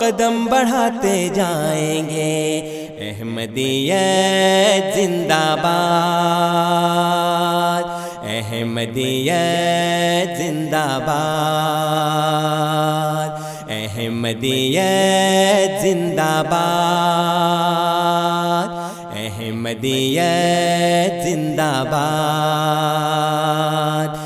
قدم بڑھاتے جائیں گے۔ احمدیت زندہ باد۔ احمدیت زندہ باد۔ احمدیت زندہ باد۔ احمدیت زندہ باد۔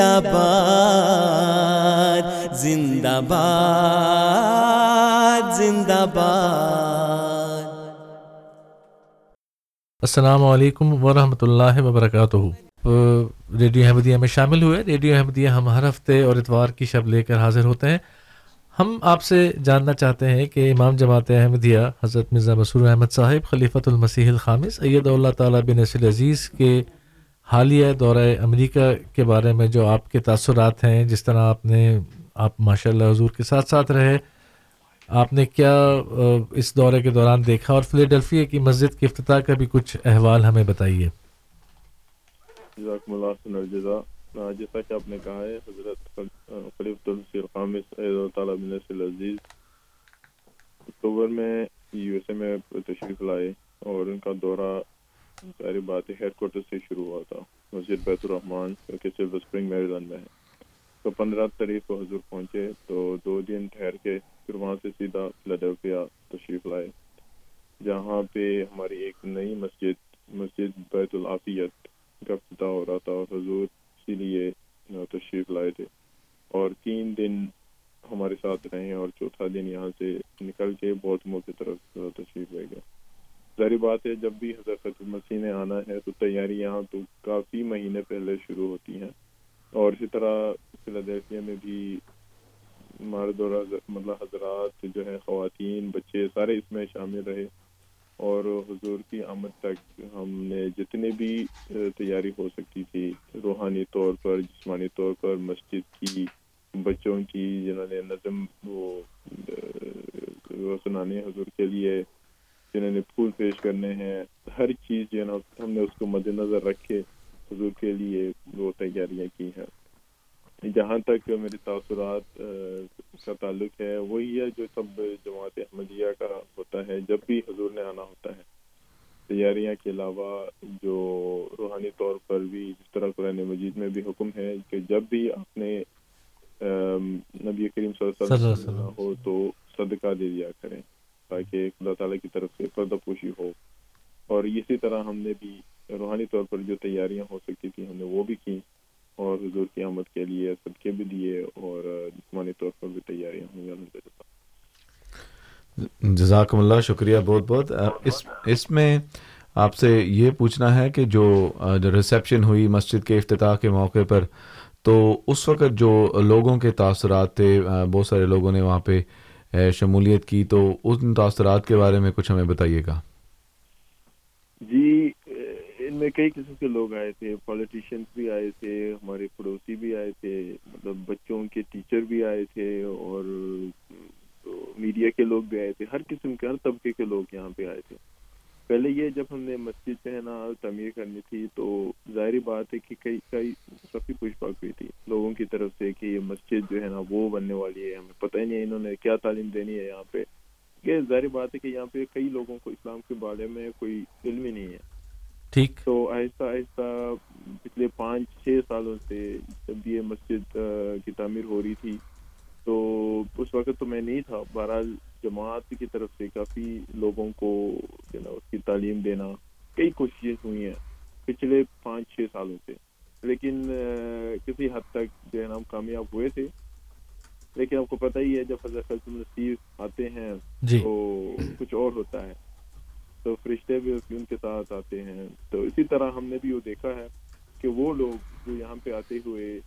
زندہ باد زندہ باد زندہ باد السلام علیکم ورحمۃ اللہ وبرکاتہ۔ ریڈیو احمدیہ میں شامل ہوئے۔ ریڈیو احمدیہ ہم ہر ہفتے اور اتوار کی شب لے کر حاضر ہوتے ہیں۔ ہم آپ سے جاننا چاہتے ہیں کہ امام جماعت احمدیہ حضرت مرزا مسرور احمد صاحب، خلیفۃ المسیح الخامس اید اللہ تعالیٰ بن نصر عزیز کے حالیہ دورہ امریکہ کے بارے میں جو آپ کے تاثرات ہیں، جس طرح آپ نے، آپ ماشاء اللہ حضور کے ساتھ ساتھ رہے، آپ نے کیا اس دورے کے دوران دیکھا؟ اور فلیڈلفیا کی مسجد کے افتتاح کا بھی کچھ احوال ہمیں بتائیے۔ جزاکم اللہ حسن جیسا کہ آپ نے کہا ہے، حضرت خلیفۃ المسیح الخامس تعالیٰ العزیز۔ اکتوبر میں یو ایس اے میں تشریف لائے اور ان کا دورہ ساری بات ہیڈ کوارٹر سے شروع ہوا تھا۔ مسجد بیت الرحمان سلور اسپرنگ میریلینڈ میں ہے۔ تو پندرہ تاریخ کو حضور پہنچے تو دو دن ٹھہر کے پھر وہاں سے سیدھا فلاڈلفیا تشریف لائے۔ جہاں پہ ہماری ایک نئی مسجد مسجد بیت العافیت کا افتتاح ہو رہا تھا اور حضور اسی لیے تشریف لائے تھے۔ اور تین دن ہمارے ساتھ رہے اور چوتھا دن یہاں سے نکل کے بالٹمور کی طرف تشریف لے گئے۔ ظاہری بات ہے، جب بھی حضرت مسیح نے آنا ہے تو تیاری یہاں تو کافی مہینے پہلے شروع ہوتی ہیں۔ اور اسی طرح فلاڈیلفیا میں بھی مرد اور مطلب حضرات جو ہے خواتین، بچے سارے اس میں شامل رہے۔ اور حضور کی آمد تک ہم نے جتنے بھی تیاری ہو سکتی تھی، روحانی طور پر، جسمانی طور پر، مسجد کی، بچوں کی، جنہوں نے نظم وہ وہ سنانے حضور کے لیے جنہوں نے پھول پیش کرنے ہیں ہر چیز جو ہے نا ہم نے اس کو مد نظر رکھے حضور کے لیے وہ تیاریاں کی ہیں۔ جہاں تک میرے تاثرات کا تعلق ہے وہی ہے جو سب جماعت احمدیہ کا ہوتا ہے۔ جب بھی حضور نے آنا ہوتا ہے تیاریاں کے علاوہ جو روحانی طور پر بھی جس طرح قرآن مجید میں بھی حکم ہے کہ جب بھی آپ نے نبی کریم صلی اللہ علیہ وسلم۔ ہو تو صدقہ دے دیا کریں۔ تاکہ خدا تعالیٰ کی طرف سے پردہ پوشی ہو۔ اور اسی طرح ہم نے بھی روحانی طور پر جو تیاریاں ہو سکتی تھیں، ہم نے وہ بھی کی اور حضور کی آمد کے لیے صدقے بھی دیے اور جسمانی طور پر بھی تیاریاں ہوئی الحمد للہ جزاکم اللہ، شکریہ بہت بہت۔ اس اس میں آپ سے یہ پوچھنا ہے کہ جو جو ریسیپشن ہوئی مسجد کے افتتاح کے موقع پر، تو اس وقت جو لوگوں کے تاثرات تھے بہت سارے لوگوں نے وہاں پہ شمولیت کی، تو ان تاثرات کے بارے میں کچھ ہمیں بتائیے گا۔ جی ان میں کئی قسم کے لوگ آئے تھے پولیٹیشینس بھی آئے تھے، ہمارے پڑوسی بھی آئے تھے مطلب بچوں کے ٹیچر بھی آئے تھے اور میڈیا کے لوگ بھی آئے تھے، ہر قسم کے، ہر طبقے کے لوگ یہاں پہ آئے تھے۔ پہلے یہ جب ہم نے مسجد جو ہے نا تعمیر کرنی تھی تو ظاہری بات ہے کہ کئی کئی کافی پوچھ پاک ہوئی تھی۔ لوگوں کی طرف سے کہ یہ مسجد جو ہے نا وہ بننے والی ہے ہمیں پتہ ہی نہیں انہوں نے کیا تعلیم دینی ہے یہاں پہ۔ کہ ظاہری بات ہے کہ یہاں پہ کئی لوگوں کو اسلام کے بارے میں کوئی علم ہی نہیں ہے۔ ٹھیک۔ تو آہستہ آہستہ پچھلے پانچ چھ سالوں سے جب یہ مسجد کی تعمیر ہو رہی تھی تو اس وقت تو میں نہیں تھا۔ بہرحال جماعت کی طرف سے کافی لوگوں کو جو نا اس کی تعلیم دینا کئی کوششیں ہوئی ہیں پچھلے پانچ چھ سالوں سے۔ لیکن کسی حد تک جو ہے نا ہم کامیاب ہوئے تھے۔ لیکن آپ کو پتہ ہی ہے جب حضرت نصیب آتے ہیں جی۔ تو کچھ اور ہوتا ہے۔ تو فرشتے بھی ان کے ساتھ آتے ہیں۔ تو اسی طرح ہم نے بھی وہ دیکھا ہے کہ وہ لوگ جو یہاں پہ آتے ہوئے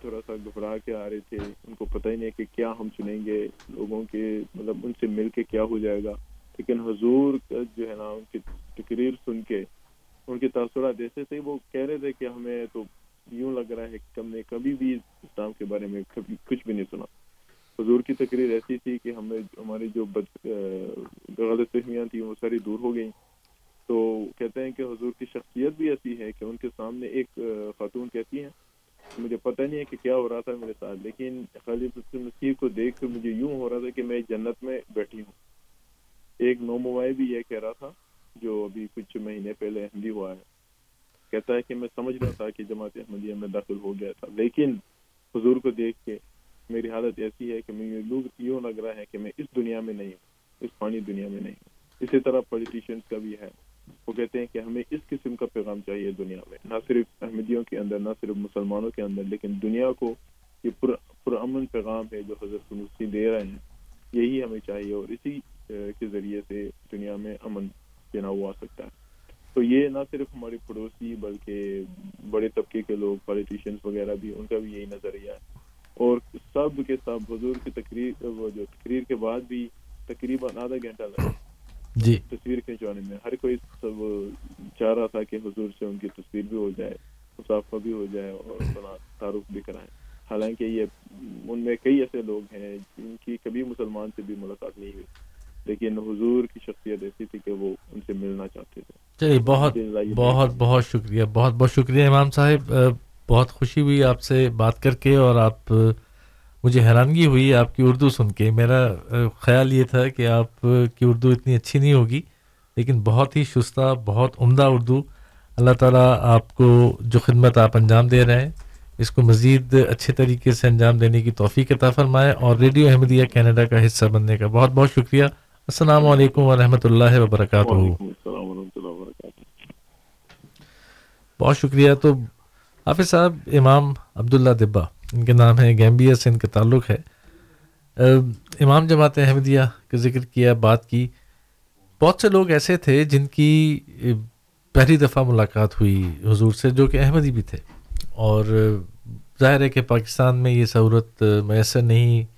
تھوڑا سا گھبرا کے آ رہے تھے ان کو پتہ ہی نہیں کہ کیا ہم سنیں گے۔ لوگوں کے مطلب ان سے مل کے کیا ہو جائے گا۔ لیکن حضور جو ہے نا ان کی تقریر سن کے ان کے تاثرات ایسے تھے وہ کہہ رہے تھے کہ ہمیں تو یوں لگ رہا ہے کہ ہم نے کبھی بھی اسلام کے بارے میں کبھی کچھ بھی نہیں سنا۔ حضور کی تقریر ایسی تھی کہ ہمیں ہماری جو غلط فہمیاں تھیں وہ ساری دور ہو گئیں۔ تو کہتے ہیں کہ حضور کی شخصیت بھی ایسی ہے کہ ان کے سامنے ایک خاتون کہتی ہیں، مجھے پتہ نہیں ہے کہ کیا ہو رہا تھا میرے ساتھ، لیکن خالد مسیح کو دیکھ کر مجھے یوں ہو رہا تھا کہ میں جنت میں بیٹھی ہوں۔ ایک نو موبائل بھی یہ کہہ رہا تھا جو ابھی کچھ مہینے پہلے احمدی ہوا ہے۔ کہتا ہے کہ میں سمجھ رہا تھا کہ جماعت احمدیہ میں داخل ہو گیا تھا، لیکن حضور کو دیکھ کے میری حالت ایسی ہے کہ میں یوں لگ رہا ہے کہ میں اس دنیا میں نہیں ہوں، اس پانی دنیا میں نہیں ہوں۔ اسی طرح پولیٹیشینس کا بھی ہے۔ وہ کہتے ہیں کہ ہمیں اس قسم کا پیغام چاہیے دنیا میں، نہ صرف احمدیوں کے اندر، نہ صرف مسلمانوں کے اندر، لیکن دنیا کو یہ پر پرامن پیغام ہے جو حضرت مسیح دے رہے ہیں۔ یہی ہمیں چاہیے اور اسی کے ذریعے سے دنیا میں امن دینا وہ آ سکتا ہے۔ تو یہ نہ صرف ہمارے پڑوسی بلکہ بڑے طبقے کے لوگ پالیٹیشینس وغیرہ بھی ان کا بھی یہی نظریہ ہے۔ اور سب کے سب حضور کی تقریر وہ جو تقریر کے بعد بھی تقریباً آدھا گھنٹہ لگا۔ جی۔ تصویر کھینچوانے میں۔ ہر کوئی سب چاہ رہا تھا کہ حضور سے ان کی تصویر بھی ہو جائے مسافہ بھی ہو جائے اور اپنا تعارف بھی کرائیں۔ حالانکہ یہ ان میں کئی ایسے لوگ ہیں جن کی کبھی مسلمان سے بھی ملاقات نہیں ہوئی۔ لیکن حضور کی شخصیت ایسی تھی کہ وہ ان سے ملنا چاہتے تھے۔ چلیے بہت بہت بہت شکریہ بہت بہت شکریہ امام صاحب بہت خوشی ہوئی آپ سے بات کر کے اور آپ مجھے حیرانگی ہوئی آپ کی اردو سن کے۔ میرا خیال یہ تھا کہ آپ کی اردو اتنی اچھی نہیں ہوگی لیکن بہت ہی شستہ بہت عمدہ اردو۔ اللہ تعالیٰ آپ کو جو خدمت آپ انجام دے رہے ہیں اس کو مزید اچھے طریقے سے انجام دینے کی توفیق عطا فرمائے اور ریڈیو احمدیہ کینیڈا کا حصہ بننے کا بہت بہت شکریہ۔ السلام علیکم ورحمۃ اللہ وبرکاتہ۔ بہت شکریہ۔ تو حافظ صاحب امام عبداللہ دبا ان کے نام ہے گیمبیا سے ان کا تعلق ہے۔ امام جماعت احمدیہ کا ذکر کیا بات کی۔ بہت سے لوگ ایسے تھے جن کی پہلی دفعہ ملاقات ہوئی حضور سے جو کہ احمدی بھی تھے۔ اور ظاہر ہے کہ پاکستان میں یہ سہولت میسر نہیں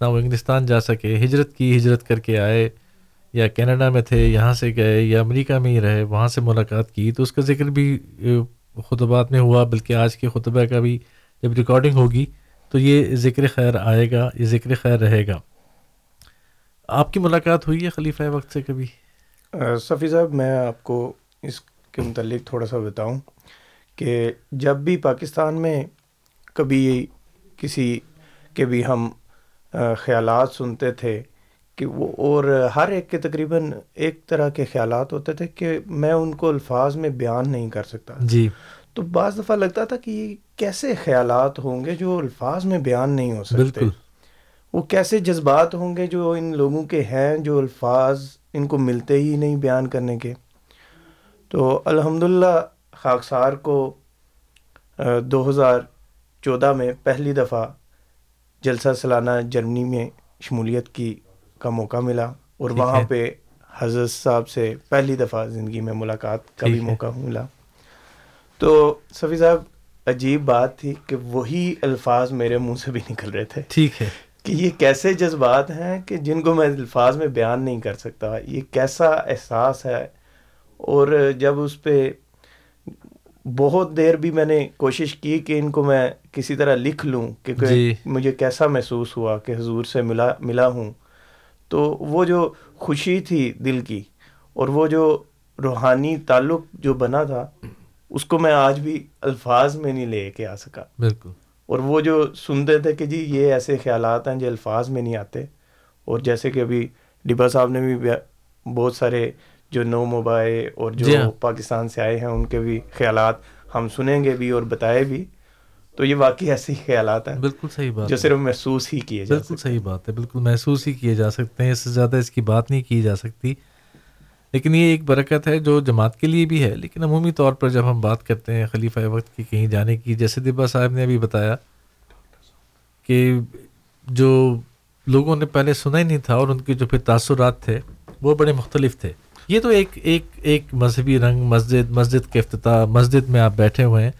نہ وہ انگلستان جا سکے، ہجرت کی ہجرت کر کے آئے، یا کینیڈا میں تھے، یہاں سے گئے، یا امریکہ میں ہی رہے، وہاں سے ملاقات کی۔ تو اس کا ذکر بھی خطبات میں ہوا، بلکہ آج کے خطبہ کا بھی جب ریکارڈنگ ہوگی، تو یہ ذکر خیر آئے گا، یہ ذکر خیر رہے گا۔ آپ کی ملاقات ہوئی ہے خلیفہ وقت سے کبھی؟ صفی صاحب، میں آپ کو اس کے متعلق تھوڑا سا بتاؤں کہ جب بھی پاکستان میں کبھی کسی کے بھی ہم خیالات سنتے تھے کہ وہ اور ہر ایک کے تقریباً ایک طرح کے خیالات ہوتے تھے کہ میں ان کو الفاظ میں بیان نہیں کر سکتا۔ جی۔ تو بعض دفعہ لگتا تھا کہ یہ کیسے خیالات ہوں گے جو الفاظ میں بیان نہیں ہو سکتے۔ بالکل۔ وہ کیسے جذبات ہوں گے جو ان لوگوں کے ہیں جو الفاظ ان کو ملتے ہی نہیں بیان کرنے کے۔ تو الحمدللہ خاکسار کو دو ہزار چودہ میں پہلی دفعہ جلسہ سالانہ جرمنی میں شمولیت کی کا موقع ملا اور وہاں پہ حضرت صاحب سے پہلی دفعہ زندگی میں ملاقات کا بھی موقع ملا۔ تو صفی صاحب عجیب بات تھی کہ وہی الفاظ میرے منہ سے بھی نکل رہے تھے۔ ٹھیک ہے۔ کہ یہ کیسے جذبات ہیں کہ جن کو میں الفاظ میں بیان نہیں کر سکتا یہ کیسا احساس ہے؟ اور جب اس پہ بہت دیر بھی میں نے کوشش کی کہ ان کو میں کسی طرح لکھ لوں کہ جی۔ مجھے کیسا محسوس ہوا کہ حضور سے ملا ملا ہوں۔ تو وہ جو خوشی تھی دل کی اور وہ جو روحانی تعلق جو بنا تھا اس کو میں آج بھی الفاظ میں نہیں لے کے آ سکا۔ بالکل۔ اور وہ جو سنتے تھے کہ جی یہ ایسے خیالات ہیں جو الفاظ میں نہیں آتے۔ اور جیسے کہ ابھی ڈبا صاحب نے بھی بہت سارے جو نو موبائل اور جو جی ہاں۔ پاکستان سے آئے ہیں ان کے بھی خیالات ہم سنیں گے بھی اور بتائے بھی۔ تو یہ واقعی ایسے ہی خیالات ہیں بالکل صحیح بات جو صرف محسوس ہی کیے جا بالکل صحیح بات ہے بالکل محسوس ہی کیے جا سکتے ہیں۔ اس سے زیادہ اس کی بات نہیں کی جا سکتی۔ لیکن یہ ایک برکت ہے جو جماعت کے لیے بھی ہے۔ لیکن عمومی طور پر جب ہم بات کرتے ہیں خلیفہ وقت کی کہیں جانے کی جیسے دبا صاحب نے ابھی بتایا کہ جو لوگوں نے پہلے سنا ہی نہیں تھا اور ان کے جو پھر تاثرات تھے وہ بڑے مختلف تھے۔ یہ تو ایک ایک ایک مذہبی رنگ مسجد مسجد کے افتتاح مسجد میں آپ بیٹھے ہوئے ہیں۔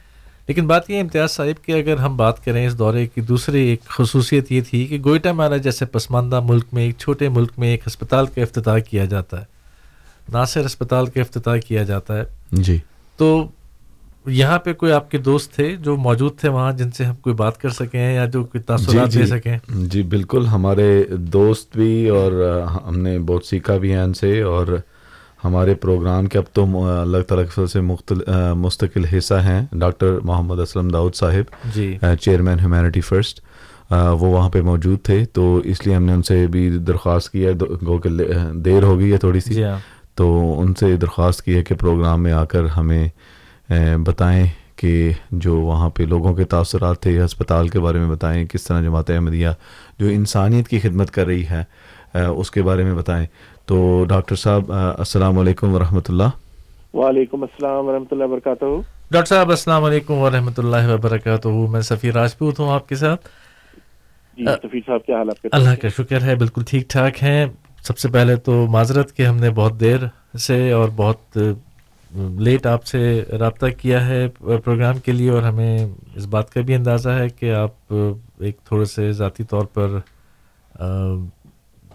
لیکن بات یہ امتیاز صاحب کہ اگر ہم بات کریں اس دورے کی دوسری ایک خصوصیت یہ تھی کہ گوئٹا مالا جیسے پسماندہ ملک میں ایک چھوٹے ملک میں ایک ہسپتال کا افتتاح کیا جاتا ہے۔ ناصر اسپتال کا افتتاح کیا جاتا ہے۔ جی۔ تو یہاں پہ کوئی آپ کے دوست تھے جو موجود تھے وہاں جن سے ہم کوئی بات کر سکیں یا جو کوئی تاثرات جی دے سکیں؟ جی بالکل۔ ہمارے دوست بھی اور ہم نے بہت سیکھا بھی ہیں ان سے اور ہمارے پروگرام کے اب تو اللہ تعالیٰ سے مستقل حصہ ہیں ڈاکٹر محمد اسلم داؤد صاحب جی۔ چیئرمین ہیومینٹی فرسٹ وہ وہاں پہ موجود تھے تو اس لیے ہم نے ان سے بھی درخواست کی ہے گو کہ دیر ہو گئی ہے تھوڑی سی۔ جی ہاں۔ تو ان سے درخواست کی ہے کہ پروگرام میں آ کر ہمیں بتائیں کہ جو وہاں پہ لوگوں کے تاثرات تھے ہسپتال کے بارے میں بتائیں کس طرح جماعت احمدیہ جو انسانیت کی خدمت کر رہی ہے اس کے بارے میں بتائیں۔ تو ڈاکٹر صاحب السلام علیکم ورحمۃ اللہ۔ وعلیکم السلام ورحمۃ اللہ وبرکاتہ۔ ڈاکٹر صاحب السلام علیکم ورحمۃ اللہ وبرکاتہ۔ میں سفیر راجپوت ہوں آپ کے ساتھ۔ جی، سفیر صاحب کیا حال اللہ کا شکر ہے بالکل ٹھیک ٹھاک ہیں۔ سب سے پہلے تو معذرت کہ ہم نے بہت دیر سے اور بہت لیٹ آپ سے رابطہ کیا ہے پروگرام کے لیے اور ہمیں اس بات کا بھی اندازہ ہے کہ آپ ایک تھوڑے سے ذاتی طور پر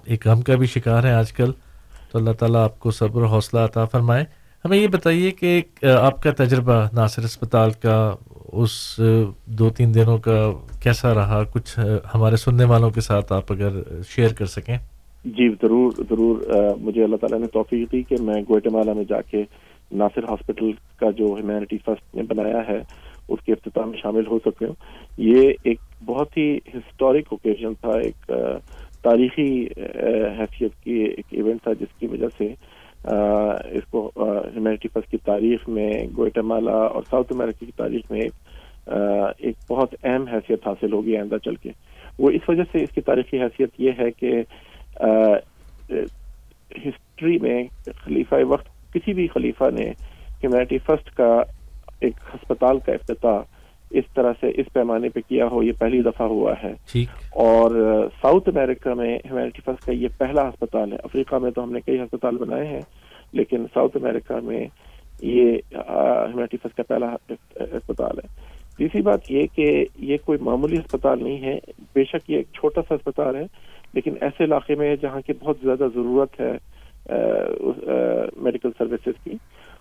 ایک غم کا بھی شکار ہیں آج کل، تو اللہ تعالیٰ آپ کو صبر و حوصلہ عطا فرمائے۔ ہمیں یہ بتائیے کہ آپ کا تجربہ ناصر اسپتال کا، اس دو تین دنوں کا کیسا رہا؟ کچھ ہمارے سننے والوں کے ساتھ آپ اگر شیئر کر سکیں۔ جی ضرور ضرور مجھے اللہ تعالیٰ نے توفیق دی کہ میں گوئٹے مالا میں جا کے ناصر ہاسپٹل کا جو ہیومینٹی فرسٹ نے بنایا ہے، اس کے افتتاح میں شامل ہو سکے ہوں یہ ایک بہت ہی ہسٹورک اوکیزن تھا، ایک تاریخی حیثیت کی ایک ایونٹ تھا جس کی وجہ سے اس کو ہیومینٹی فرسٹ کی تاریخ میں گوئٹا مالا اور ساؤتھ امریکہ کی تاریخ میں ایک بہت اہم حیثیت حاصل ہوگی آئندہ چل کے۔ وہ اس وجہ سے اس کی تاریخی حیثیت یہ ہے کہ ہسٹری میں خلیفہ وقت کسی بھی خلیفہ نے ہیومینٹی فرسٹ کا ایک ہسپتال کا افتتاح اس طرح سے اس پیمانے پہ کیا ہو یہ پہلی دفعہ ہوا ہے۔ اور ساؤتھ امریکہ میں ہیومینٹی فرسٹ کا یہ پہلا ہسپتال ہے۔ افریقہ میں تو ہم نے کئی ہسپتال بنائے ہیں لیکن ساؤتھ امریکہ میں یہ ہیومینٹی فرسٹ کا پہلا ہسپتال ہے۔ تیسری بات یہ کہ یہ کوئی معمولی ہسپتال نہیں ہے بے شک یہ ایک چھوٹا سا ہسپتال ہے لیکن ایسے علاقے میں جہاں کی بہت زیادہ ضرورت ہے میڈیکل سروسز کی۔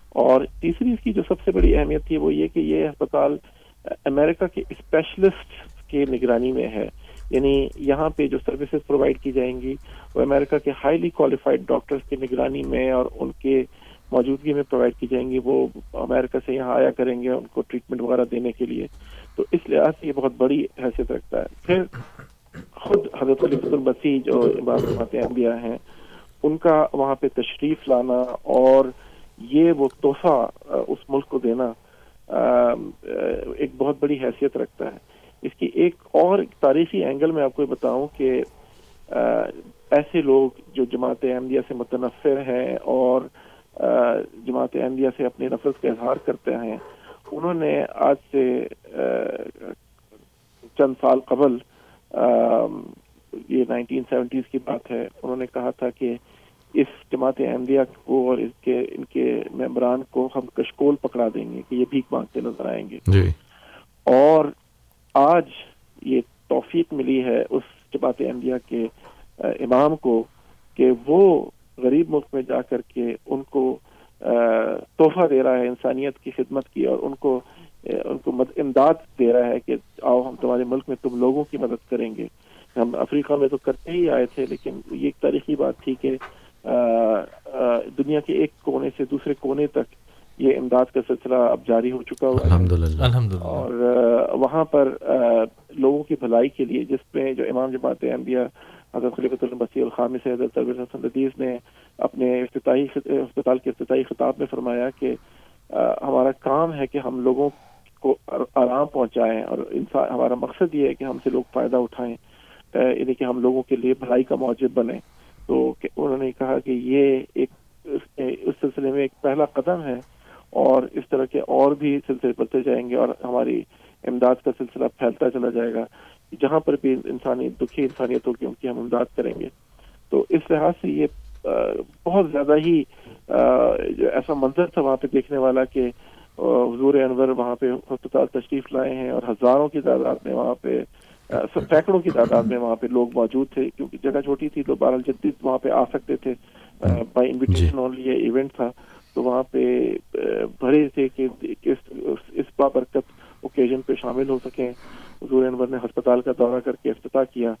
اور تیسری اس کی جو سب سے بڑی اہمیت تھی وہ یہ کہ یہ ہسپتال امریکہ کے اسپیشلسٹ کے نگرانی میں ہے۔ یعنی یہاں پہ جو سروسز پرووائڈ کی جائیں گی، وہ امریکہ کے ہائیلی کوالیفائڈ ڈاکٹرز کی نگرانی میں اور ان کے موجودگی میں پرووائڈ کی جائیں گی۔ وہ امریکہ سے یہاں آیا کریں گے ان کو ٹریٹمنٹ وغیرہ دینے کے لیے۔ تو اس لحاظ سے یہ بہت بڑی حیثیت رکھتا ہے۔ پھر خود حضرت علی المسیح جو امام جماعت انبیاء ہیں، ان کا وہاں پہ تشریف لانا اور یہ وہ تحفہ اس ملک کو دینا ایک بہت بڑی حیثیت رکھتا ہے۔ اس کی ایک اور تاریخی اینگل میں آپ کو بتاؤں کہ ایسے لوگ جو جماعت احمدیہ سے متنفر ہیں اور جماعت احمدیہ سے اپنی نفرت کا اظہار کرتے ہیں، انہوں نے آج سے چند سال قبل یہ نائنٹین سیونٹیز کی بات ہے، انہوں نے کہا تھا کہ اس جماعت احمدیہ کو اور اس کے ان کے ممبران کو ہم کشکول پکڑا دیں گے کہ یہ بھیک مانگتے نظر آئیں گے۔ جی۔ اور آج یہ توفیق ملی ہے اس جماعت احمدیہ کے امام کو کہ وہ غریب ملک میں جا کر کے ان کو تحفہ دے رہا ہے انسانیت کی خدمت کی اور ان کو ان کو امداد دے رہا ہے کہ آؤ ہم تمہارے ملک میں تم لوگوں کی مدد کریں گے۔ ہم افریقہ میں تو کرتے ہی آئے تھے لیکن یہ ایک تاریخی بات تھی کہ دنیا کے ایک کونے سے دوسرے کونے تک یہ امداد کا سلسلہ اب جاری ہو چکا ہوا ہے۔ اور وہاں پر لوگوں کی بھلائی کے لیے جس میں جو امام جماعت انبیاء حضرت خلیفۃ المسیح الخام سے حضرت حسن ردیز نے اپنے افتتاحی اسپتال کے افتتاحی خطاب میں فرمایا کہ ہمارا کام ہے کہ ہم لوگوں کو آرام پہنچائیں اور انسان ہمارا مقصد یہ ہے کہ ہم سے لوگ فائدہ اٹھائیں یعنی کہ ہم لوگوں کے لیے بھلائی کا موجب بنے تو انہوں نے کہا کہ یہ ایک اس سلسلے میں ایک پہلا قدم ہے اور اس طرح کے اور بھی سلسلے بڑھتے جائیں گے اور ہماری امداد کا سلسلہ پھیلتا چلا جائے گا جہاں پر بھی انسانی دکھی انسانیت ہوگی، ان کی ہم امداد کریں گے۔ تو اس لحاظ سے یہ بہت زیادہ ہی ایسا منظر تھا وہاں پہ دیکھنے والا کہ حضور انور وہاں پہ ہسپتال تشریف لائے ہیں اور ہزاروں کی تعداد میں وہاں پہ سینکڑوں کی تعداد میں وہاں پہ لوگ موجود تھے کیونکہ جگہ چھوٹی تھی تو بہرحال جدید وہاں پہ آ سکتے تھے بائی انویٹیشن اونلی یہ ایونٹ تھا۔ تو وہاں پہ بھرے تھے کہ اس بابرکت اوکیزن پہ شامل ہو سکیں۔ حضور انور نے ہسپتال کا دورہ کر کے افتتاح کیا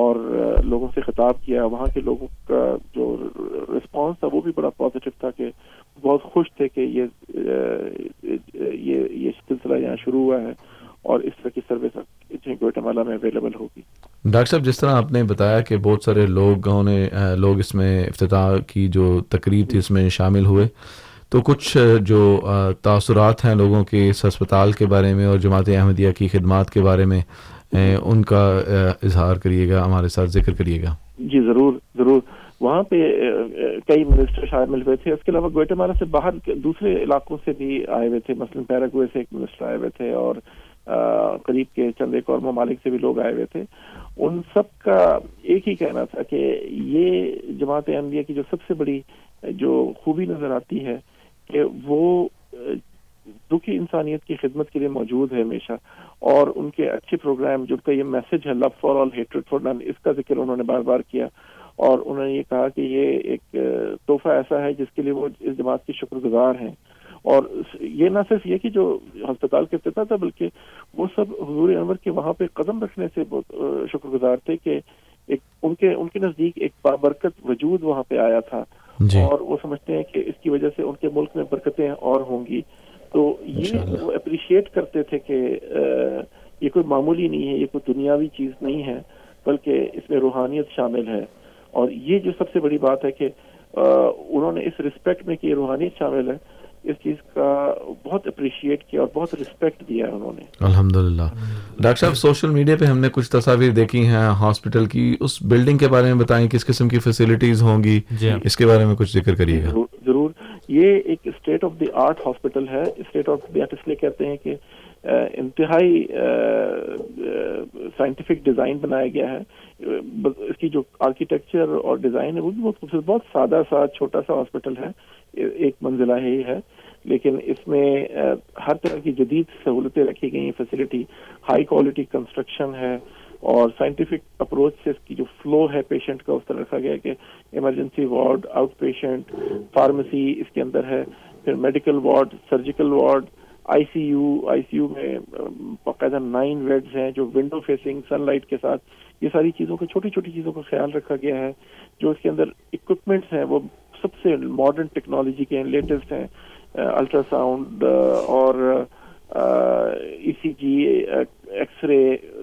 اور لوگوں سے خطاب کیا۔ وہاں کے لوگوں کا جو رسپانس تھا وہ بھی بڑا پازیٹیو تھا کہ بہت خوش تھے کہ یہ یہ سلسلہ یہاں شروع ہوا ہے۔ اور اس طرح کی سروس گوئٹمالا میں اویلیبل ہوگی۔ ڈاکٹر صاحب جس طرح آپ نے بتایا کہ بہت سارے لوگوں نے لوگ اس میں افتتاح کی جو تقریب تھی اس میں شامل ہوئے۔ تو کچھ جو تاثرات ہیں لوگوں کے اس ہسپتال کے بارے میں اور جماعت احمدیہ کی خدمات کے بارے میں ان کا اظہار کریے گا ہمارے ساتھ ذکر کریے گا۔ جی ضرور ضرور۔ وہاں پہ کئی منسٹر شامل ہوئے تھے۔ اس کے علاوہ گوئٹمالا سے باہر دوسرے علاقوں سے بھی آئے ہوئے تھے۔ مثلاً پیراگوئے سے ایک منسٹر آئے ہوئے تھے اور قریب کے چند ایک اور ممالک سے بھی لوگ آئے ہوئے تھے۔ ان سب کا ایک ہی کہنا تھا کہ یہ جماعت احمدیہ کی جو سب سے بڑی جو خوبی نظر آتی ہے کہ وہ دکھی انسانیت کی خدمت کے لیے موجود ہے ہمیشہ، اور ان کے اچھے پروگرام، جو کا یہ میسج ہے love for all, hatred for none, اس کا ذکر انہوں نے بار بار کیا۔ اور انہوں نے یہ کہا کہ یہ ایک تحفہ ایسا ہے جس کے لیے وہ اس جماعت کے شکر گزار ہیں۔ اور یہ نہ صرف یہ کہ جو ہسپتال کے افتتاح تھا بلکہ وہ سب حضور انور کے وہاں پہ قدم رکھنے سے بہت شکر گزار تھے کہ ایک ان کے ان کے نزدیک ایک بابرکت وجود وہاں پہ آیا تھا۔ جی۔ اور وہ سمجھتے ہیں کہ اس کی وجہ سے ان کے ملک میں برکتیں اور ہوں گی۔ تو یہ وہ اپریشیٹ کرتے تھے کہ یہ کوئی معمولی نہیں ہے یہ کوئی دنیاوی چیز نہیں ہے بلکہ اس میں روحانیت شامل ہے۔ اور یہ جو سب سے بڑی بات ہے کہ انہوں نے اس رسپیکٹ میں کہ یہ روحانیت شامل ہے اس چیز کا بہت اپریشیٹ کیا اور بہت رسپیکٹ دیا ہے انہوں نے۔ الحمد للہ ڈاکٹر صاحب سوشل میڈیا پہ ہم نے کچھ تصاویر دیکھی ہیں ہاسپٹل کی۔ اس بلڈنگ کے بارے میں بتائیں کس قسم کی فیسلٹیز ہوں گی؟ جی ہاں۔ اس کے بارے میں کچھ ذکر کریے۔ گا ضرور۔ یہ ایک state of the art hospital ہے۔ اسٹیٹ آف دی آرٹ اس لیے کہتے ہیں کہ انتہائی سائنٹیفک ڈیزائن بنایا گیا ہے۔ اس کی جو آرکیٹیکچر اور ڈیزائن ہے وہ بھی بہت خوبصورت بہت سادہ سا چھوٹا سا ہاسپٹل ہے۔ ایک منزلہ ہی ہے، لیکن اس میں ہر طرح کی جدید سہولتیں رکھی گئی ہیں فیسلٹی ہائی کوالٹی کنسٹرکشن ہے، اور سائنٹیفک اپروچ سے اس کی جو فلو ہے پیشنٹ کا، اس طرح رکھا گیا کہ emergency ward outpatient pharmacy اس کے اندر ہے، پھر medical ward surgical ward I C U I C U میں باقاعدہ نائن بیڈز ہیں جو ونڈو فیسنگ سن لائٹ کے ساتھ، یہ ساری چیزوں کا، چھوٹی چھوٹی چیزوں کا خیال رکھا گیا ہے، جو اس کے اندر اکوپمنٹس ہیں، وہ سب سے ماڈرن ٹیکنالوجی کے ہیں لیٹسٹ ہیں الٹرا ساؤنڈ اور ای C G X ray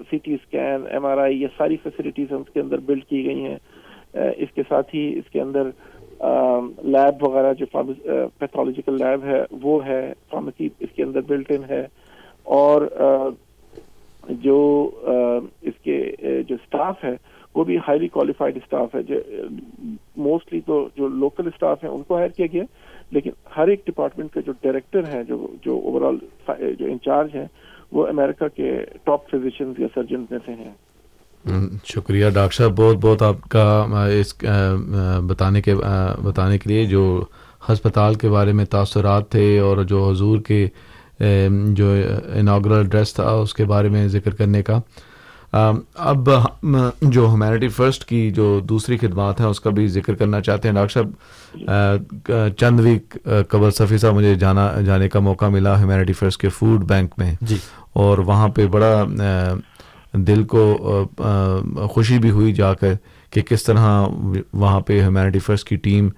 C T scan M R I یہ ساری فیسلٹیز اس کے اندر بلڈ کی گئی ہیں۔ اس کے ساتھ ہی اس کے اندر لیب وغیرہ جو پیتھولوجیکل لیب ہے، وہ ہے فارمیسی اس کے اندر بلٹ ان ہے۔ اور جو اس کے جو اسٹاف ہے وہ بھی ہائیلی کوالیفائڈ اسٹاف ہے. موسٹلی تو جو لوکل اسٹاف ہیں، ان کو ہائر کیا گیا. لیکن ہر ایک ڈپارٹمنٹ کے جو ڈائریکٹر ہیں، جو جو اوور آل جو انچارج ہیں، وہ امریکہ کے ٹاپ فزیشنز یا سرجنز میں سے ہیں. شکریہ ڈاکٹر صاحب. بہت بہت آپ کا اس بتانے کے بتانے کے لیے جو ہسپتال کے بارے میں تاثرات تھے اور جو حضور کے جو اناگرل ایڈریس تھا، اس کے بارے میں ذکر کرنے کا. اب جو ہیومینٹی فرسٹ کی جو دوسری خدمات ہیں اس کا بھی ذکر کرنا چاہتے ہیں ڈاکٹر صاحب چند ویک قبل صفی صاحب مجھے جانا جانے کا موقع ملا ہیومینٹی فرسٹ کے فوڈ بینک میں۔ جی۔ اور وہاں پہ بڑا دل کو خوشی بھی ہوئی جا کر کہ کس طرح وہاں پہ ہیومینٹی فرسٹ کی ٹیم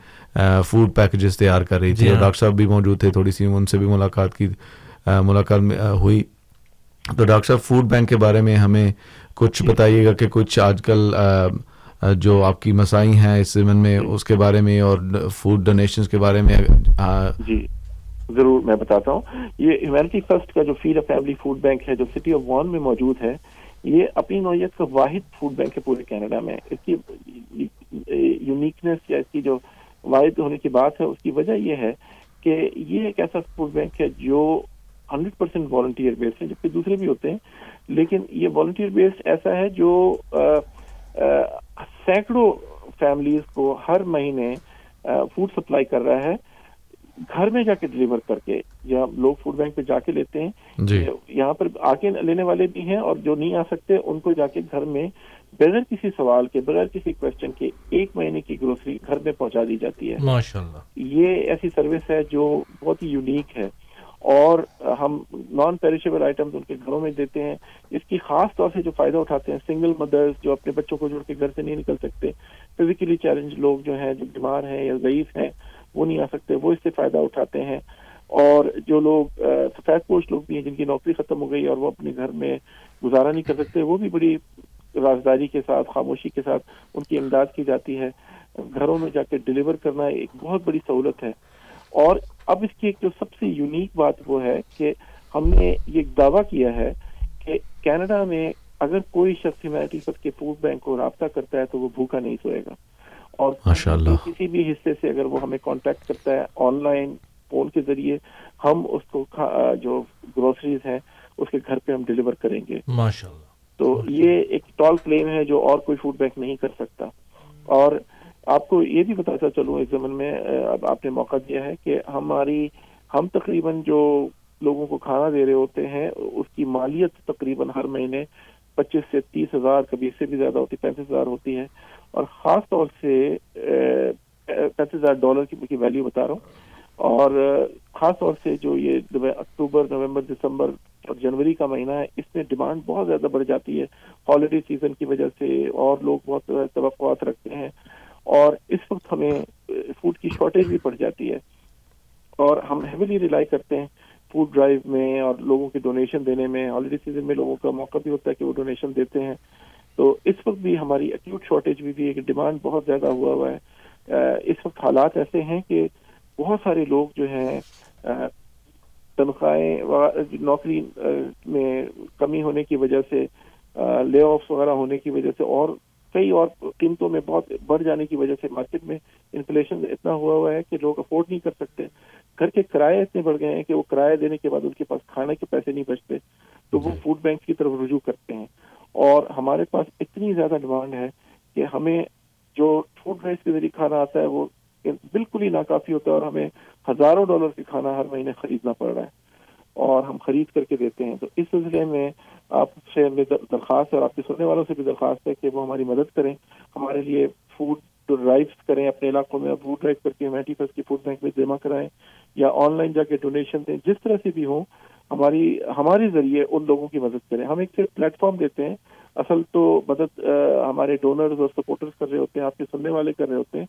فوڈ پیکجز تیار کر رہی تھی۔ اور ڈاکٹر صاحب بھی موجود تھے تھوڑی سی ان سے بھی ملاقات کی ملاقات ہوئی۔ تو ڈاکٹر صاحب فوڈ بینک کے بارے میں ہمیں کچھ بتائیے گا کہ کچھ آج کل جو آپ کی مسائی ہیں اس زمن میں اس کے بارے میں اور فوڈ ڈونیشنز کے بارے میں جی ضرور میں بتاتا ہوں۔ یہ ہیومینٹی فرسٹ کا جو فیڈ فیملی فوڈ بینک ہے جو سٹی آف وان میں موجود ہے یہ اپنی نوعیت کا واحد فوڈ بینک ہے پورے کینیڈا میں۔ اس کی یونیکنیس یا اس کی جو واحد ہونے کی بات ہے اس کی وجہ یہ ہے کہ یہ ایک ایسا فوڈ بینک ہے جو ہنڈریڈ پرسینٹ والنٹیئر بیسڈ ہے جبکہ دوسرے بھی ہوتے ہیں۔ لیکن یہ والنٹیئر بیسڈ ایسا ہے جو سینکڑوں فیملیز کو ہر مہینے فوڈ سپلائی کر رہا ہے۔ گھر میں جا کے ڈلیور کر کے یا لوگ فوڈ بینک پہ جا کے لیتے ہیں۔ جی۔ یہاں پر آ کے لینے والے بھی ہیں اور جو نہیں آ سکتے ان کو جا کے گھر میں بغیر کسی سوال کے بغیر کسی کوشچن کے ایک مہینے کی گروسری گھر میں پہنچا دی جاتی ہے۔ یہ ایسی سروس ہے جو بہت ہی یونیک ہے۔ اور ہم نان پیریشیبل آئٹمس ان کے گھروں میں دیتے ہیں۔ اس کی خاص طور سے جو فائدہ اٹھاتے ہیں سنگل مدرس جو اپنے بچوں کو جوڑ کے گھر سے نہیں نکل سکتے فزیکلی چیلنج لوگ جو ہیں، جو بیمار ہیں یا ضعیف ہیں، وہ نہیں آ سکتے، وہ اس سے فائدہ اٹھاتے ہیں۔ اور جو لوگ سفید پوش لوگ بھی ہیں جن کی نوکری ختم ہو گئی اور وہ اپنے گھر میں گزارا نہیں کر سکتے، وہ بھی بڑی رازداری کے ساتھ، خاموشی کے ساتھ ان کی امداد کی جاتی ہے۔ گھروں میں جا کے ڈلیور کرنا ایک بہت بڑی سہولت ہے۔ اور اب اس کی ایک جو سب سے یونیک بات وہ ہے کہ ہم نے یہ دعویٰ کیا ہے کہ کینیڈا میں اگر کوئی شخص ہیومینٹی کے فوڈ بینک کو رابطہ کرتا ہے تو وہ بھوکا نہیں سوئے گا۔ اور کسی بھی حصے سے اگر وہ ہمیں کانٹیکٹ کرتا ہے آن لائن فون کے ذریعے ہم اس کو جو گروسریز ہیں اس کے گھر پہ ہم ڈلیور کریں گے۔ تو یہ ایک ٹال کلیم ہے جو اور کوئی فوڈ بینک نہیں کر سکتا۔ اور آپ کو یہ بھی بتاتا چلوں اس زمن میں اب آپ نے موقع دیا ہے کہ ہماری، ہم تقریباً جو لوگوں کو کھانا دے رہے ہوتے ہیں، اس کی مالیت تقریباً ہر مہینے پچیس سے تیس ہزار، کبھی اس سے بھی زیادہ ہوتی ہے پینتیس ہزار ہوتی ہے۔ اور خاص طور سے پینتیس ہزار ڈالر کی ویلیو بتا رہا ہوں۔ اور خاص طور سے جو یہ اکتوبر، نومبر، دسمبر اور جنوری کا مہینہ ہے، اس میں ڈیمانڈ بہت زیادہ بڑھ جاتی ہے۔ ہالیڈے سیزن کی وجہ سے اور لوگ بہت توقعات رکھتے ہیں۔ اور اس وقت ہمیں فوڈ کی شارٹیج بھی پڑ جاتی ہے اور ہم ہیویلی ریلائی کرتے ہیں فوڈ ڈرائیو میں اور لوگوں کی ڈونیشن دینے میں ہالیڈے سیزن میں لوگوں کا موقع بھی ہوتا ہے کہ وہ ڈونیشن دیتے ہیں۔ تو اس وقت بھی ہماری ایکوٹ شارٹیج بھی بھی ایک ڈیمانڈ بہت زیادہ ہوا ہوا ہے۔ اس وقت حالات ایسے ہیں کہ بہت سارے لوگ جو ہیں تنخواہیں نوکری میں کمی ہونے کی وجہ سے لے آفس وغیرہ ہونے کی وجہ سے اور کئی اور قیمتوں میں بہت بڑھ جانے کی وجہ سے مارکیٹ میں انفلیشن اتنا ہوا ہوا ہے کہ لوگ افورڈ نہیں کر سکتے۔ گھر کے کرائے اتنے بڑھ گئے ہیں کہ وہ کرایہ دینے کے بعد ان کے پاس کھانے کے پیسے نہیں بچتے تو وہ فوڈ جی۔ بینک کی طرف رجوع کرتے ہیں۔ اور ہمارے پاس اتنی زیادہ ڈیمانڈ ہے کہ ہمیں جو فوڈ رائس کے ذریعے کھانا آتا ہے وہ بالکل ہی ناکافی ہوتا ہے اور ہمیں ہزاروں ڈالر کے کھانا ہر مہینے خریدنا پڑ رہا ہے اور ہم خرید کر کے دیتے ہیں۔ تو اس سلسلے میں آپ سے درخواست ہے اور آپ کے سننے والوں سے بھی درخواست ہے کہ وہ ہماری مدد کریں، ہمارے لیے فوڈ ڈرائیوس کریں اپنے علاقوں میں فوڈ ڈرائیو کر کے ہیمیٹی فسٹ کی فوڈ بینک میں جمع کرائیں یا آن لائن جا کے ڈونیشن دیں، جس طرح سے بھی ہوں، ہماری ہمارے ذریعے ان لوگوں کی مدد کریں۔ ہم ایک صرف پلیٹ فارم دیتے ہیں، اصل تو مدد ہمارے ڈونرز اور سپورٹرز کر رہے ہوتے ہیں، آپ کے سننے والے کر رہے ہوتے ہیں،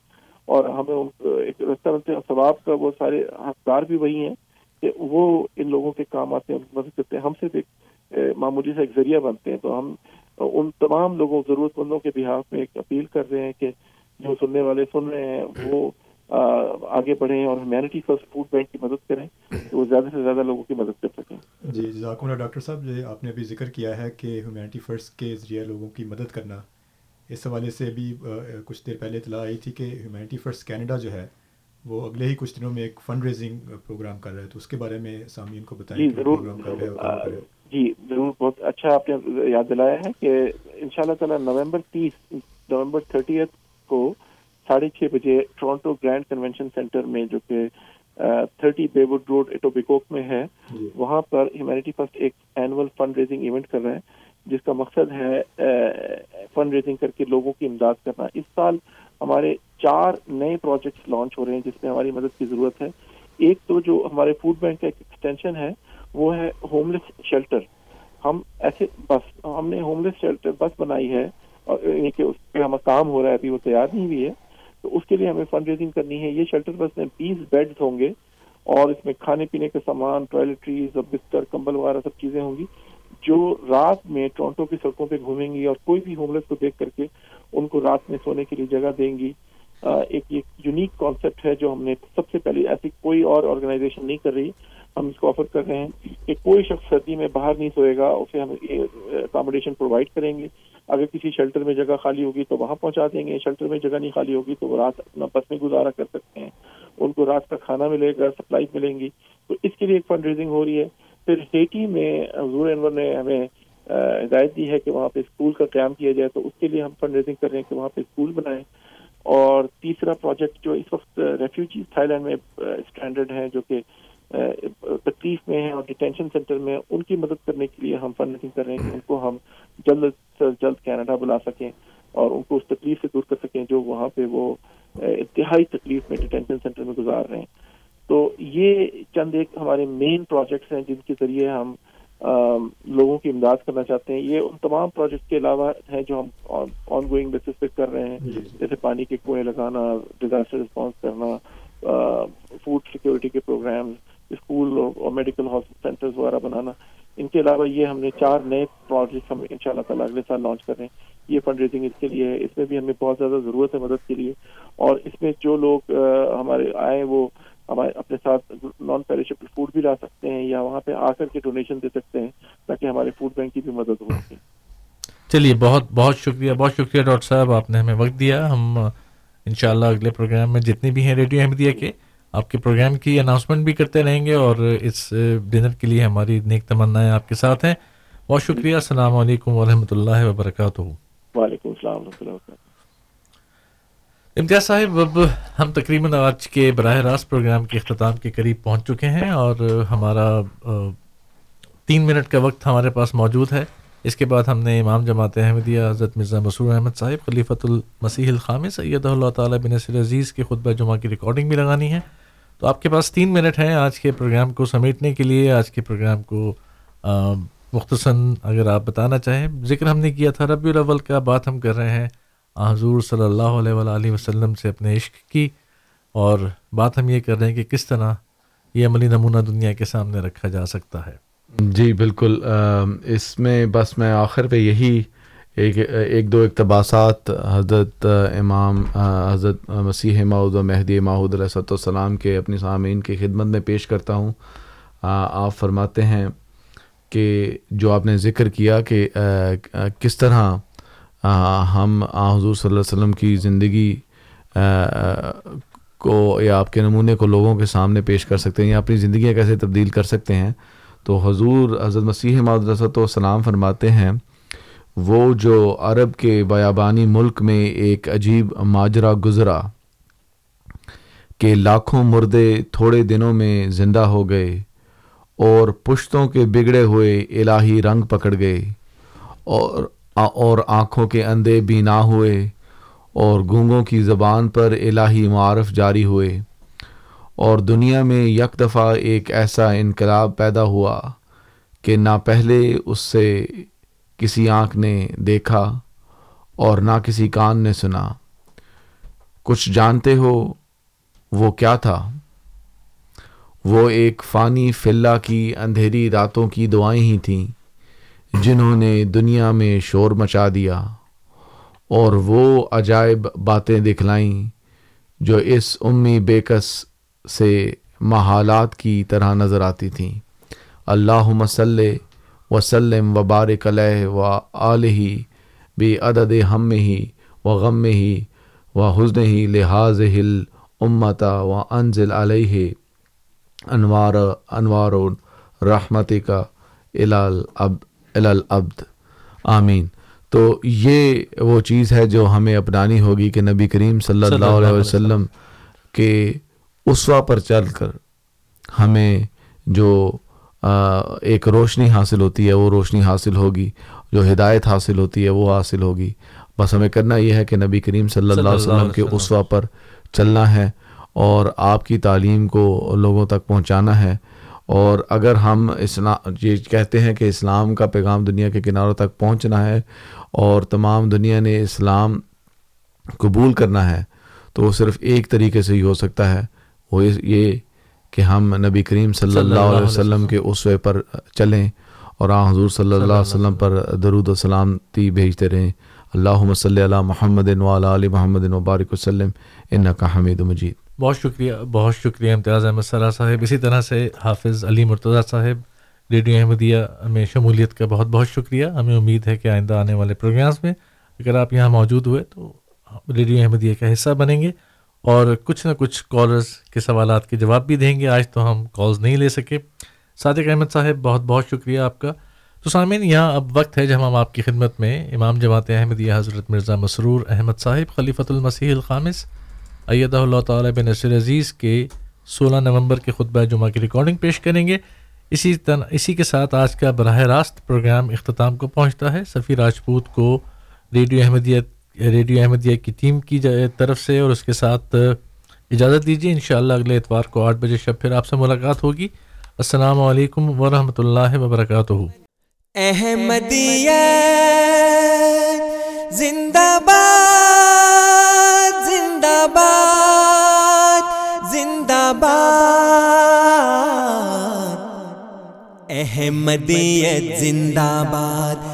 اور ہمیں ایک طرح سے ثواب کا وہ سارے حقدار بھی وہی ہیں کہ وہ ان لوگوں کے کام آتے ہیں، ان کی مدد کرتے ہیں۔ ہم صرف ایک معمولی سے ایک ذریعہ بنتے ہیں تو ہم ان تمام لوگوں ضرورت مندوں کے بحاف میں ایک اپیل کر رہے ہیں کہ جو سننے والے سن رہے ہیں وہ آگے بڑھیں اور ہیومینٹی فرسٹ فوڈ بینک کی مدد کریں تو وہ زیادہ سے زیادہ لوگوں کی مدد کر سکیں۔ جی جزاکم اللہ ڈاکٹر صاحب جو آپ نے ابھی ذکر کیا ہے کہ ہیومینٹی فرسٹ کے ذریعے لوگوں کی مدد کرنا۔ اس حوالے سے بھی کچھ دیر پہلے اطلاع آئی تھی کہ ہیومینٹی فرسٹ کینیڈا جو ہے وہ اگلے ہی کچھ دنوں میں ایک فنڈ ریزنگ پروگرام کر رہا ہے۔ تو اس کے بارے میں سامعین کو بتائیں جی ضرور۔ جی ضرور بہت اچھا آپ نے یاد دلایا ہے کہ ان شاء اللہ تعالیٰ نومبر تیس نومبر تھرٹی کو ساڑھے چھ بجے ٹورانٹو گرینڈ کنونشن سینٹر میں جو کہ تھرٹی بے وڈ روڈ ایٹوبیکوک میں ہے جی۔ وہاں پر ہیومینٹی فرسٹ ایک اینول فنڈ ریزنگ ایونٹ کر رہے ہیں جس کا مقصد ہے فنڈ ریزنگ کر کے لوگوں کی امداد کرنا اس سال ہمارے چار نئے پروجیکٹس لانچ ہو رہے ہیں جس میں ہماری مدد کی ضرورت ہے ایک تو جو ہمارے فوڈ بینک کا ایک ایکسٹینشن ہے وہ ہے ہوم لیس شیلٹر ہم ایسے بس ہم نے ہوم لیس شیلٹر بس بنائی ہے اور یعنی کہ اس پہ ہمیں کام ہو رہا ہے، ابھی وہ تیار نہیں ہوئی ہے، تو اس کے لیے ہمیں فنڈ ریزنگ کرنی ہے۔ یہ شیلٹر بس میں بیس بیڈز ہوں گے اور اس میں کھانے پینے کے سامان ٹوائلٹریز اور بستر، کمبل وغیرہ سب چیزیں ہوں گی۔ جو رات میں ٹورنٹو کی سڑکوں پہ گھومیں گی اور کوئی بھی ہوم لیس کو دیکھ کر کے ان کو رات میں سونے کے لیے جگہ دیں گی۔ ایک یہ یونیک کانسیپٹ ہے جو ہم نے سب سے پہلے ایسی کوئی اور آرگنائزیشن نہیں کر رہی۔ ہم اس کو آفر کر رہے ہیں کہ کوئی شخص سردی میں باہر نہیں سوئے گا اسے ہم اکاموڈیشن پرووائڈ کریں گے۔ اگر کسی شیلٹر میں جگہ خالی ہوگی تو وہاں پہنچا دیں گے۔ شیلٹر میں جگہ نہیں خالی ہوگی تو وہ رات اپنا بس میں گزارا کر سکتے ہیں۔ ان کو رات کا کھانا ملے گا سپلائی ملیں گی۔ تو اس کے لیے ایک فنڈ ریزنگ ہو رہی ہے۔ پھر ہیٹی میں حضور انور نے ہمیں ہدایت دی ہے کہ وہاں پہ اسکول کا قیام کیا جائے۔ تو اس کے لیے ہم فنڈ ریزنگ کر رہے ہیں کہ وہاں پہ اسکول بنائیں۔ اور تیسرا پروجیکٹ جو اس وقت ریفیوجیز تھائی لینڈ میں اسٹینڈرڈ ہیں جو کہ تکلیف میں ہیں اور ڈیٹینشن سینٹر میں ان کی مدد کرنے کے لیے ہم فنڈ کر رہے ہیں کہ ان کو ہم جلد سے جلد کینیڈا بلا سکیں اور ان کو اس تکلیف سے دور کر سکیں جو وہاں پہ وہ انتہائی تکلیف میں ڈیٹینشن سینٹر میں گزار رہے ہیں۔ تو یہ چند ایک ہمارے مین پروجیکٹس ہیں جن کے ذریعے ہم لوگوں کی امداد کرنا چاہتے ہیں۔ یہ ان تمام پروجیکٹ کے علاوہ ہیں جو ہم آن گوئنگ بیسس پہ کر رہے ہیں۔ جی، جی۔ جیسے پانی کے کنویں لگانا ڈیزاسٹر رسپانس کرنا فوڈ سیکورٹی کے پروگرام اسکول اور میڈیکل سینٹرز وغیرہ بنانا۔ ان کے علاوہ یہ ہم نے چار نئے پروجیکٹ ہم ان شاء اللہ تعالیٰ اگلے سال لانچ کر رہے ہیں۔ یہ فنڈ ریزنگ اس کے لیے ہے۔ اس میں بھی ہمیں بہت زیادہ ضرورت ہے مدد کے لیے۔ اور اس میں جو لوگ ہمارے آئے وہ ہمارے اپنے ساتھ نان پیریشبل فوڈ بھی لا سکتے ہیں یا وہاں پہ آ کر کے ڈونیشن دے سکتے ہیں تاکہ ہمارے فوڈ بینک کی بھی مدد ہو سکے۔ چلیے، بہت بہت شکریہ۔ بہت شکریہ ڈاکٹر صاحب، آپ نے ہمیں وقت دیا۔ ہم انشاءاللہ اگلے پروگرام میں جتنے بھی ہیں ریڈیو احمدیہ کے آپ کے پروگرام کی اناؤنسمنٹ بھی کرتے رہیں گے اور اس ڈنر کے لیے ہماری نیک تمنائیں آپ کے ساتھ ہیں۔ بہت شکریہ۔ السلام علیکم ورحمۃ اللہ وبرکاتہ۔ وعلیکم السلام ورحمۃ اللہ وبرکاتہ۔ امتیاز صاحب اب ہم تقریباً آج کے براہ راست پروگرام کے اختتام کے قریب پہنچ چکے ہیں اور ہمارا تین منٹ کا وقت ہمارے پاس موجود ہے۔ اس کے بعد ہم نے امام جماعت احمدیہ حضرت مرزا مسور احمد صاحب خلیفۃ المسیح الخام سید اللہ تعالیٰ بن نصر عزیز کے خطبہ جمعہ کی ریکارڈنگ بھی لگانی ہے۔ تو آپ کے پاس تین منٹ ہیں آج کے پروگرام کو سمیٹنے کے لیے، آج کے پروگرام کو مختصراً اگر آپ بتانا چاہیں، ذکر ہم نے کیا تھا ربی الاول کا، بات ہم کر رہے ہیں حضور صلی اللہ علیہ وآلہ وسلم سے اپنے عشق کی، اور بات ہم یہ کر رہے ہیں کہ کس طرح یہ عملی نمونہ دنیا کے سامنے رکھا جا سکتا ہے۔ جی بالکل اس میں بس میں آخر پہ یہی ایک ایک دو اقتباسات حضرت امام، حضرت مسیح ماؤد و مہدی ماحود علیہ السلام کے اپنی سامعین کی خدمت میں پیش کرتا ہوں۔ آپ فرماتے ہیں کہ جو آپ نے ذکر کیا کہ کس طرح ہم حضور صلی اللہ علیہ وسلم کی زندگی کو یا آپ کے نمونے کو لوگوں کے سامنے پیش کر سکتے ہیں یا اپنی زندگیاں کیسے تبدیل کر سکتے ہیں۔ تو حضور حضرت مسیح مدرسۃ و سلام فرماتے ہیں وہ جو عرب کے بیابانی ملک میں ایک عجیب ماجرا گزرا، کہ لاکھوں مردے تھوڑے دنوں میں زندہ ہو گئے اور پشتوں کے بگڑے ہوئے الہی رنگ پکڑ گئے اور اور آنکھوں کے اندھے بھی نہ ہوئے اور گونگوں کی زبان پر الہی معارف جاری ہوئے اور دنیا میں یک دفعہ ایک ایسا انقلاب پیدا ہوا کہ نہ پہلے اس سے کسی آنکھ نے دیکھا اور نہ کسی کان نے سنا۔ کچھ جانتے ہو وہ کیا تھا؟ وہ ایک فانی فلہ کی اندھیری راتوں کی دعائیں ہی تھیں جنہوں نے دنیا میں شور مچا دیا اور وہ عجائب باتیں دکھلائیں جو اس امی بیکس سے محالات کی طرح نظر آتی تھیں۔ اللہ مسلح وسلم و بارک علیہ و علیہ بے عدد ہم ہی و غم ہی و حسن ہی لحاظ ہل امتا و انزل علیہ انوار انوار رحمت کا الالعبد آمین تو یہ وہ چیز ہے جو ہمیں اپنانی ہوگی کہ نبی کریم صلی اللہ علیہ وسلم کے اسوا پر چل کر ہمیں جو ایک روشنی حاصل ہوتی ہے وہ روشنی حاصل ہوگی جو ہدایت حاصل ہوتی ہے وہ حاصل ہوگی۔ بس ہمیں کرنا یہ ہے کہ نبی کریم صلی اللہ علیہ وسلم کے اسوا پر چلنا ہے اور آپ کی تعلیم کو لوگوں تک پہنچانا ہے۔ اور اگر ہم اسلام یہ کہتے ہیں کہ اسلام کا پیغام دنیا کے کناروں تک پہنچنا ہے اور تمام دنیا نے اسلام قبول کرنا ہے تو وہ صرف ایک طریقے سے ہی ہو سکتا ہے۔ وہ یہ کہ ہم نبی کریم صلی اللہ علیہ وسلم کے اسوے پر چلیں اور آ حضور صلی اللہ علیہ وسلم پر درود و سلامتی بھیجتے رہیں۔ اللہ صلی اللہ محمد علی محمد وبارک وسلم۔ ان کا حمید مجید۔ بہت شکریہ بہت شکریہ امتیاز احمد سرا صاحب۔ اسی طرح سے حافظ علی مرتضیٰ صاحب ریڈیو احمدیہ میں شمولیت کا بہت بہت شکریہ۔ ہمیں امید ہے کہ آئندہ آنے والے پروگرامس میں اگر آپ یہاں موجود ہوئے تو ریڈیو احمدیہ کا حصہ بنیں گے۔ اور کچھ نہ کچھ کالرز کے سوالات کے جواب بھی دیں گے۔ آج تو ہم کالز نہیں لے سکے۔ صادق احمد صاحب، بہت بہت شکریہ آپ کا۔ تو سامعین، یہاں اب وقت ہے جب ہم آپ کی خدمت میں امام جماعت احمدیہ حضرت مرزا مسرور احمد صاحب، خلیفۃ المسیح الخامس، ایدہ اللہ تعالیٰ بن نصر عزیز کے سولہ نومبر کے خطبہ جمعہ کی ریکارڈنگ پیش کریں گے۔ اسی طرح اسی کے ساتھ آج کا براہ راست پروگرام اختتام کو پہنچتا ہے۔ سفیر راجپوت کو ریڈیو احمدیہ ریڈیو احمدیہ کی ٹیم کی طرف سے اور اس کے ساتھ اجازت دیجیے انشاءاللہ اگلے اتوار کو آٹھ بجے شب پھر آپ سے ملاقات ہوگی۔ السلام علیکم ورحمۃ اللہ وبرکاتہ۔ احمدیہ زندہ باد زندہ باد زندہ باد احمدیت زندہ باد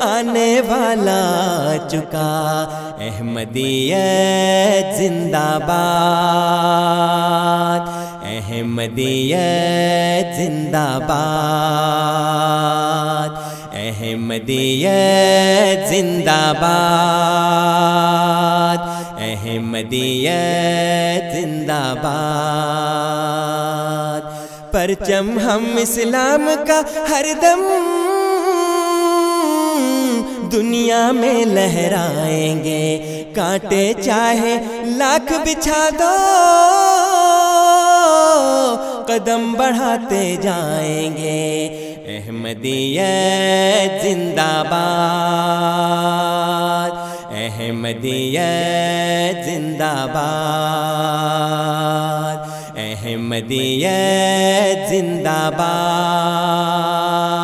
آنے والا چکا۔ احمدیت زندہ باد۔ احمدیت زندہ باد۔ احمدیت زندہ باد۔ احمدیت زندہ باد۔ پرچم ہم اسلام کا ہر دم دنیا میں لہرائیں گے۔ کانٹے چاہے لاکھ بچھا دو۔ قدم بڑھاتے جائیں گے۔ احمدیت زندہ باد۔ احمدیت زندہ باد۔ احمدیت زندہ باد۔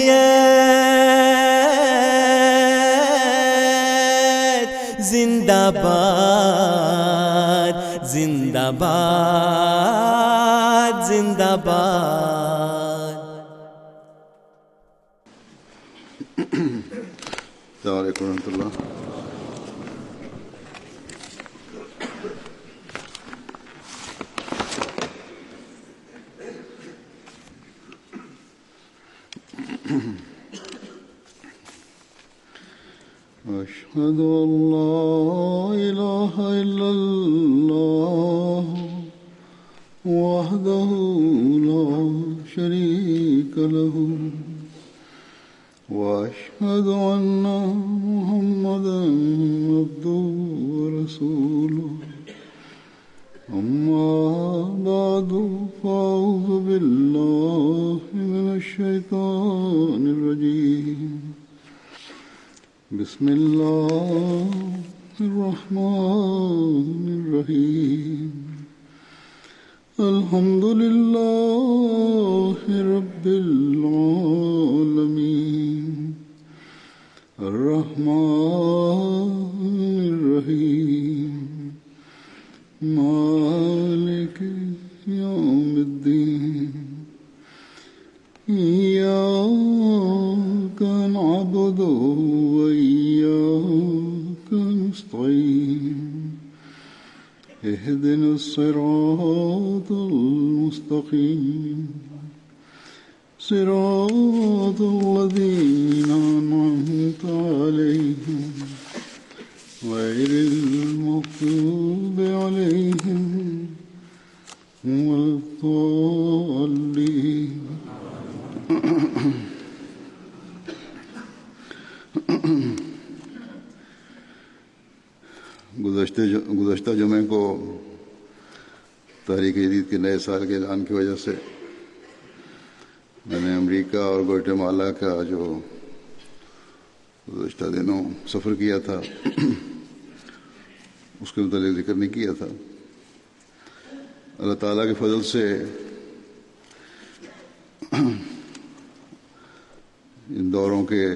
باد زندہ باد۔ سفر کیا تھا، اس کے متعلق ذکر نہیں کیا تھا۔ اللہ تعالیٰ کے فضل سے ان دوروں کے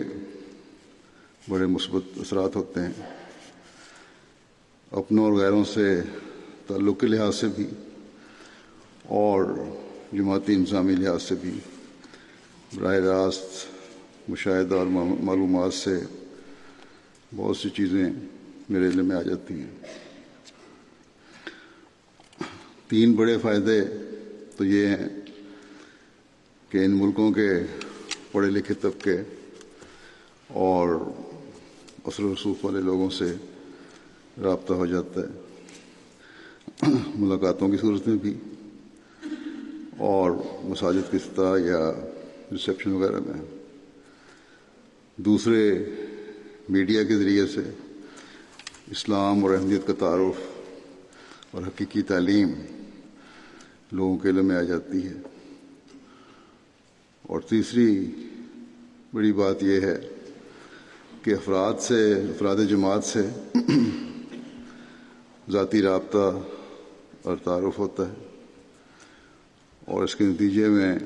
بڑے مثبت اثرات ہوتے ہیں۔ اپنوں اور غیروں سے تعلق کے لحاظ سے بھی اور جماعتی انظامی لحاظ سے بھی۔ براہ راست مشاہدہ اور معلومات سے بہت سی چیزیں میرے علم میں آ جاتی ہیں۔ تین بڑے فائدے تو یہ ہیں کہ ان ملکوں کے پڑھے لکھے طبقے اور اثر و رسوخ والے لوگوں سے رابطہ ہو جاتا ہے۔ ملاقاتوں کی صورت میں بھی اور مساجد کی سطح یا ریسیپشن وغیرہ میں۔ دوسرے میڈیا کے ذریعے سے اسلام اور احمدیت کا تعارف اور حقیقی تعلیم لوگوں کے علم میں آ جاتی ہے۔ اور تیسری بڑی بات یہ ہے کہ افراد سے، افراد جماعت سے ذاتی رابطہ اور تعارف ہوتا ہے۔ اور اس کے نتیجے میں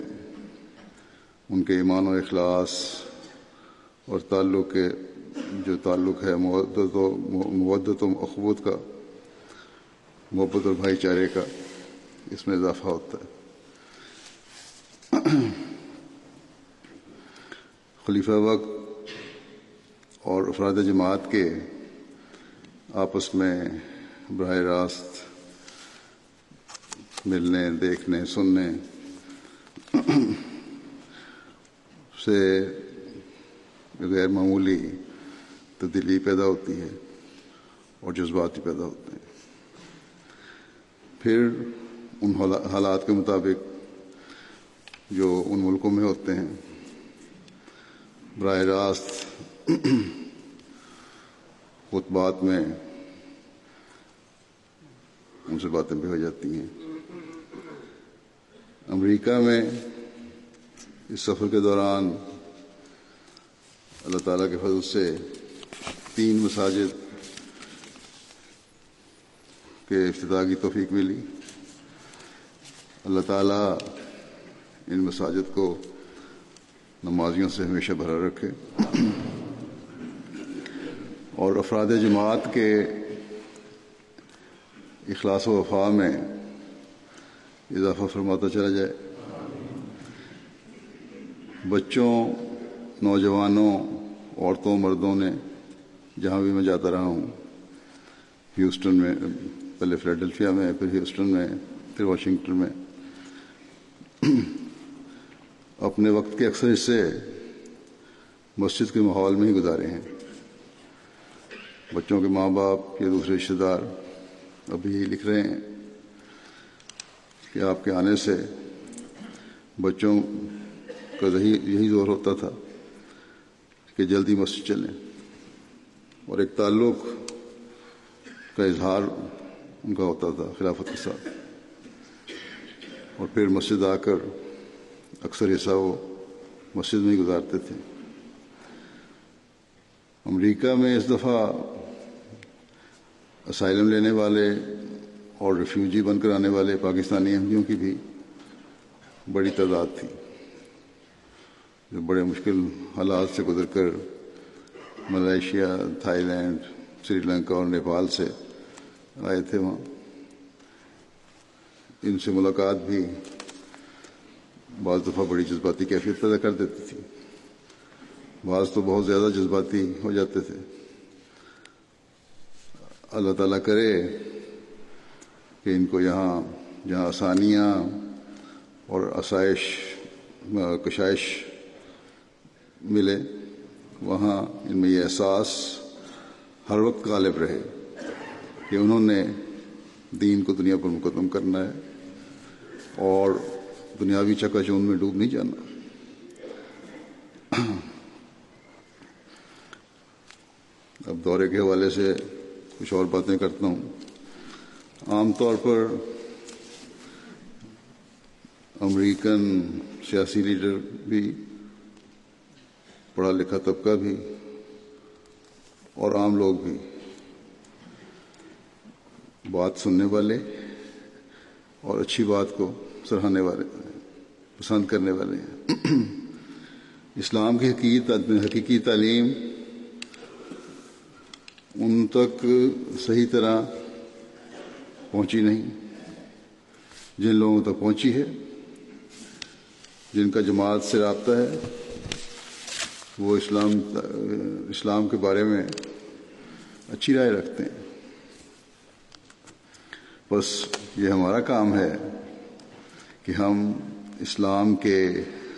ان کے ایمان و اخلاص اور تعلق کے جو تعلق ہے مودت و مودت و اخبوت کا، محبت اور بھائی چارے کا، اس میں اضافہ ہوتا ہے۔ خلیفہ وقت اور افراد جماعت کے آپس میں براہ راست ملنے، دیکھنے، سننے سے غیر معمولی تبدیلی پیدا ہوتی ہے اور جذباتی پیدا ہوتے ہیں۔ پھر ان حالات کے مطابق جو ان ملکوں میں ہوتے ہیں، براہ راست خطبات میں ان سے باتیں بھی ہو جاتی ہیں۔ امریکہ میں اس سفر کے دوران اللہ تعالیٰ کے فضل سے تین مساجد کے افتتاح کی توفیق ملی۔ اللہ تعالیٰ ان مساجد کو نمازیوں سے ہمیشہ بھرا رکھے۔ اور افراد جماعت کے اخلاص و وفا میں اضافہ فرماتا چلا جائے۔ بچوں، نوجوانوں، عورتوں، مردوں نے جہاں بھی میں جاتا رہا ہوں، ہیوسٹن میں، پہلے فلیڈلفیا میں، پھر ہیوسٹن میں، پھر واشنگٹن میں۔ اپنے وقت کے اکثر حصے مسجد کے ماحول میں ہی گزارے ہیں۔ بچوں کے ماں باپ یا دوسرے رشتے دار ابھی یہی لکھ رہے ہیں کہ آپ کے آنے سے بچوں کا یہی زور ہوتا تھا کہ جلدی مسجد چلیں۔ اور ایک تعلق کا اظہار ان کا ہوتا تھا، خلافت کے ساتھ۔ اور پھر مسجد آ کر اکثر حصہ وہ مسجد میں گزارتے تھے۔ امریکہ میں اس دفعہ اسائلم لینے والے اور ریفیوجی بن کر آنے والے پاکستانی احمدیوں کی بھی بڑی تعداد تھی۔ جو بڑے مشکل حالات سے گزر کر Malaysia Thailand Sri Lanka اور نیپال سے آئے تھے وہاں۔ ان سے ملاقات بھی بعض دفعہ بڑی جذباتی کیفیت پیدا کر دیتی تھی۔ بعض تو بہت زیادہ جذباتی ہو جاتے تھے۔ اللہ تعالیٰ کرے کہ ان کو یہاں، جہاں آسانیاں اور آسائش، کشائش ملے۔ وہاں ان میں یہ احساس ہر وقت غالب رہے کہ انہوں نے دین کو دنیا پر مقدم کرنا ہے اور دنیاوی چکا چون میں ڈوب نہیں جانا۔ اب دورے کے حوالے سے کچھ اور باتیں کرتا ہوں۔ عام طور پر امریکن سیاسی لیڈر بھی پڑھا لکھا طبقہ بھی اور عام لوگ بھی۔ بات سننے والے اور اچھی بات کو سراہنے والے، پسند کرنے والے ہیں۔ اسلام کی حقیقی تعلیم ان تک صحیح طرح پہنچی نہیں۔ جن لوگوں تک پہنچی ہے، جن کا جماعت سے رابطہ ہے وہ اسلام اسلام کے بارے میں اچھی رائے رکھتے ہیں۔ بس یہ ہمارا کام ہے کہ ہم اسلام کے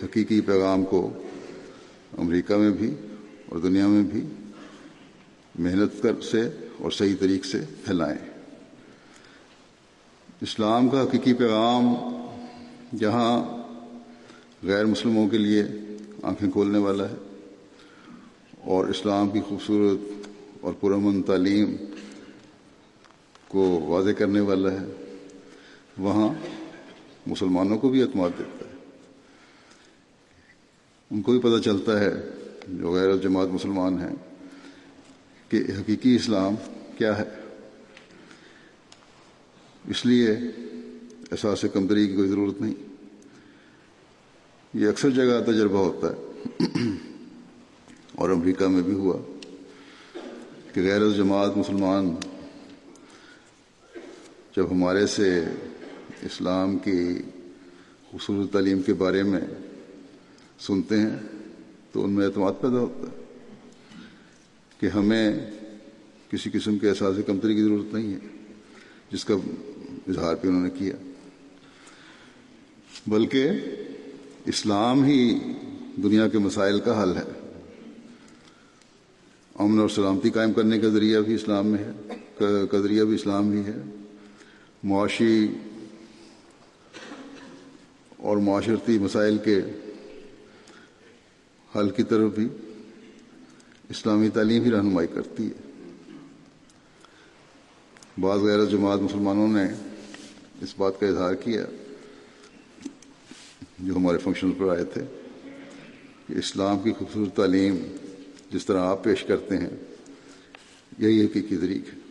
حقیقی پیغام کو امریکہ میں بھی اور دنیا میں بھی محنت کر سے اور صحیح طریق سے پھیلائیں۔ اسلام کا حقیقی پیغام جہاں غیر مسلموں کے لیے آنکھیں کھولنے والا ہے۔ اور اسلام کی خوبصورت اور پرامن تعلیم کو واضح کرنے والا ہے، وہاں مسلمانوں کو بھی اعتماد دیتا ہے۔ ان کو بھی پتہ چلتا ہے، جو غیر جماعت مسلمان ہیں، کہ حقیقی اسلام کیا ہے۔ اس لیے احساس کمتری کی کوئی ضرورت نہیں۔ یہ اکثر جگہ تجربہ ہوتا ہے۔ اور امریکہ میں بھی ہوا کہ غیر جماعت مسلمان جب ہمارے سے اسلام کی خوبصورت تعلیم کے بارے میں سنتے ہیں تو ان میں اعتماد پیدا ہوتا ہے کہ ہمیں کسی قسم کے احساس کمتری کی ضرورت نہیں ہے، جس کا اظہار بھی انہوں نے کیا۔ بلکہ اسلام ہی دنیا کے مسائل کا حل ہے۔ امن اور سلامتی قائم کرنے کا ذریعہ بھی اسلام میں ہے قدریہ بھی اسلام ہی ہے۔ معاشی اور معاشرتی مسائل کے حل کی طرف بھی اسلامی تعلیم ہی رہنمائی کرتی ہے۔ بعض غیر جماعت مسلمانوں نے اس بات کا اظہار کیا جو ہمارے فنکشن پر آئے تھے کہ اسلام کی خوبصورت تعلیم جس طرح آپ پیش کرتے ہیں، یہی حقیقی طریق ہے۔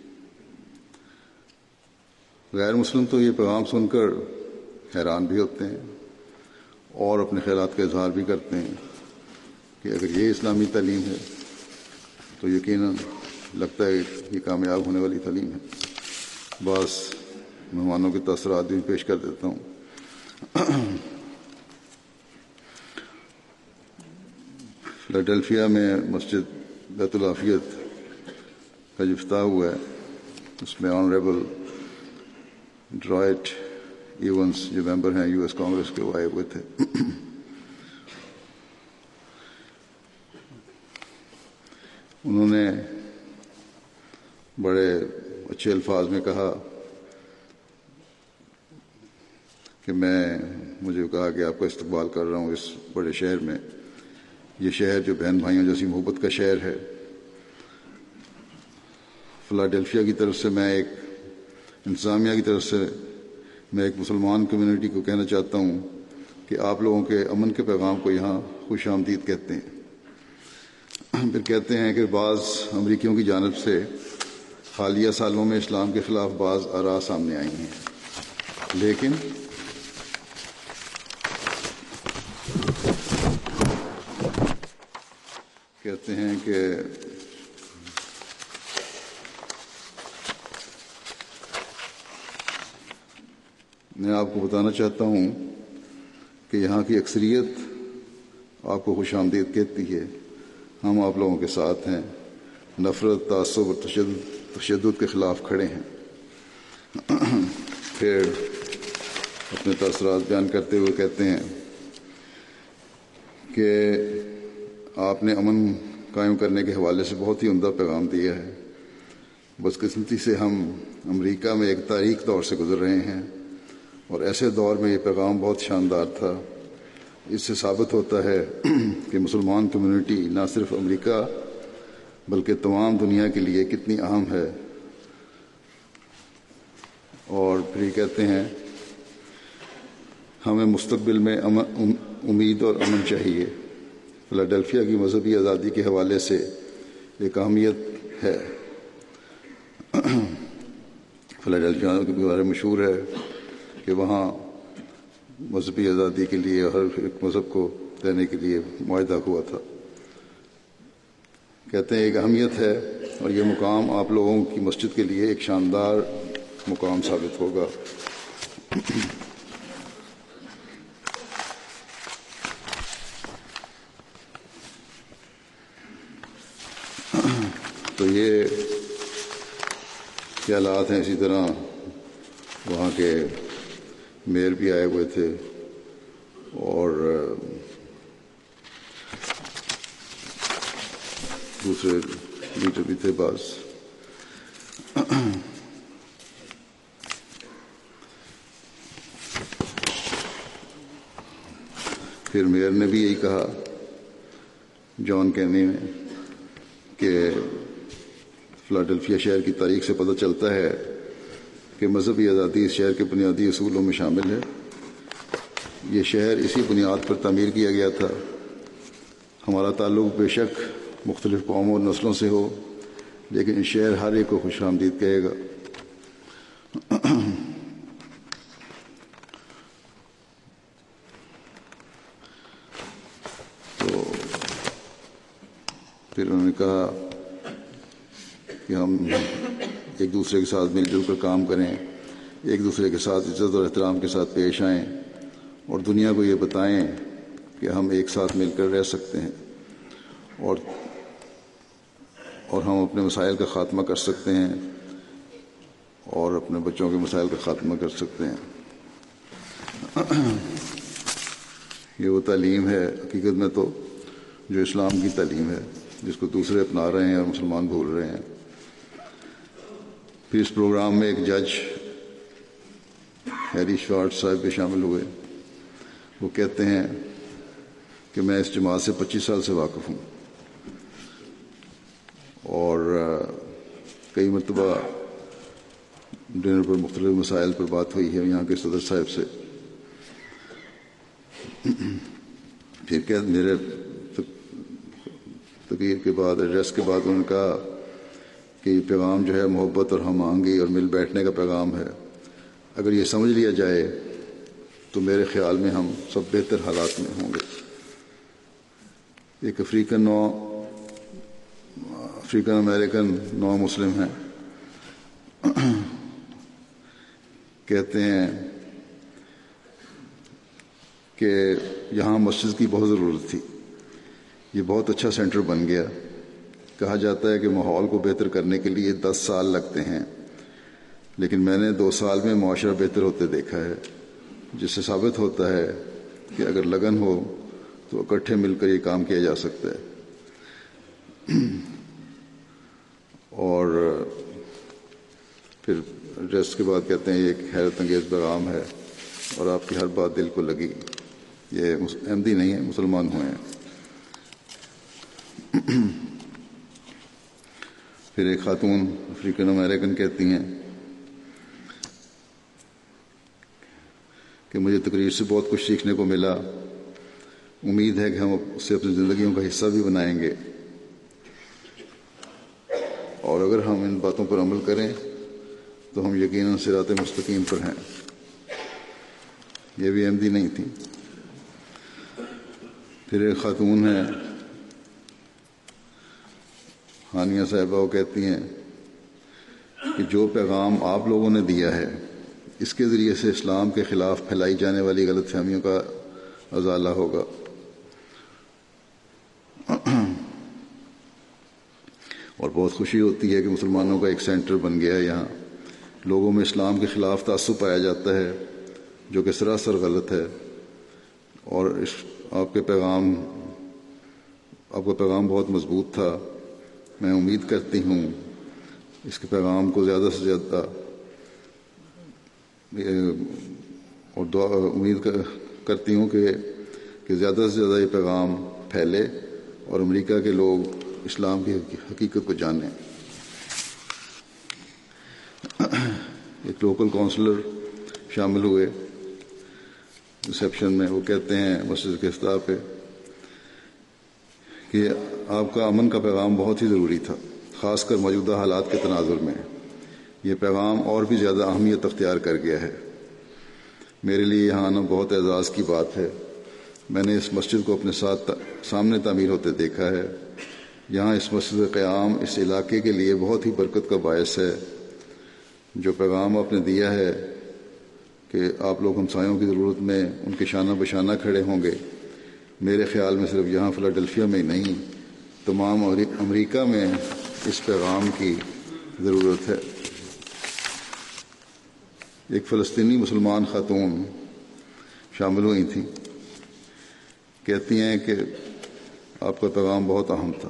غیر مسلم تو یہ پیغام سن کر حیران بھی ہوتے ہیں اور اپنے خیالات کا اظہار بھی کرتے ہیں کہ اگر یہ اسلامی تعلیم ہے تو یقیناً لگتا ہے یہ کامیاب ہونے والی تعلیم ہے۔ بعض مہمانوں کے تاثرات بھی پیش کر دیتا ہوں۔ فلاڈیلفیا میں مسجد بیت العافیت کا جو افتاح ہوا ہے، اس میں آنریبل ڈرائٹ ایونس جو ممبر ہیں یو ایس کانگریس کے، وہ آئے ہوئے تھے۔ انہوں نے بڑے اچھے الفاظ میں کہا کہ میں، مجھے کہا کہ آپ کا استقبال کر رہا ہوں اس بڑے شہر میں۔ یہ شہر جو بہن بھائیوں جیسی محبت کا شہر ہے۔ فلاڈیلفیا کی طرف سے میں ایک، انتظامیہ کی طرف سے میں ایک مسلمان کمیونٹی کو کہنا چاہتا ہوں کہ آپ لوگوں کے امن کے پیغام کو یہاں خوش آمدید کہتے ہیں۔ پھر کہتے ہیں کہ بعض امریکیوں کی جانب سے حالیہ سالوں میں اسلام کے خلاف بعض آرا سامنے آئی ہیں۔ لیکن کہتے ہیں کہ میں آپ کو بتانا چاہتا ہوں کہ یہاں کی اکثریت آپ کو خوش آمدید کہتی ہے۔ ہم آپ لوگوں کے ساتھ ہیں۔ نفرت، تعصب اور تشدد تشدد کے خلاف کھڑے ہیں۔ پھر اپنے تاثرات بیان کرتے ہوئے کہتے ہیں کہ آپ نے امن قائم کرنے کے حوالے سے بہت ہی عمدہ پیغام دیا ہے۔ بدقسمتی سے ہم امریکہ میں ایک تاریخ دور سے گزر رہے ہیں اور ایسے دور میں یہ پیغام بہت شاندار تھا۔ اس سے ثابت ہوتا ہے کہ مسلمان کمیونٹی نہ صرف امریکہ بلکہ تمام دنیا کے لیے کتنی اہم ہے۔ اور پھر یہ کہتے ہیں، ہمیں مستقبل میں امید اور امن چاہیے۔ فلاڈیلفیا کی مذہبی آزادی کے حوالے سے ایک اہمیت ہے۔ فلاڈیلفیا کے بارے مشہور ہے کہ وہاں مذہبی آزادی کے لیے ہر ایک مذہب کو دینے کے لیے معاہدہ ہوا تھا۔ کہتے ہیں ایک اہمیت ہے اور یہ مقام آپ لوگوں کی مسجد کے لیے ایک شاندار مقام ثابت ہوگا۔ تو یہ خیالات ہیں اسی طرح وہاں کے میئر بھی آئے ہوئے تھے اور دوسرے لیڈر بھی تھے بعض۔ پھر میئر نے بھی یہی کہا جان کہنے میں کہ فلاڈلفیا شہر کی تاریخ سے پتہ چلتا ہے کہ مذہبی آزادی اس شہر کے بنیادی اصولوں میں شامل ہے۔ یہ شہر اسی بنیاد پر تعمیر کیا گیا تھا۔ ہمارا تعلق بے شک مختلف قوموں اور نسلوں سے ہو، لیکن اس شہر ہر ایک کو خوش آمدید کہے گا تو پھر انہوں نے کہا کہ ہم ایک دوسرے کے ساتھ مل جل کر کام کریں، ایک دوسرے کے ساتھ عزت اور احترام کے ساتھ پیش آئیں اور دنیا کو یہ بتائیں کہ ہم ایک ساتھ مل کر رہ سکتے ہیں اور اور ہم اپنے مسائل کا خاتمہ کر سکتے ہیں اور اپنے بچوں کے مسائل کا خاتمہ کر سکتے ہیں۔ یہ وہ تعلیم ہے، حقیقت میں تو جو اسلام کی تعلیم ہے، جس کو دوسرے اپنا رہے ہیں اور مسلمان بھول رہے ہیں۔ پھر اس پروگرام میں ایک جج ہیری شارٹ صاحب بھی شامل ہوئے۔ وہ کہتے ہیں کہ میں اس جماعت سے پچیس سال سے واقف ہوں۔ اور کئی مرتبہ ڈنر پر مختلف مسائل پر بات ہوئی ہے یہاں کے صدر صاحب سے۔ پھر کیا میرے تقریر کے بعد، ایڈریس کے بعد انہوں نے کہا کہ یہ پیغام جو ہے محبت اور ہم آہنگی اور مل بیٹھنے کا پیغام ہے۔ اگر یہ سمجھ لیا جائے تو میرے خیال میں ہم سب بہتر حالات میں ہوں گے۔ ایک African no African American new Muslim ہیں۔ کہتے ہیں کہ یہاں مسجد کی بہت ضرورت تھی۔ یہ بہت اچھا سینٹر بن گیا۔ کہا جاتا ہے کہ ماحول کو بہتر کرنے کے لیے دس سال لگتے ہیں۔ لیکن میں نے دو سال میں معاشرہ بہتر ہوتے دیکھا ہے۔ جس سے ثابت ہوتا ہے کہ اگر لگن ہو تو اکٹھے مل کر یہ کام کیا جا سکتا ہے۔ اور پھر ریسٹ کے بعد کہتے ہیں یہ ایک حیرت انگیز پیغام ہے اور آپ کی ہر بات دل کو لگی۔ یہ احمدی نہیں ہے، مسلمان ہوئے ہیں۔ پھر ایک خاتون افریقن امریکن کہتی ہیں کہ مجھے تقریر سے بہت کچھ سیکھنے کو ملا۔ امید ہے کہ ہم اس سے اپنی زندگیوں کا حصہ بھی بنائیں گے۔ اور اگر ہم ان باتوں پر عمل کریں تو ہم یقیناً سرات مستقیم پر ہیں۔ یہ بھی احمدی نہیں تھی۔ پھر ایک خاتون ہے ہانیہ صاحبہ وہ کہتی ہیں کہ جو پیغام آپ لوگوں نے دیا ہے، اس کے ذریعے سے اسلام کے خلاف پھیلائی جانے والی غلط فہمیوں کا ازالہ ہوگا۔ اور بہت خوشی ہوتی ہے کہ مسلمانوں کا ایک سینٹر بن گیا ہے یہاں۔ لوگوں میں اسلام کے خلاف تعصب پایا جاتا ہے، جو کہ سراسر غلط ہے۔ اور اس آپ کے پیغام آپ کا پیغام بہت مضبوط تھا۔ میں امید کرتی ہوں اس کے پیغام کو زیادہ سے زیادہ اور دعا، امید کرتی ہوں کہ کہ زیادہ سے زیادہ یہ پیغام پھیلے اور امریکہ کے لوگ اسلام کی حقیقت کو جانیں۔ ایک لوکل کونسلر شامل ہوئے۔ ریسیپشن میں وہ کہتے ہیں مسجد کے افتاح پہ کہ آپ کا امن کا پیغام بہت ہی ضروری تھا، خاص کر موجودہ حالات کے تناظر میں۔ یہ پیغام اور بھی زیادہ اہمیت اختیار کر گیا ہے۔ میرے لیے یہاں آنا بہت اعزاز کی بات ہے۔ میں نے اس مسجد کو اپنے ساتھ سامنے تعمیر ہوتے دیکھا ہے۔ یہاں اس مسجد قیام اس علاقے کے لیے بہت ہی برکت کا باعث ہے۔ جو پیغام آپ نے دیا ہے کہ آپ لوگ ہمسایوں کی ضرورت میں ان کے شانہ بشانہ کھڑے ہوں گے، میرے خیال میں صرف یہاں فلاڈلفیا میں ہی نہیں تمام امریکہ میں اس پیغام کی ضرورت ہے۔ ایک فلسطینی مسلمان خاتون شامل ہوئی تھیں۔ کہتی ہیں کہ آپ کا پیغام بہت اہم تھا۔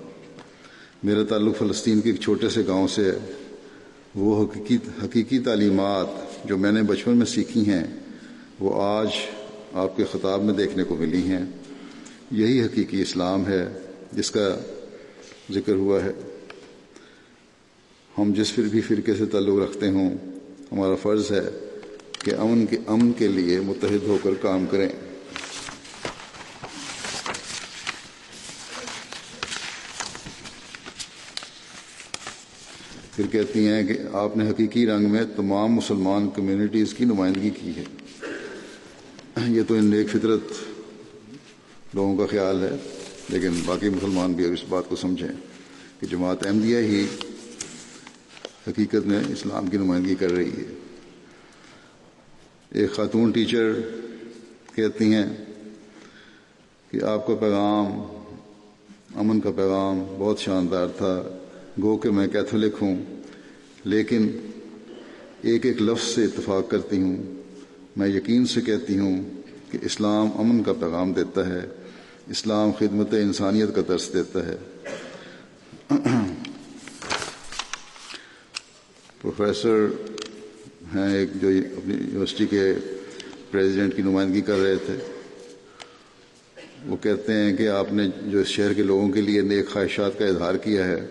میرا تعلق فلسطین کے ایک چھوٹے سے گاؤں سے ہے۔ وہ حقیقی حقیقی تعلیمات جو میں نے بچپن میں سیکھی ہیں، وہ آج آپ کے خطاب میں دیکھنے کو ملی ہیں۔ یہی حقیقی اسلام ہے، جس کا ذکر ہوا ہے۔ ہم جس پھر بھی فرقے سے تعلق رکھتے ہوں، ہمارا فرض ہے کہ امن کے امن کے لیے متحد ہو کر کام کریں۔ پھر کہتی ہیں کہ آپ نے حقیقی رنگ میں تمام مسلمان کمیونٹیز کی نمائندگی کی ہے۔ یہ تو ان نیک فطرت لوگوں کا خیال ہے۔ لیکن باقی مسلمان بھی اس بات کو سمجھیں کہ جماعت احمدیہ ہی حقیقت میں اسلام کی نمائندگی کر رہی ہے۔ ایک خاتون ٹیچر کہتی ہیں کہ آپ کا پیغام، امن کا پیغام بہت شاندار تھا۔ گو کہ میں کیتھولک ہوں، لیکن ایک ایک لفظ سے اتفاق کرتی ہوں۔ میں یقین سے کہتی ہوں کہ اسلام امن کا پیغام دیتا ہے۔ اسلام خدمت انسانیت کا درس دیتا ہے۔ پروفیسر ہیں ایک جو اپنی یونیورسٹی کے پریزیڈنٹ کی نمائندگی کر رہے تھے۔ وہ کہتے ہیں کہ آپ نے جو اس شہر کے لوگوں کے لیے نیک خواہشات کا اظہار کیا ہے،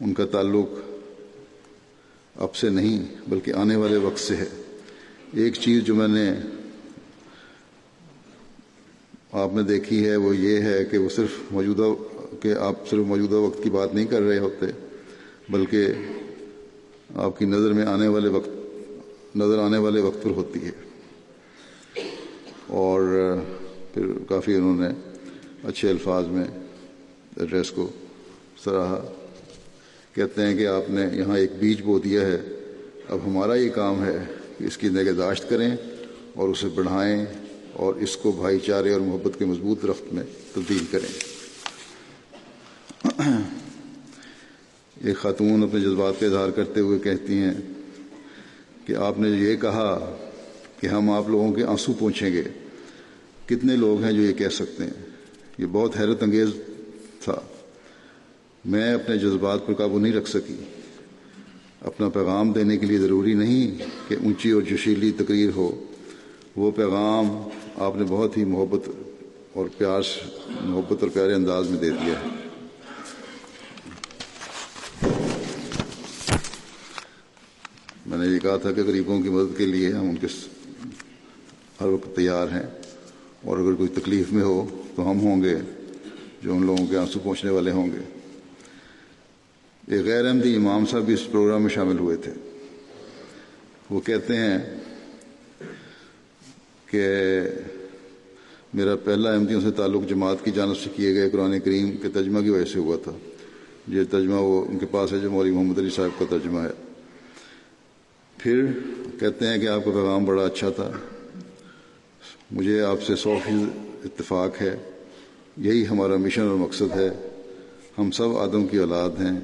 ان کا تعلق اب سے نہیں بلکہ آنے والے وقت سے ہے۔ ایک چیز جو میں نے آپ نے دیکھی ہے، وہ یہ ہے کہ وہ صرف موجودہ، کہ آپ صرف موجودہ وقت کی بات نہیں کر رہے ہوتے، بلکہ آپ کی نظر میں آنے والے وقت، نظر آنے والے وقت پر ہوتی ہے۔ اور پھر کافی انہوں نے اچھے الفاظ میں ایڈریس کو سراہا۔ کہتے ہیں کہ آپ نے یہاں ایک بیج بو دیا ہے۔ اب ہمارا یہ کام ہے کہ اس کی نگہداشت کریں اور اسے بڑھائیں۔ اور اس کو بھائی چارے اور محبت کے مضبوط رخت میں تبدیل کریں۔ ایک خاتون اپنے جذبات کا اظہار کرتے ہوئے کہتی ہیں کہ آپ نے یہ کہا کہ ہم آپ لوگوں کے آنسو پوچھیں گے۔ کتنے لوگ ہیں جو یہ کہہ سکتے ہیں؟ یہ بہت حیرت انگیز تھا۔ میں اپنے جذبات پر قابو نہیں رکھ سکی۔ اپنا پیغام دینے کے لیے ضروری نہیں کہ اونچی اور جوشیلی تقریر ہو۔ وہ پیغام آپ نے بہت ہی محبت اور پیار محبت اور پیارے انداز میں دے دیا ہے۔ میں نے یہ کہا تھا کہ غریبوں کی مدد کے لیے ہم ان کے ہر وقت تیار ہیں اور اگر کوئی تکلیف میں ہو تو ہم ہوں گے جو ان لوگوں کے آنسو پہنچنے والے ہوں گے۔ ایک غیر احمدی امام صاحب بھی اس پروگرام میں شامل ہوئے تھے۔ وہ کہتے ہیں کہ میرا پہلا احمدیوں سے تعلق جماعت کی جانب سے کیے گئے قرآن کریم کے ترجمہ کی وجہ سے ہوا تھا۔ یہ ترجمہ وہ ان کے پاس ہے جو مولوی محمد علی صاحب کا ترجمہ ہے۔ پھر کہتے ہیں کہ آپ کا پیغام بڑا اچھا تھا۔ مجھے آپ سے سو فیصد اتفاق ہے۔ یہی ہمارا مشن اور مقصد ہے۔ ہم سب آدم کی اولاد ہیں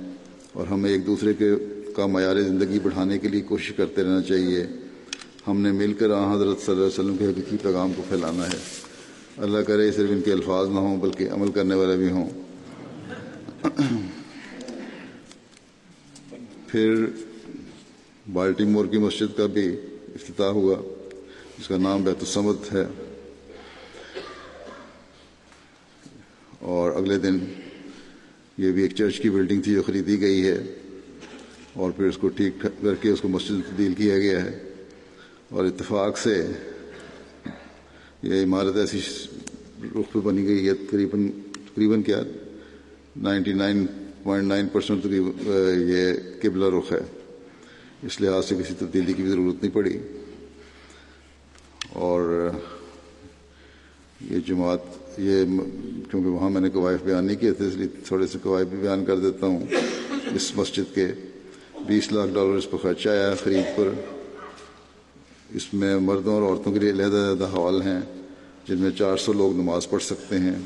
اور ہمیں ایک دوسرے کے کا معیار زندگی بڑھانے کے لیے کوشش کرتے رہنا چاہیے۔ ہم نے مل کر حضرت صلی اللہ علیہ وسلم کے حقیقی پیغام کو پھیلانا ہے۔ اللہ کرے صرف ان کے الفاظ نہ ہوں بلکہ عمل کرنے والے بھی ہوں۔ پھر بالٹیمور کی مسجد کا بھی افتتاح ہوا۔ جس کا نام بیت السمد ہے۔ اور اگلے دن یہ بھی ایک چرچ کی بلڈنگ تھی جو خریدی گئی ہے۔ اور پھر اس کو ٹھیک کر کے اس کو مسجد تبدیل کیا گیا ہے۔ اور اتفاق سے یہ عمارت ایسی رخ پہ بنی گئی ہے، تقریباً تقریباً کیا؟ Ninety nine point nine percent یہ قبلہ رخ ہے۔ اس لحاظ سے کسی تبدیلی کی بھی ضرورت نہیں پڑی۔ اور یہ جماعت یہ کیونکہ وہاں میں نے قوائف بیان نہیں کیے تھے، اس لیے تھوڑے سے قوائف بھی بیان کر دیتا ہوں۔ اس مسجد کے بیس لاکھ ڈالر اس پر خرچہ آیا خرید پر۔ اس میں مردوں اور عورتوں کے لیے علیحدہ علیحدہ حوال ہیں، جن میں چار سو لوگ نماز پڑھ سکتے ہیں۔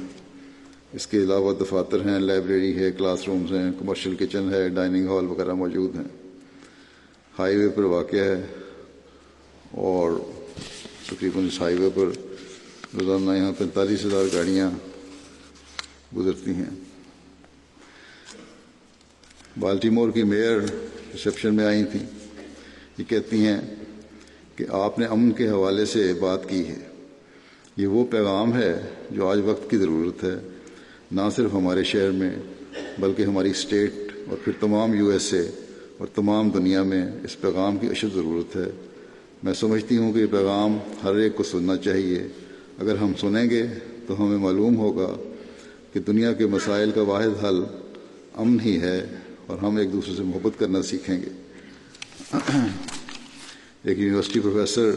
اس کے علاوہ دفاتر ہیں، لائبریری ہے، کلاس رومز ہیں، کمرشل کچن ہے، ڈائننگ ہال وغیرہ موجود ہیں۔ ہائی وے پر واقع ہے اور تقریباً اس ہائی وے پر روزانہ یہاں پینتالیس ہزار گاڑیاں گزرتی ہیں۔ بالٹیمور کی میئر ریسیپشن میں آئی تھیں۔ یہ کہتی ہیں کہ آپ نے امن کے حوالے سے بات کی ہے۔ یہ وہ پیغام ہے جو آج وقت کی ضرورت ہے، نہ صرف ہمارے شہر میں، بلکہ ہماری اسٹیٹ اور پھر تمام یو ایس اے اور تمام دنیا میں اس پیغام کی اشد ضرورت ہے۔ میں سمجھتی ہوں کہ یہ پیغام ہر ایک کو سننا چاہیے۔ اگر ہم سنیں گے تو ہمیں معلوم ہوگا کہ دنیا کے مسائل کا واحد حل امن ہی ہے اور ہم ایک دوسرے سے محبت کرنا سیکھیں گے۔ ایک یونیورسٹی پروفیسر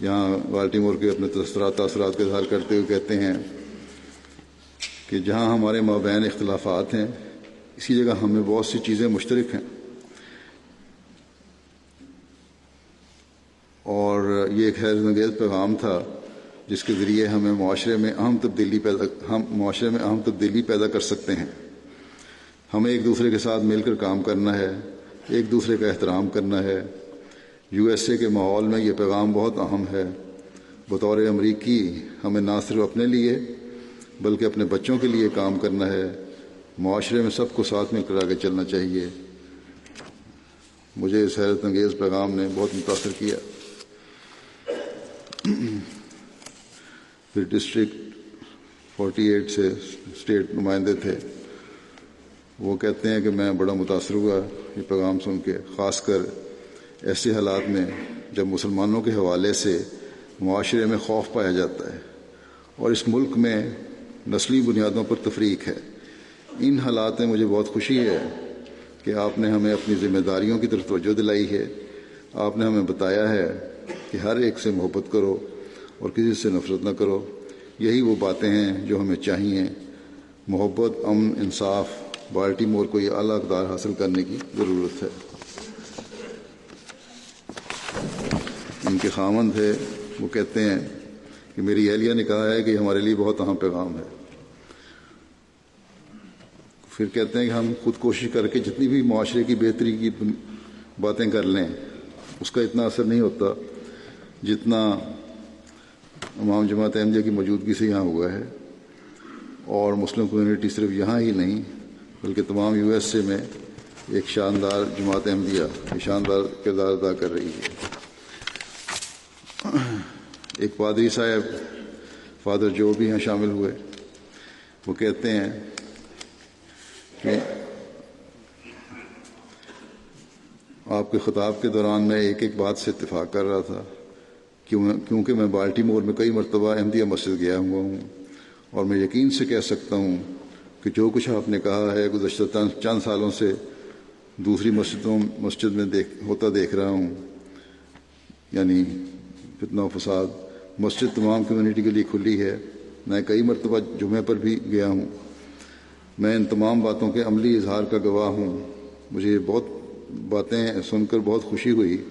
یہاں بالٹیمور کے اپنے تاثرات تاثرات کا اظہار کرتے ہوئے کہتے ہیں کہ جہاں ہمارے مابین اختلافات ہیں، اسی جگہ ہمیں بہت سی چیزیں مشترک ہیں۔ اور یہ ایک حیرت انگیز پیغام تھا جس کے ذریعے ہمیں معاشرے میں اہم تبدیلی پیدا، ہم معاشرے میں اہم تبدیلی پیدا کر سکتے ہیں۔ ہمیں ایک دوسرے کے ساتھ مل کر کام کرنا ہے، ایک دوسرے کا احترام کرنا ہے یو ایس اے کے ماحول میں یہ پیغام بہت اہم ہے۔ بطور امریکی، ہمیں نہ صرف اپنے لیے، بلکہ اپنے بچوں کے لیے کام کرنا ہے۔ معاشرے میں سب کو ساتھ مل کر آگے چلنا چاہیے۔ مجھے اس حیرت انگیز پیغام نے بہت متاثر کیا۔ پھر ڈسٹرکٹ فورٹی ایٹ سے اسٹیٹ نمائندے تھے۔ وہ کہتے ہیں کہ میں بڑا متاثر ہوا یہ پیغام سن کے، خاص کر ایسے حالات میں جب مسلمانوں کے حوالے سے معاشرے میں خوف پایا جاتا ہے اور اس ملک میں نسلی بنیادوں پر تفریق ہے، ان حالات میں مجھے بہت خوشی ہے کہ آپ نے ہمیں اپنی ذمہ داریوں کی طرف توجہ دلائی ہے۔ آپ نے ہمیں بتایا ہے کہ ہر ایک سے محبت کرو اور کسی سے نفرت نہ کرو۔ یہی وہ باتیں ہیں جو ہمیں چاہیے۔ محبت، امن، انصاف بالٹی مور کو یہ اعلیٰ اقدار حاصل کرنے کی ضرورت ہے۔ ان کے خامند ہے وہ کہتے ہیں کہ میری اہلیہ نے کہا ہے کہ ہمارے لیے بہت اہم پیغام ہے۔ پھر کہتے ہیں کہ ہم خود کوشش کر کے جتنی بھی معاشرے کی بہتری کی باتیں کر لیں، اس کا اتنا اثر نہیں ہوتا جتنا امام جماعت احمدیہ کی موجودگی سے یہاں ہوا ہے۔ اور مسلم کمیونٹی صرف یہاں ہی نہیں، بلکہ تمام یو ایس اے میں ایک شاندار جماعت احمدیہ شاندار کردار ادا کر رہی ہے۔ ایک پادری صاحب فادر جو بھی یہاں شامل ہوئے، وہ کہتے ہیں کہ آپ کے خطاب کے دوران میں ایک ایک بات سے اتفاق کر رہا تھا کیونکہ میں بالٹی مور میں کئی مرتبہ احمدیہ مسجد گیا ہوا ہوں اور میں یقین سے کہہ سکتا ہوں کہ جو کچھ آپ نے کہا ہے گزشتہ چند سالوں سے دوسری مسجدوں مسجد میں دیکھ ہوتا دیکھ رہا ہوں۔ یعنی فتنہ و فساد۔ مسجد تمام کمیونٹی کے لیے کھلی ہے۔ میں کئی مرتبہ جمعے پر بھی گیا ہوں۔ میں ان تمام باتوں کے عملی اظہار کا گواہ ہوں۔ مجھے بہت باتیں سن کر بہت خوشی ہوئی۔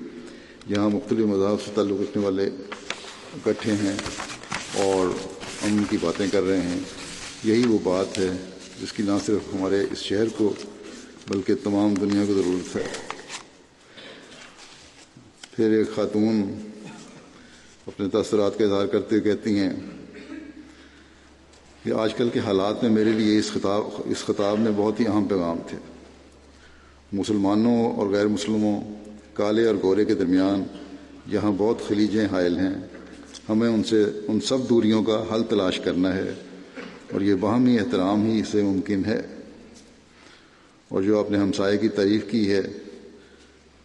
یہاں مختلف مذاہب سے تعلق رکھنے والے اکٹھے ہیں اور امن کی باتیں کر رہے ہیں۔ یہی وہ بات ہے جس کی نہ صرف ہمارے اس شہر کو بلکہ تمام دنیا کو ضرورت ہے۔ پھر ایک خاتون اپنے تاثرات کا اظہار کرتے ہوئے کہتی ہیں کہ آج کل کے حالات میں میرے لیے اس خطاب اس خطاب میں بہت ہی اہم پیغام تھے۔ مسلمانوں اور غیر مسلموں، کالے اور گورے کے درمیان جہاں بہت خلیجیں حائل ہیں۔ ہمیں ان سے، ان سب دوریوں کا حل تلاش کرنا ہے اور یہ باہمی احترام ہی سے ممکن ہے۔ اور جو آپ نے ہمسائے کی تعریف کی ہے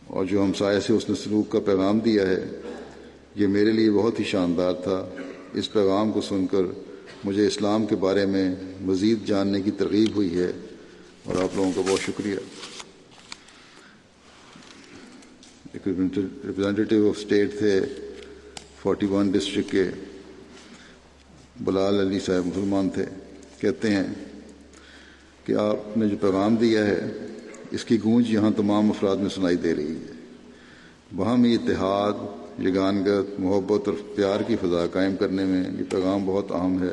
اور جو ہمسائے سے اس نے سلوک کا پیغام دیا ہے، یہ میرے لیے بہت ہی شاندار تھا۔ اس پیغام کو سن کر مجھے اسلام کے بارے میں مزید جاننے کی ترغیب ہوئی ہے اور آپ لوگوں کا بہت شکریہ۔ ایک ریپرزینٹیو آف اسٹیٹ تھے فورٹی ون ڈسٹرکٹ کے، بلال علی صاحب مسلمان تھے۔ کہتے ہیں کہ آپ نے جو پیغام دیا ہے، اس کی گونج یہاں تمام افراد میں سنائی دے رہی ہے۔ باہمی اتحاد یگانگت محبت اور پیار کی فضا قائم کرنے میں یہ پیغام بہت اہم ہے۔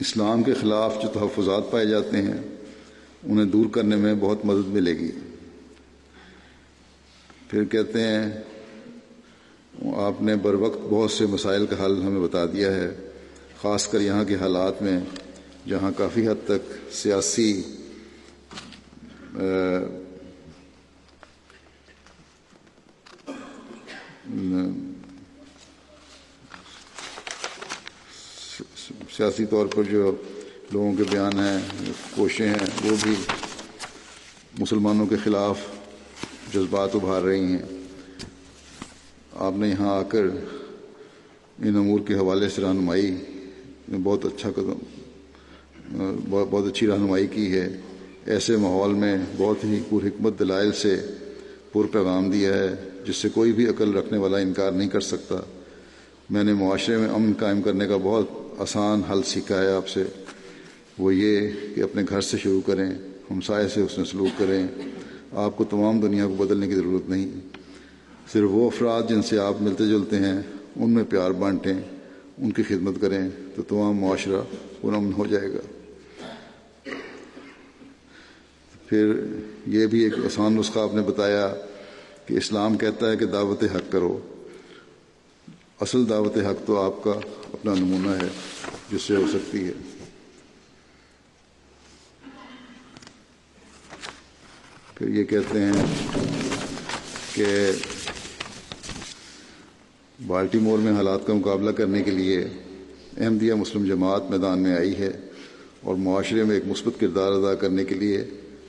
اسلام کے خلاف جو تحفظات پائے جاتے ہیں، انہیں دور کرنے میں بہت مدد ملے گی۔ پھر کہتے ہیں، آپ نے بر وقت بہت سے مسائل کا حل ہمیں بتا دیا ہے، خاص کر یہاں کے حالات میں۔ جہاں کافی حد تک سیاسی سیاسی طور پر جو لوگوں کے بیان ہیں، کوششیں ہیں، وہ بھی مسلمانوں کے خلاف جذبات ابھار رہی ہیں۔ آپ نے یہاں آ کر ان امور کے حوالے سے رہنمائی میں بہت اچھا قدم بہت اچھی رہنمائی کی ہے۔ ایسے ماحول میں بہت ہی پرحکمت دلائل سے پر پیغام دیا ہے، جس سے کوئی بھی عقل رکھنے والا انکار نہیں کر سکتا۔ میں نے معاشرے میں امن قائم کرنے کا بہت آسان حل سیکھا ہے آپ سے۔ وہ یہ کہ اپنے گھر سے شروع کریں ہمسائے سے اس نے سلوک کریں۔ آپ کو تمام دنیا کو بدلنے کی ضرورت نہیں۔ صرف وہ افراد جن سے آپ ملتے جلتے ہیں، ان میں پیار بانٹیں، ان کی خدمت کریں، تو تمام معاشرہ پرامن ہو جائے گا۔ پھر یہ بھی ایک آسان نسخہ آپ نے بتایا کہ اسلام کہتا ہے کہ دعوت حق کرو۔ اصل دعوت حق تو آپ کا اپنا نمونہ ہے، جس سے ہو سکتی ہے۔ پھر یہ کہتے ہیں کہ بالٹیمور میں حالات کا مقابلہ کرنے کے لیے احمدیہ مسلم جماعت میدان میں آئی ہے اور معاشرے میں ایک مثبت کردار ادا کرنے کے لیے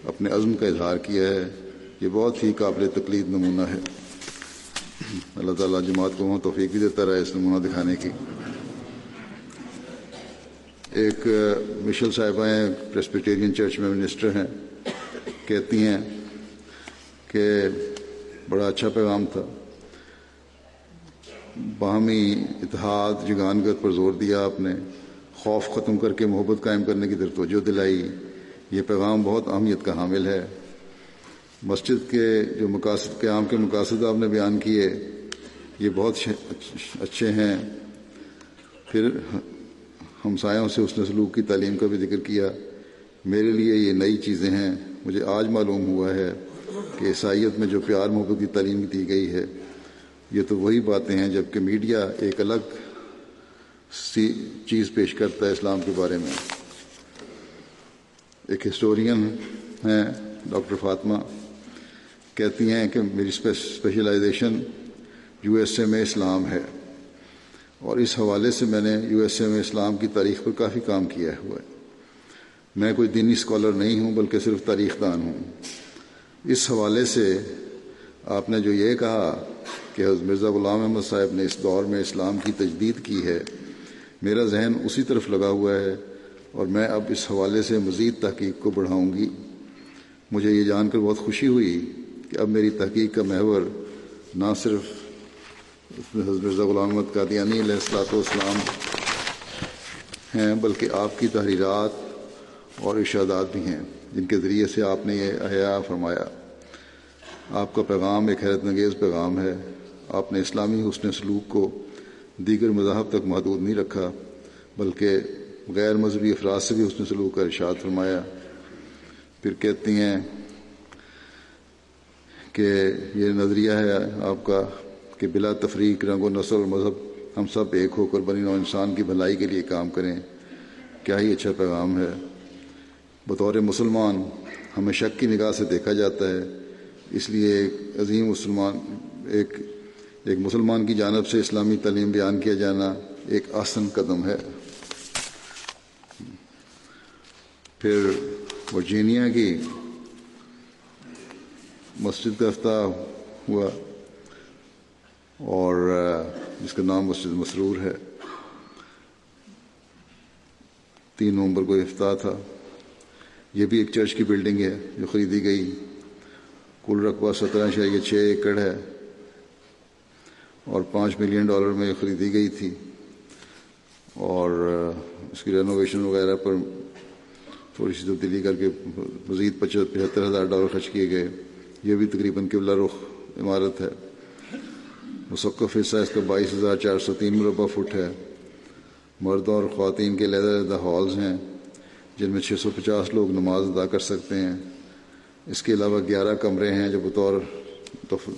اپنے عزم کا اظہار کیا ہے، یہ بہت ہی قابل تقلید نمونہ ہے۔ اللہ تعالیٰ جماعت کو وہاں توفیق بھی دیتا رہا اس نمونہ دکھانے کی۔ ایک مشل صاحبہ ہیں پریسپیٹیرین چرچ میں منسٹر ہیں۔ کہتی ہیں کہ بڑا اچھا پیغام تھا۔ باہمی اتحاد جگانگت پر زور دیا آپ نے۔ خوف ختم کر کے محبت قائم کرنے کی طرف توجہ دلائی۔ یہ پیغام بہت اہمیت کا حامل ہے۔ مسجد کے جو مقاصد، قیام کے مقاصد آپ نے بیان کیے، یہ بہت اچھے ہیں۔ پھر ہمسایوں سے اس نے سلوک کی تعلیم کا بھی ذکر کیا۔ میرے لیے یہ نئی چیزیں ہیں۔ مجھے آج معلوم ہوا ہے کہ عیسائیت میں جو پیار، محبت کی تعلیم دی گئی ہے، یہ تو وہی باتیں ہیں، جبکہ میڈیا ایک الگ سی چیز پیش کرتا ہے اسلام کے بارے میں۔ ایک ہسٹورین ہیں ڈاکٹر فاطمہ، کہتی ہیں کہ میری اسپیشلائزیشن یو ایس اے میں اسلام ہے۔ اور اس حوالے سے میں نے یو ایس اے میں اسلام کی تاریخ پر کافی کام کیا ہوا ہے۔ میں کوئی دینی اسکالر نہیں ہوں، بلکہ صرف تاریخ دان ہوں۔ اس حوالے سے آپ نے جو یہ کہا کہ حضرت مرزا غلام احمد صاحب نے اس دور میں اسلام کی تجدید کی ہے، میرا ذہن اسی طرف لگا ہوا ہے اور میں اب اس حوالے سے مزید تحقیق کو بڑھاؤں گی۔ مجھے یہ جان کر بہت خوشی ہوئی کہ اب میری تحقیق کا محور نہ صرف حضرت مرزا غلام احمد قادیانی علیہ السلاۃ والسلام ہیں، بلکہ آپ کی تحریرات اور ارشادات بھی ہیں، جن کے ذریعے سے آپ نے یہ احیاء فرمایا۔ آپ کا پیغام ایک حیرت انگیز پیغام ہے۔ آپ نے اسلامی حسن سلوک کو دیگر مذاہب تک محدود نہیں رکھا، بلکہ غیر مذہبی افراد سے بھی حسن سلوک کا ارشاد فرمایا۔ پھر کہتی ہیں کہ یہ نظریہ ہے آپ کا کہ بلا تفریق، رنگ و نسل اور مذہب، ہم سب ایک ہو کر بنی نو انسان کی بھلائی کے لیے کام کریں۔ کیا ہی اچھا پیغام ہے۔ بطور مسلمان ہمیں شک کی نگاہ سے دیکھا جاتا ہے۔ اس لیے ایک عظیم مسلمان، ایک ایک مسلمان کی جانب سے اسلامی تعلیم بیان کیا جانا ایک آسن قدم ہے۔ پھر ورجینیا کی مسجد کا افتاح ہوا اور جس کا نام مسجد مسرور ہے، تین نومبر کو افتاح تھا۔ یہ بھی ایک چرچ کی بلڈنگ ہے جو خریدی گئی۔ کل رقبہ سترہ شاید چھ ایکڑ ہے۔ اور پانچ ملین ڈالر میں خریدی گئی تھی۔ اور اس کی رینوویشن وغیرہ پر تھوڑی سی تبدیلی کر کے مزید پچہتر ہزار ڈالر خرچ کیے گئے۔ یہ بھی تقریباً قبلہ رخ عمارت ہے۔ مسقف حصہ اس کا بائیس ہزار چار سو تین مربع فٹ ہے۔ مرد اور خواتین کے علیحدہ علیحدہ ہالز ہیں، جن میں چھ سو پچاس لوگ نماز ادا کر سکتے ہیں۔ اس کے علاوہ گیارہ کمرے ہیں جو بطور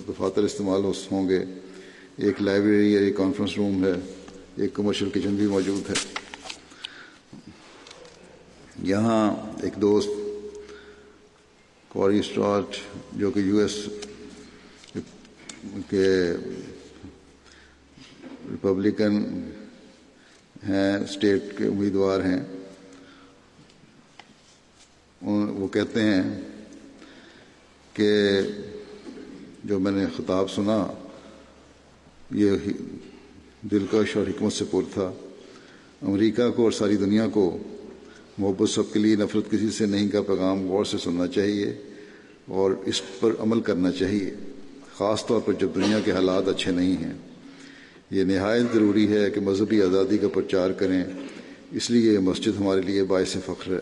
دفاتر استعمال ہوں گے۔ ایک لائبریری ایک کانفرنس روم ہے۔ ایک کمرشل کچن بھی موجود ہے۔ یہاں ایک دوست کوری اسٹارٹ جو کہ یو ایس کے ریپبلکن ہیں اسٹیٹ کے امیدوار ہیں۔ وہ کہتے ہیں کہ جو میں نے خطاب سنا، یہ دلکش اور حکمت سے پر تھا۔ امریکہ کو اور ساری دنیا کو محبت سب کے لیے نفرت کسی سے نہیں کا پیغام غور سے سننا چاہیے اور اس پر عمل کرنا چاہیے، خاص طور پر جب دنیا کے حالات اچھے نہیں ہیں۔ یہ نہایت ضروری ہے کہ مذہبی آزادی کا پرچار کریں۔ اس لیے یہ مسجد ہمارے لیے باعث فخر ہے۔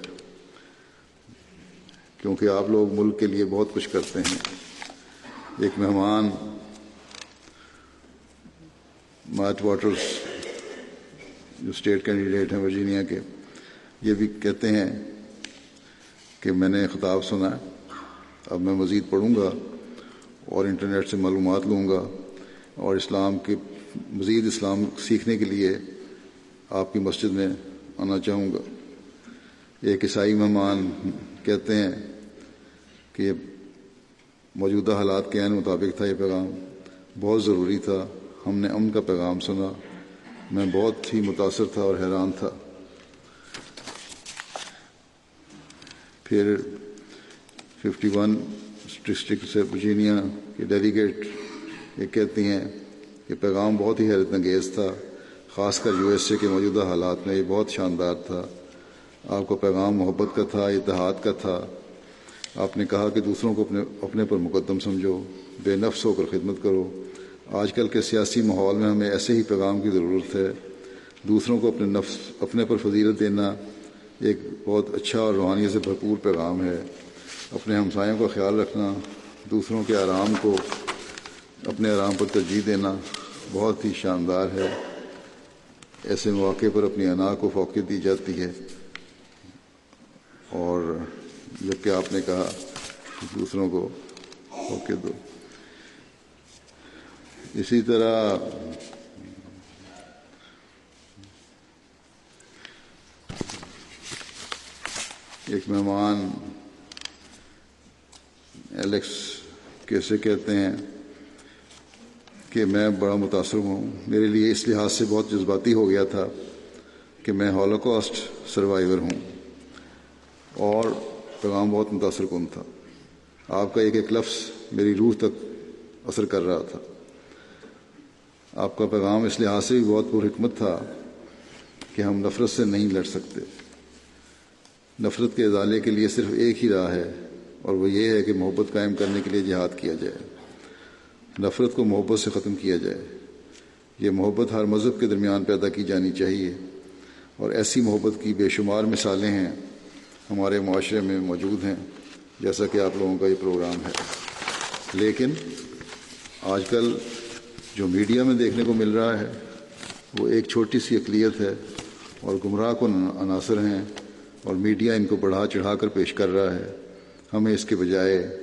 کیونکہ آپ لوگ ملک کے لیے بہت کچھ کرتے ہیں۔ ایک مہمان مارٹ واٹرس جو اسٹیٹ کینڈیڈیٹ ہیں ورجینیا کے یہ بھی کہتے ہیں کہ میں نے خطاب سنا اب میں مزید پڑھوں گا اور انٹرنیٹ سے معلومات لوں گا اور اسلام کے مزید اسلام سیکھنے کے لیے آپ کی مسجد میں آنا چاہوں گا۔ ایک عیسائی مہمان کہتے ہیں کہ موجودہ حالات کے عین مطابق تھا یہ پیغام۔ بہت ضروری تھا۔ ہم نے امن کا پیغام سنا۔ میں بہت ہی متاثر تھا اور حیران تھا۔ پھر ففٹی ون ڈسٹرکٹ سے وجینیا کے ڈیلیگیٹ یہ کہتی ہیں کہ پیغام بہت ہی حیرت انگیز تھا، خاص کر یو ایس اے کے موجودہ حالات میں یہ بہت شاندار تھا۔ آپ کا پیغام محبت کا تھا، اتحاد کا تھا۔ آپ نے کہا کہ دوسروں کو اپنے اپنے پر مقدم سمجھو، بے نفس ہو کر خدمت کرو۔ آج کل کے سیاسی ماحول میں ہمیں ایسے ہی پیغام کی ضرورت ہے۔ دوسروں کو اپنے نفس اپنے پر فضیلت دینا ایک بہت اچھا اور روحانیت سے بھرپور پیغام ہے۔ اپنے ہمسایوں کا خیال رکھنا، دوسروں کے آرام کو اپنے آرام پر ترجیح دینا بہت ہی شاندار ہے۔ ایسے مواقع پر اپنی انا کو فوقیت دی جاتی ہے۔ اور جبکہ آپ نے کہا دوسروں کو فوقیت دو۔ اسی طرح ایک مہمان ایلیکس کیسے کہتے ہیں کہ میں بڑا متاثر ہوں۔ میرے لیے اس لحاظ سے بہت جذباتی ہو گیا تھا کہ میں ہالوکاسٹ سروائیور ہوں اور پیغام بہت متاثر کن تھا۔ آپ کا ایک ایک لفظ میری روح تک اثر کر رہا تھا۔ آپ کا پیغام اس لحاظ سے بھی بہت پرحکمت تھا کہ ہم نفرت سے نہیں لڑ سکتے۔ نفرت کے ازالے کے لیے صرف ایک ہی راہ ہے، اور وہ یہ ہے کہ محبت قائم کرنے کے لیے جہاد کیا جائے۔ نفرت کو محبت سے ختم کیا جائے۔ یہ محبت ہر مذہب کے درمیان پیدا کی جانی چاہیے۔ اور ایسی محبت کی بے شمار مثالیں ہیں، ہمارے معاشرے میں موجود ہیں، جیسا کہ آپ لوگوں کا یہ پروگرام ہے۔ لیکن آج کل جو میڈیا میں دیکھنے کو مل رہا ہے، وہ ایک چھوٹی سی اقلیت ہے اور گمراہ کن عناصر ہیں۔ اور میڈیا ان کو بڑھا چڑھا کر پیش کر رہا ہے۔ ہمیں اس کے بجائے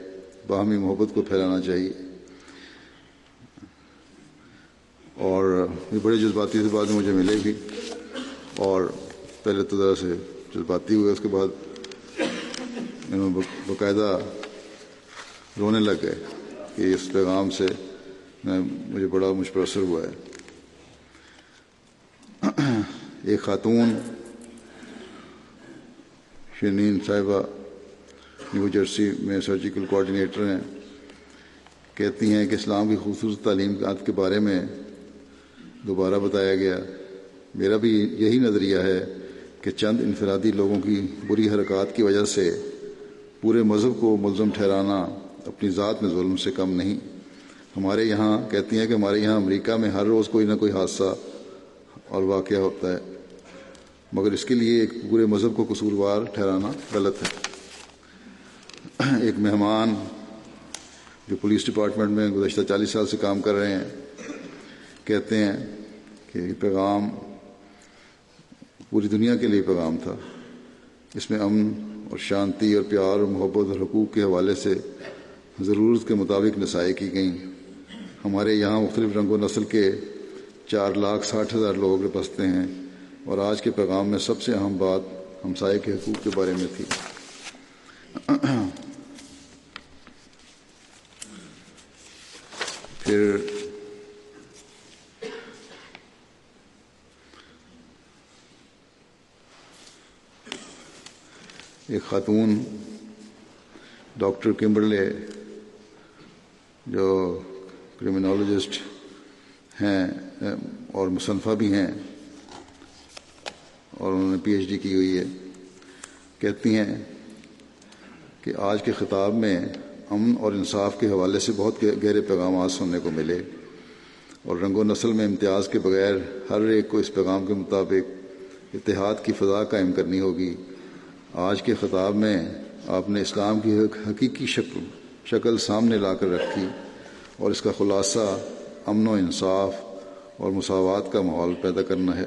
باہمی محبت کو پھیلانا چاہیے۔ اور یہ بڑے جذباتی سے بعد مجھے ملے بھی۔ اور پہلے تو ذرا سے جذباتی ہوئے، اس کے بعد باقاعدہ رونے لگ گئے کہ اس پیغام سے میں مجھے بڑا مجھ پر اثر ہوا ہے۔ ایک خاتون شنین صاحبہ نیو جرسی میں سرجیکل کوآڈینیٹر ہیں۔ کہتی ہیں کہ اسلام کی خصوص تعلیمات کے بارے میں دوبارہ بتایا گیا۔ میرا بھی یہی نظریہ ہے کہ چند انفرادی لوگوں کی بری حرکات کی وجہ سے پورے مذہب کو ملزم ٹھہرانا اپنی ذات میں ظلم سے کم نہیں۔ ہمارے یہاں کہتی ہیں کہ ہمارے یہاں امریکہ میں ہر روز کوئی نہ کوئی حادثہ اور واقعہ ہوتا ہے۔ مگر اس کے لیے ایک پورے مذہب کو قصوروار ٹھہرانا غلط ہے۔ ایک مہمان جو پولیس ڈپارٹمنٹ میں گزشتہ چالیس سال سے کام کر رہے ہیں، کہتے ہیں کہ یہ پیغام پوری دنیا کے لیے پیغام تھا۔ اس میں امن اور شانتی اور پیار اور محبت اور حقوق کے حوالے سے ضرورت کے مطابق نسائیں کی گئیں۔ ہمارے یہاں مختلف رنگ و نسل کے چار لاکھ ساٹھ ہزار لوگ بستے ہیں۔ اور آج کے پیغام میں سب سے اہم بات ہمسائے کے حقوق کے بارے میں تھی۔ پھر ایک خاتون ڈاکٹر کمبرلے جو کرمنالوجسٹ ہیں اور مصنفہ بھی ہیں۔ اور انہوں نے پی ایچ ڈی کی ہوئی ہے۔ کہتی ہیں کہ آج کے خطاب میں امن اور انصاف کے حوالے سے بہت گہرے پیغامات سننے کو ملے اور رنگ و نسل میں امتیاز کے بغیر ہر ایک کو اس پیغام کے مطابق اتحاد کی فضا قائم کرنی ہوگی۔ آج کے خطاب میں آپ نے اسلام کی حقیقی شکل شکل سامنے لا کر رکھی اور اس کا خلاصہ امن و انصاف اور مساوات کا ماحول پیدا کرنا ہے۔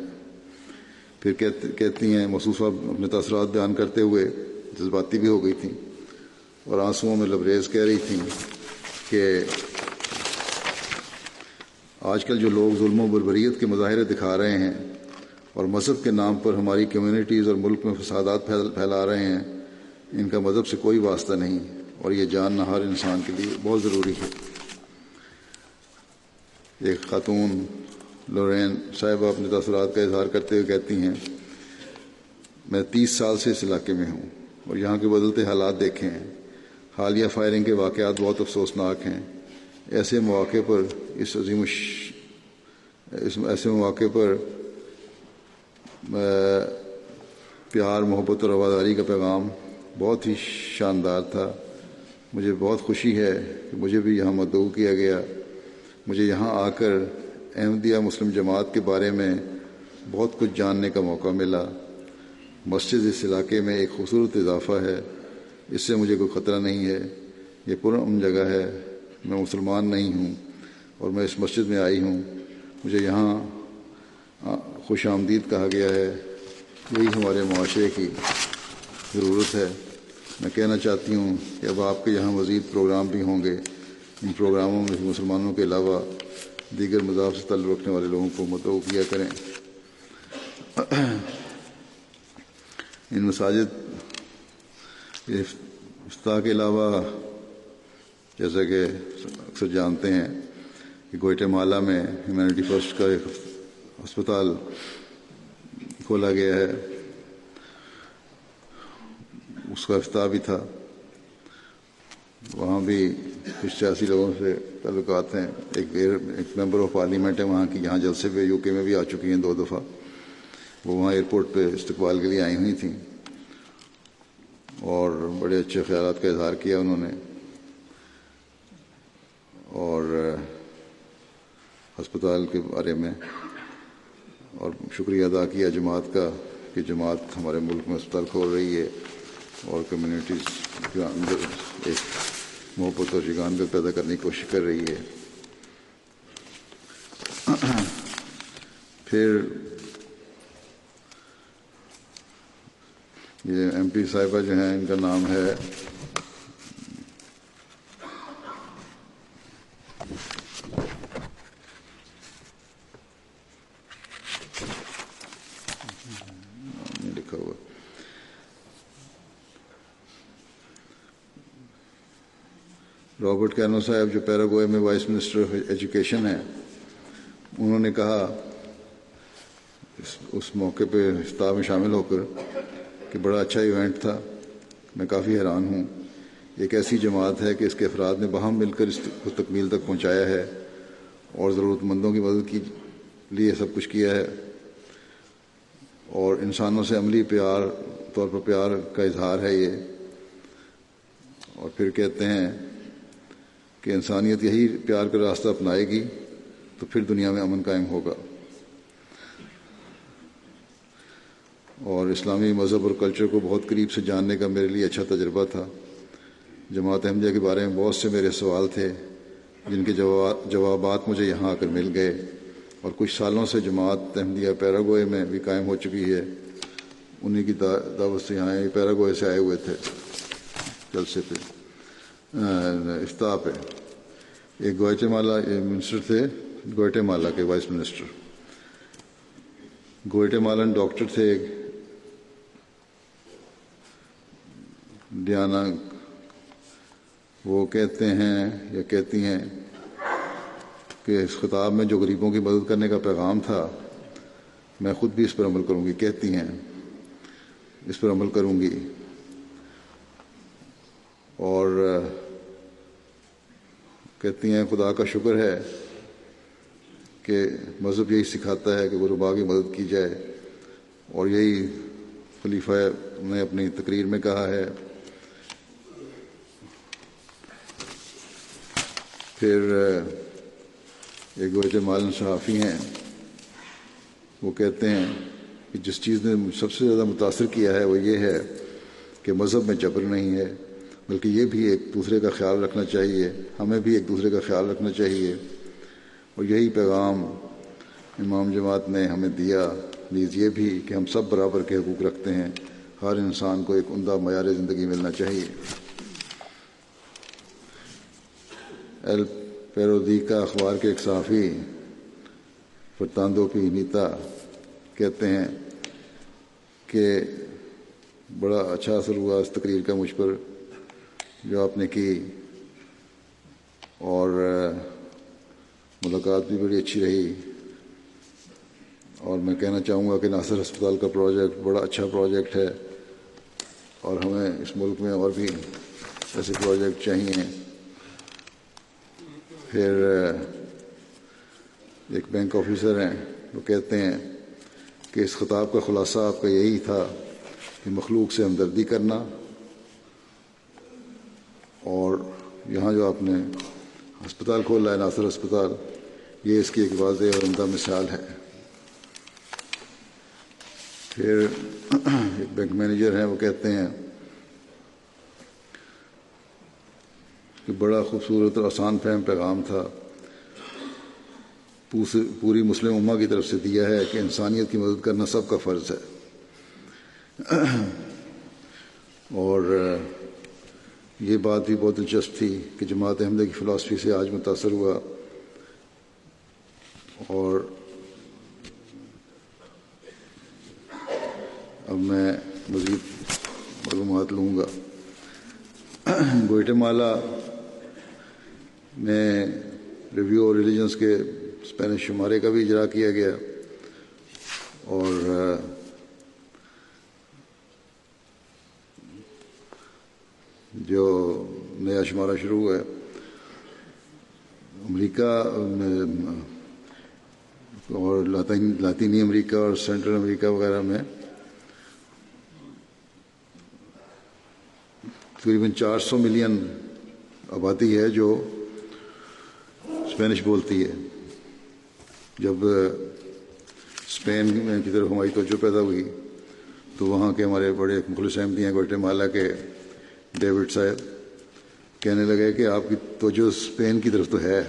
پھر کہتی ہیں مصوصہ اپنے تاثرات بیان کرتے ہوئے جذباتی بھی ہو گئی تھیں اور آنسوؤں میں لبریز کہہ رہی تھیں کہ آج کل جو لوگ ظلم و بربریت کے مظاہرے دکھا رہے ہیں اور مذہب کے نام پر ہماری کمیونٹیز اور ملک میں فسادات پھیلا رہے ہیں، ان کا مذہب سے کوئی واسطہ نہیں اور یہ جاننا ہر انسان کے لیے بہت ضروری ہے۔ ایک خاتون لورین صاحبہ اپنے تاثرات کا اظہار کرتے ہوئے کہتی ہیں، میں تیس سال سے اس علاقے میں ہوں اور یہاں کے بدلتے حالات دیکھے ہیں۔ حالیہ فائرنگ کے واقعات بہت افسوسناک ہیں۔ ایسے مواقع پر اس عظیم اس ایسے مواقع پر پیار، محبت اور رواداری کا پیغام بہت ہی شاندار تھا۔ مجھے بہت خوشی ہے کہ مجھے بھی یہاں مدعو کیا گیا۔ مجھے یہاں آ کر احمدیہ مسلم جماعت کے بارے میں بہت کچھ جاننے کا موقع ملا۔ مسجد اس علاقے میں ایک خوبصورت اضافہ ہے۔ اس سے مجھے کوئی خطرہ نہیں ہے۔ یہ پرامن جگہ ہے۔ میں مسلمان نہیں ہوں اور میں اس مسجد میں آئی ہوں۔ مجھے یہاں خوش آمدید کہا گیا ہے۔ یہی ہمارے معاشرے کی ضرورت ہے۔ میں کہنا چاہتی ہوں کہ اب آپ کے یہاں مزید پروگرام بھی ہوں گے۔ ان پروگراموں میں مسلمانوں کے علاوہ دیگر مذاہب سے تعلق رکھنے والے لوگوں کو مدعو کیا کریں۔ ان مساجد افتاح کے علاوہ جیسا کہ اکثر جانتے ہیں کہ گوئٹے مالا میں ہیومینٹی فرسٹ کا ایک ہسپتال کھولا گیا ہے۔ اس کا افتاح بھی تھا۔ وہاں بھی کچھ سیاسی لوگوں سے تعلقات ہیں ایک ایک ممبر آف پارلیمنٹ ہے وہاں کی، یہاں جلسے پہ یو کے میں بھی آ چکی ہیں دو دفعہ۔ وہ وہاں ایئرپورٹ پہ استقبال کے لیے آئی ہوئی تھیں۔ اور بڑے اچھے خیالات کا اظہار کیا انہوں نے۔ اور، ہسپتال کے بارے میں، اور شکریہ ادا کیا جماعت کا کہ جماعت ہمارے ملک میں ہسپتال کھول رہی ہے اور کمیونٹیز کے اندر ایک محبت اور جگان بھی پیدا کرنے کی کوشش کر رہی ہے۔ پھر یہ ایم پی صاحبہ جو ہیں، ان کا نام ہے لکھا ہوا رابرٹ کینو صاحب جو پیراگوئے میں وائس منسٹر آف ایجوکیشن ہیں، انہوں نے کہا، اس موقع پہ افتاح میں شامل ہو کر کہ بڑا اچھا ایونٹ تھا، میں کافی حیران ہوں۔ ایک ایسی جماعت ہے کہ اس کے افراد نے باہم مل کر اس کو تکمیل تک پہنچایا ہے اور ضرورت مندوں کی مدد کی لیے سب کچھ کیا ہے۔ اور انسانوں سے عملی پیار، طور پر پیار کا اظہار ہے یہ۔ اور پھر کہتے ہیں کہ انسانیت یہی پیار کا راستہ اپنائے گی، تو پھر دنیا میں امن قائم ہوگا۔ اور اسلامی مذہب اور کلچر کو بہت قریب سے جاننے کا میرے لیے اچھا تجربہ تھا۔ جماعت احمدیہ کے بارے میں بہت سے میرے سوال تھے، جن کے جوابات مجھے یہاں آ کر مل گئے۔ اور کچھ سالوں سے جماعت احمدیہ پیراگوئے میں بھی قائم ہو چکی ہے۔ انہیں کی دعوت سے یہاں پیراگوئے سے آئے ہوئے تھے۔ جلسے پہ افتاح پہ ایک گوئٹے مالا منسٹر تھے گوئٹے مالا کے vice minister. Guatemalan doctor تھے۔ ایک ڈیانا وہ کہتے ہیں یا کہتی ہیں کہ اس خطاب میں جو غریبوں کی مدد کرنے کا پیغام تھا، میں خود بھی اس پر عمل کروں گی، کہتی ہیں۔ اس پر عمل کروں گی۔ اور کہتی ہیں خدا کا شکر ہے کہ مذہب یہی سکھاتا ہے کہ غربا کی مدد کی جائے اور یہی خلیفہ نے اپنی تقریر میں کہا ہے۔ پھر ایک گوجے مالن صحافی ہیں، وہ کہتے ہیں کہ جس چیز نے سب سے زیادہ متاثر کیا ہے وہ یہ ہے کہ مذہب میں جبر نہیں ہے۔ بلکہ یہ بھی ایک دوسرے کا خیال رکھنا چاہیے، ہمیں بھی ایک دوسرے کا خیال رکھنا چاہیے۔ اور یہی پیغام امام جماعت نے ہمیں دیا۔ نیز یہ بھی کہ ہم سب برابر کے حقوق رکھتے ہیں۔ ہر انسان کو ایک عمدہ معیار زندگی ملنا چاہیے۔ ایل پیرودی کا اخبار کے ایک صحافی فرتاندو پی نیتا کہتے ہیں کہ بڑا اچھا اثر ہوا اس تقریر کا مجھ پر۔ جو آپ نے کی اور ملاقات بھی بڑی اچھی رہی اور میں کہنا چاہوں گا کہ ناصر ہسپتال کا پروجیکٹ بڑا اچھا پروجیکٹ ہے اور ہمیں اس ملک میں اور بھی ایسے پروجیکٹ چاہیے۔ پھر ایک بینک آفیسر ہیں، وہ کہتے ہیں کہ اس خطاب کا خلاصہ آپ کا یہی تھا کہ مخلوق سے ہمدردی کرنا اور یہاں جو آپ نے ہسپتال کھولا ہے، ناصر ہسپتال، یہ اس کی ایک واضح اور عمدہ مثال ہے۔ پھر ایک بینک مینیجر ہیں، وہ کہتے ہیں کہ بڑا خوبصورت اور آسان فہم پیغام تھا۔ پوری مسلم امہ کی طرف سے دیا ہے کہ انسانیت کی مدد کرنا سب کا فرض ہے۔ اور یہ بات بھی بہت دلچسپ تھی کہ جماعت احمدہ کی فلاسفی سے آج متاثر ہوا۔ اور اب میں مزید معلومات لوں گا۔ گوئٹے مالا میں ریویو اور ریلیجنس کے اسپینش شمارے کا بھی اجرا کیا گیا۔ اور جو نیا شمارہ شروع ہوا ہے، امریکہ اور لاطینی امریکہ اور سینٹرل امریکہ وغیرہ میں تقریباً چار سو ملین آبادی ہے جو اسپینش بولتی ہے۔ جب اسپین کی طرف ہماری توجہ پیدا ہوئی تو وہاں کے ہمارے بڑے مخلص احمدی ہیں، گوٹے مالا کے ڈیوڈ صاحب، کہنے لگے کہ آپ کی توجہ اسپین کی طرف تو ہے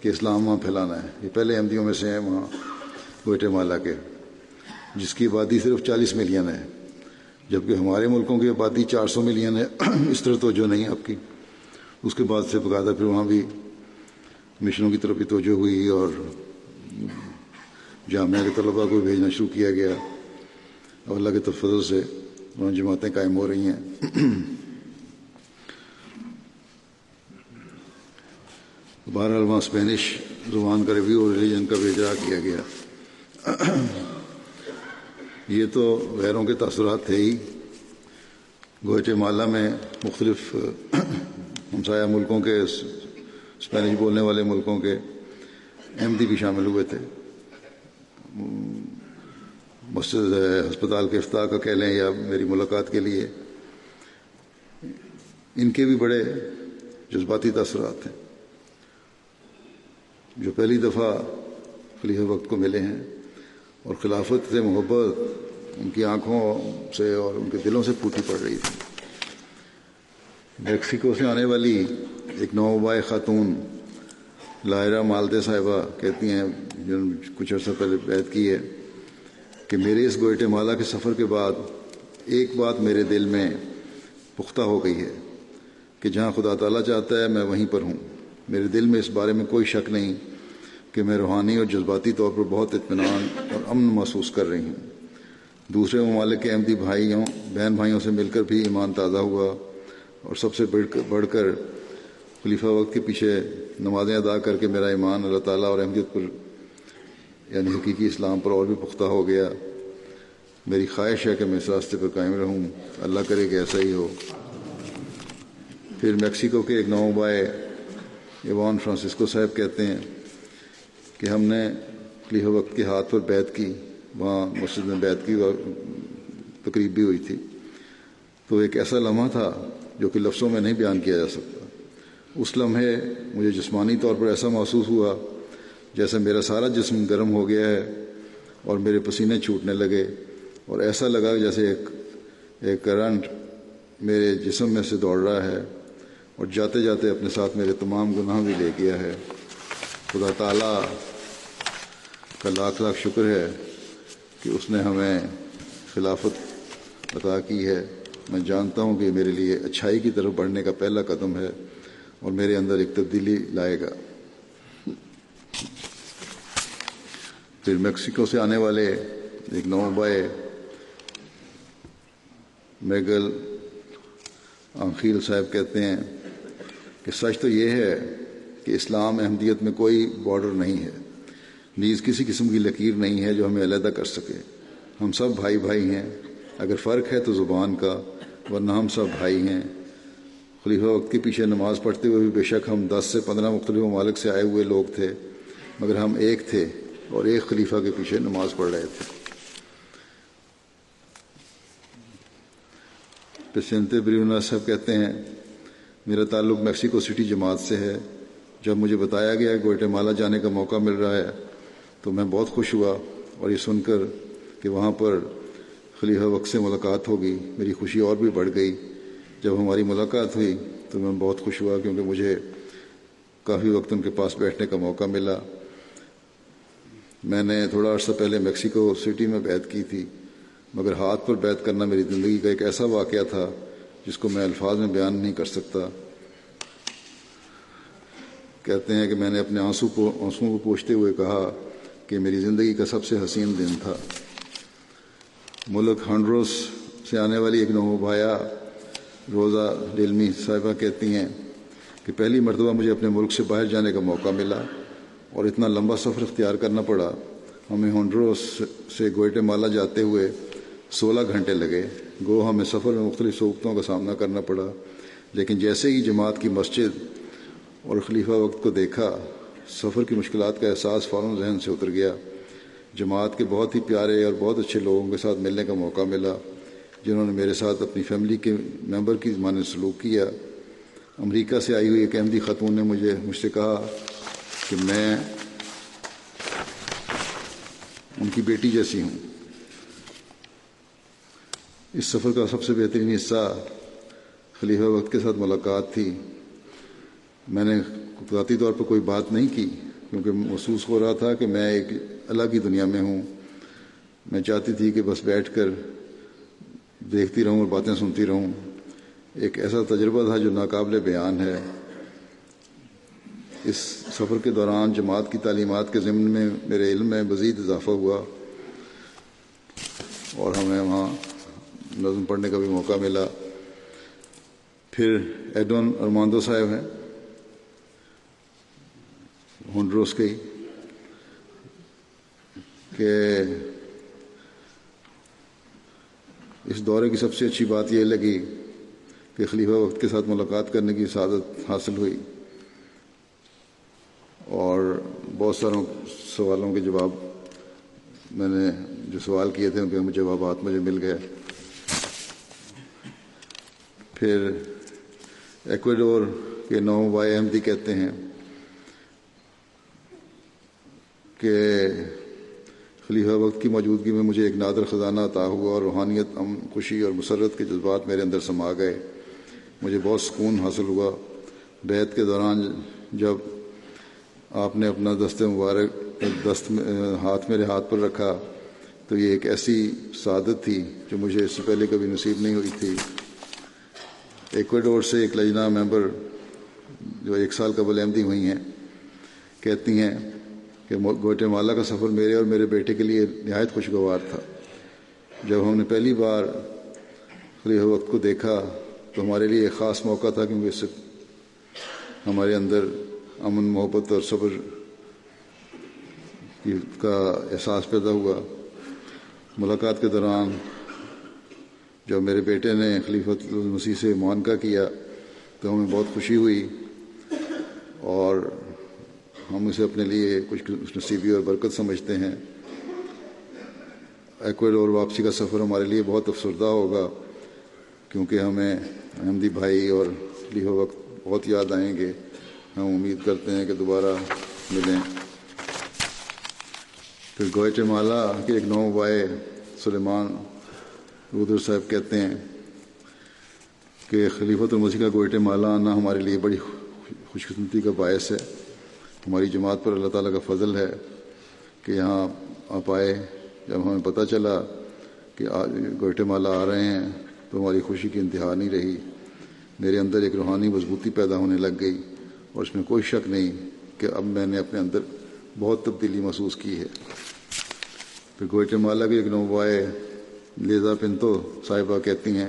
کہ اسلام وہاں پھیلانا ہے، یہ پہلے احمدیوں میں سے ہیں وہاں گوٹے مالا کے، جس کی آبادی صرف چالیس ملین ہے، جبکہ ہمارے ملکوں کی آبادی چار سو ملین ہے، اس طرح توجہ نہیں آپ کی۔ اس کے بعد سے بقاعدہ پھر وہاں بھی مشنوں کی طرف بھی توجہ ہوئی اور جامعہ کے طلباء کو بھیجنا شروع کیا گیا۔ اور اللہ کے تفضل سے وہاں جماعتیں قائم ہو رہی ہیں۔ بہرحال وہاں اسپینش زبان کا ریویو اور ریلیجن کا بھی اجرا کیا گیا۔ یہ تو غیروں کے تاثرات تھے ہی۔ گوئٹے مالا میں مختلف ہمسایہ ملکوں کے اسپینش بولنے والے ملکوں کے احمدی بھی شامل ہوئے تھے۔ مسجد، ہسپتال کے افتاح کا کہہ لیں یا میری ملاقات کے لیے۔ ان کے بھی بڑے جذباتی تاثرات ہیں جو پہلی دفعہ خلیفہ وقت کو ملے ہیں اور خلافت سے محبت ان کی آنکھوں سے اور ان کے دلوں سے پھوٹی پڑ رہی تھی۔ میکسیکو سے آنے والی ایک نوبائے خاتون لائرہ مالدے صاحبہ کہتی ہیں جنہوں نے کچھ عرصہ پہلے بیت کی ہے، کہ میرے اس گوئٹے مالا کے سفر کے بعد ایک بات میرے دل میں پختہ ہو گئی ہے، کہ جہاں خدا تعالیٰ چاہتا ہے میں وہیں پر ہوں۔ میرے دل میں اس بارے میں کوئی شک نہیں کہ میں روحانی اور جذباتی طور پر بہت اطمینان اور امن محسوس کر رہی ہوں۔ دوسرے ممالک کے احمدی بھائیوں، بہن بھائیوں سے مل کر بھی ایمان تازہ ہوا اور سب سے بڑھ کر بڑھ کر خلیفہ وقت کے پیچھے نمازیں ادا کر کے میرا ایمان اللہ تعالیٰ اور احمدیت پر یعنی حقیقی اسلام پر اور بھی پختہ ہو گیا۔ میری خواہش ہے کہ میں اس راستے پر قائم رہوں۔ اللہ کرے کہ ایسا ہی ہو۔ پھر میکسیکو کے ایک نو بائے ایوان فرانسسکو صاحب کہتے ہیں کہ ہم نے خلیفہ وقت کے ہاتھ پر بیت کی، وہاں مسجد میں بیت کی تقریب بھی ہوئی تھی۔ تو ایک ایسا لمحہ تھا جو کہ لفظوں میں نہیں بیان کیا جا سکتا۔ اس لمحے مجھے جسمانی طور پر ایسا محسوس ہوا جیسے میرا سارا جسم گرم ہو گیا ہے اور میرے پسینے چھوٹنے لگے اور ایسا لگا جیسے ایک ایک کرنٹ میرے جسم میں سے دوڑ رہا ہے۔ اور جاتے جاتے اپنے ساتھ میرے تمام گناہ بھی لے گیا ہے۔ خدا تعالیٰ کا لاکھ لاکھ شکر ہے کہ اس نے ہمیں خلافت عطا کی ہے۔ میں جانتا ہوں کہ میرے لیے اچھائی کی طرف بڑھنے کا پہلا قدم ہے اور میرے اندر ایک تبدیلی لائے گا۔ پھر میکسیکو سے آنے والے ایک نو بائے میگل آخیل صاحب کہتے ہیں کہ سچ تو یہ ہے کہ اسلام احمدیت میں کوئی بارڈر نہیں ہے۔ نیز کسی قسم کی لکیر نہیں ہے جو ہمیں علیحدہ کر سکے۔ ہم سب بھائی بھائی ہیں۔ اگر فرق ہے تو زبان کا، ورنہ ہم سب بھائی ہیں۔ خلیفہ وقت کے پیچھے نماز پڑھتے ہوئے بھی بے شک ہم دس سے پندرہ مختلف ممالک سے آئے ہوئے لوگ تھے، مگر ہم ایک تھے اور ایک خلیفہ کے پیچھے نماز پڑھ رہے تھے۔ پسنتے بریونا صاحب کہتے ہیں میرا تعلق میکسیکو سٹی جماعت سے ہے۔ جب مجھے بتایا گیا کہ گوئٹے مالا جانے کا موقع مل رہا ہے، تو میں بہت خوش ہوا اور یہ سن کر کہ وہاں پر خلیفہ وقت سے ملاقات ہوگی۔ میری خوشی اور بھی بڑھ گئی۔ جب ہماری ملاقات ہوئی، تو میں بہت خوش ہوا کیونکہ مجھے کافی وقت ان کے پاس بیٹھنے کا موقع ملا۔ میں نے تھوڑا عرصہ پہلے میکسیکو سٹی میں بیت کی تھی، مگر ہاتھ پر بیت کرنا میری زندگی کا ایک ایسا واقعہ تھا جس کو میں الفاظ میں بیان نہیں کر سکتا۔ کہتے ہیں کہ میں نے اپنے آنسو کو آنسوؤں کو پوچھتے ہوئے کہا کہ میری زندگی کا سب سے حسین دن تھا۔ ملک ہنڈروس سے آنے والی ایک نو بھایا روزہ ریلمی صاحبہ کہتی ہیں کہ پہلی مرتبہ مجھے اپنے ملک سے باہر جانے کا موقع ملا اور اتنا لمبا سفر اختیار کرنا پڑا۔ ہمیں ہنڈروس سے گوئٹے مالا جاتے ہوئے سولہ گھنٹے لگے۔ گو ہمیں سفر میں مختلف صوبتوں کا سامنا کرنا پڑا۔ لیکن جیسے ہی جماعت کی مسجد اور خلیفہ وقت کو دیکھا، سفر کی مشکلات کا احساس فوراً ذہن سے اتر گیا۔ جماعت کے بہت ہی پیارے اور بہت اچھے لوگوں کے ساتھ ملنے کا موقع ملا، جنہوں نے میرے ساتھ اپنی فیملی کے ممبر کی معنی سلوک کیا۔ امریکہ سے آئی ہوئی ایک احمدی خاتون نے مجھے، مجھ سے کہا کہ میں ان کی بیٹی جیسی ہوں۔ اس سفر کا سب سے بہترین حصہ خلیفہ وقت کے ساتھ ملاقات تھی۔ میں نے ذاتی طور پر کوئی بات نہیں کی، کیونکہ محسوس ہو رہا تھا کہ میں ایک الگ ہی دنیا میں ہوں۔ میں چاہتی تھی کہ بس بیٹھ کر دیکھتی رہوں اور باتیں سنتی رہوں۔ ایک ایسا تجربہ تھا جو ناقابل بیان ہے۔ اس سفر کے دوران جماعت کی تعلیمات کے ضمن میں میرے علم میں مزید اضافہ ہوا اور ہمیں وہاں نظم پڑھنے کا بھی موقع ملا۔ پھر ایڈون ارماندو صاحب ہیں۔ ہنڈروس کے۔ کہ اس دورے کی سب سے اچھی بات یہ لگی کہ خلیفہ وقت کے ساتھ ملاقات کرنے کی سعادت حاصل ہوئی۔ اور بہت ساروں سوالوں کے جواب میں نے جو سوال کیے تھے ان کے جوابات مجھے مل گئے۔ پھر ایکویڈور کے نو وائی احمدی کہتے ہیں کہ خلیفہ وقت کی موجودگی میں مجھے ایک نادر خزانہ عطا ہوا اور روحانیت، امن، خوشی اور مسرت کے جذبات میرے اندر سما گئے۔ مجھے بہت سکون حاصل ہوا۔ بیت کے دوران جب آپ نے اپنا دست مبارک، دست ہاتھ میرے ہاتھ پر رکھا تو یہ ایک ایسی سعادت تھی جو مجھے اس سے پہلے کبھی نصیب نہیں ہوئی تھی۔ ایکویڈور سے ایک لجنا ممبر جو ایک سال قبل احمدی ہوئی ہیں، کہتی ہیں کہ گوٹے مالا کا سفر میرے اور میرے بیٹے کے لیے نہایت خوشگوار تھا۔ جب ہم نے پہلی بار خلیح وقت کو دیکھا تو ہمارے لیے ایک خاص موقع تھا کیونکہ اس سے ہمارے اندر امن، محبت اور صبر کا احساس پیدا ہوا۔ ملاقات کے دوران جب میرے بیٹے نے خلیفۃ المسیح سے معانقہ کیا تو ہمیں بہت خوشی ہوئی اور ہم اسے اپنے لیے کچھ نصیبی اور برکت سمجھتے ہیں۔ ایکویڈور واپسی کا سفر ہمارے لیے بہت افسردہ ہوگا کیونکہ ہمیں احمدی بھائی اور خلیفہ وقت بہت یاد آئیں گے۔ ہم امید کرتے ہیں کہ دوبارہ ملیں۔ پھر گوئٹے مالا کے ایک نو بائے سلیمان رودر صاحب کہتے ہیں کہ خلیفۃ المسیح کا گوئٹے مالا آنا ہمارے لیے بڑی خوش قسمتی کا باعث ہے۔ ہماری جماعت پر اللہ تعالیٰ کا فضل ہے کہ یہاں آپ آئے۔ جب ہمیں پتہ چلا کہ آج گوئٹے مالا آ رہے ہیں تو ہماری خوشی کی انتہا نہیں رہی۔ میرے اندر ایک روحانی مضبوطی پیدا ہونے لگ گئی اور اس میں کوئی شک نہیں کہ اب میں نے اپنے اندر بہت تبدیلی محسوس کی ہے۔ پھر گوئٹے مالا کے ایک نوبائے لیزا پنتو صاحبہ کہتی ہیں،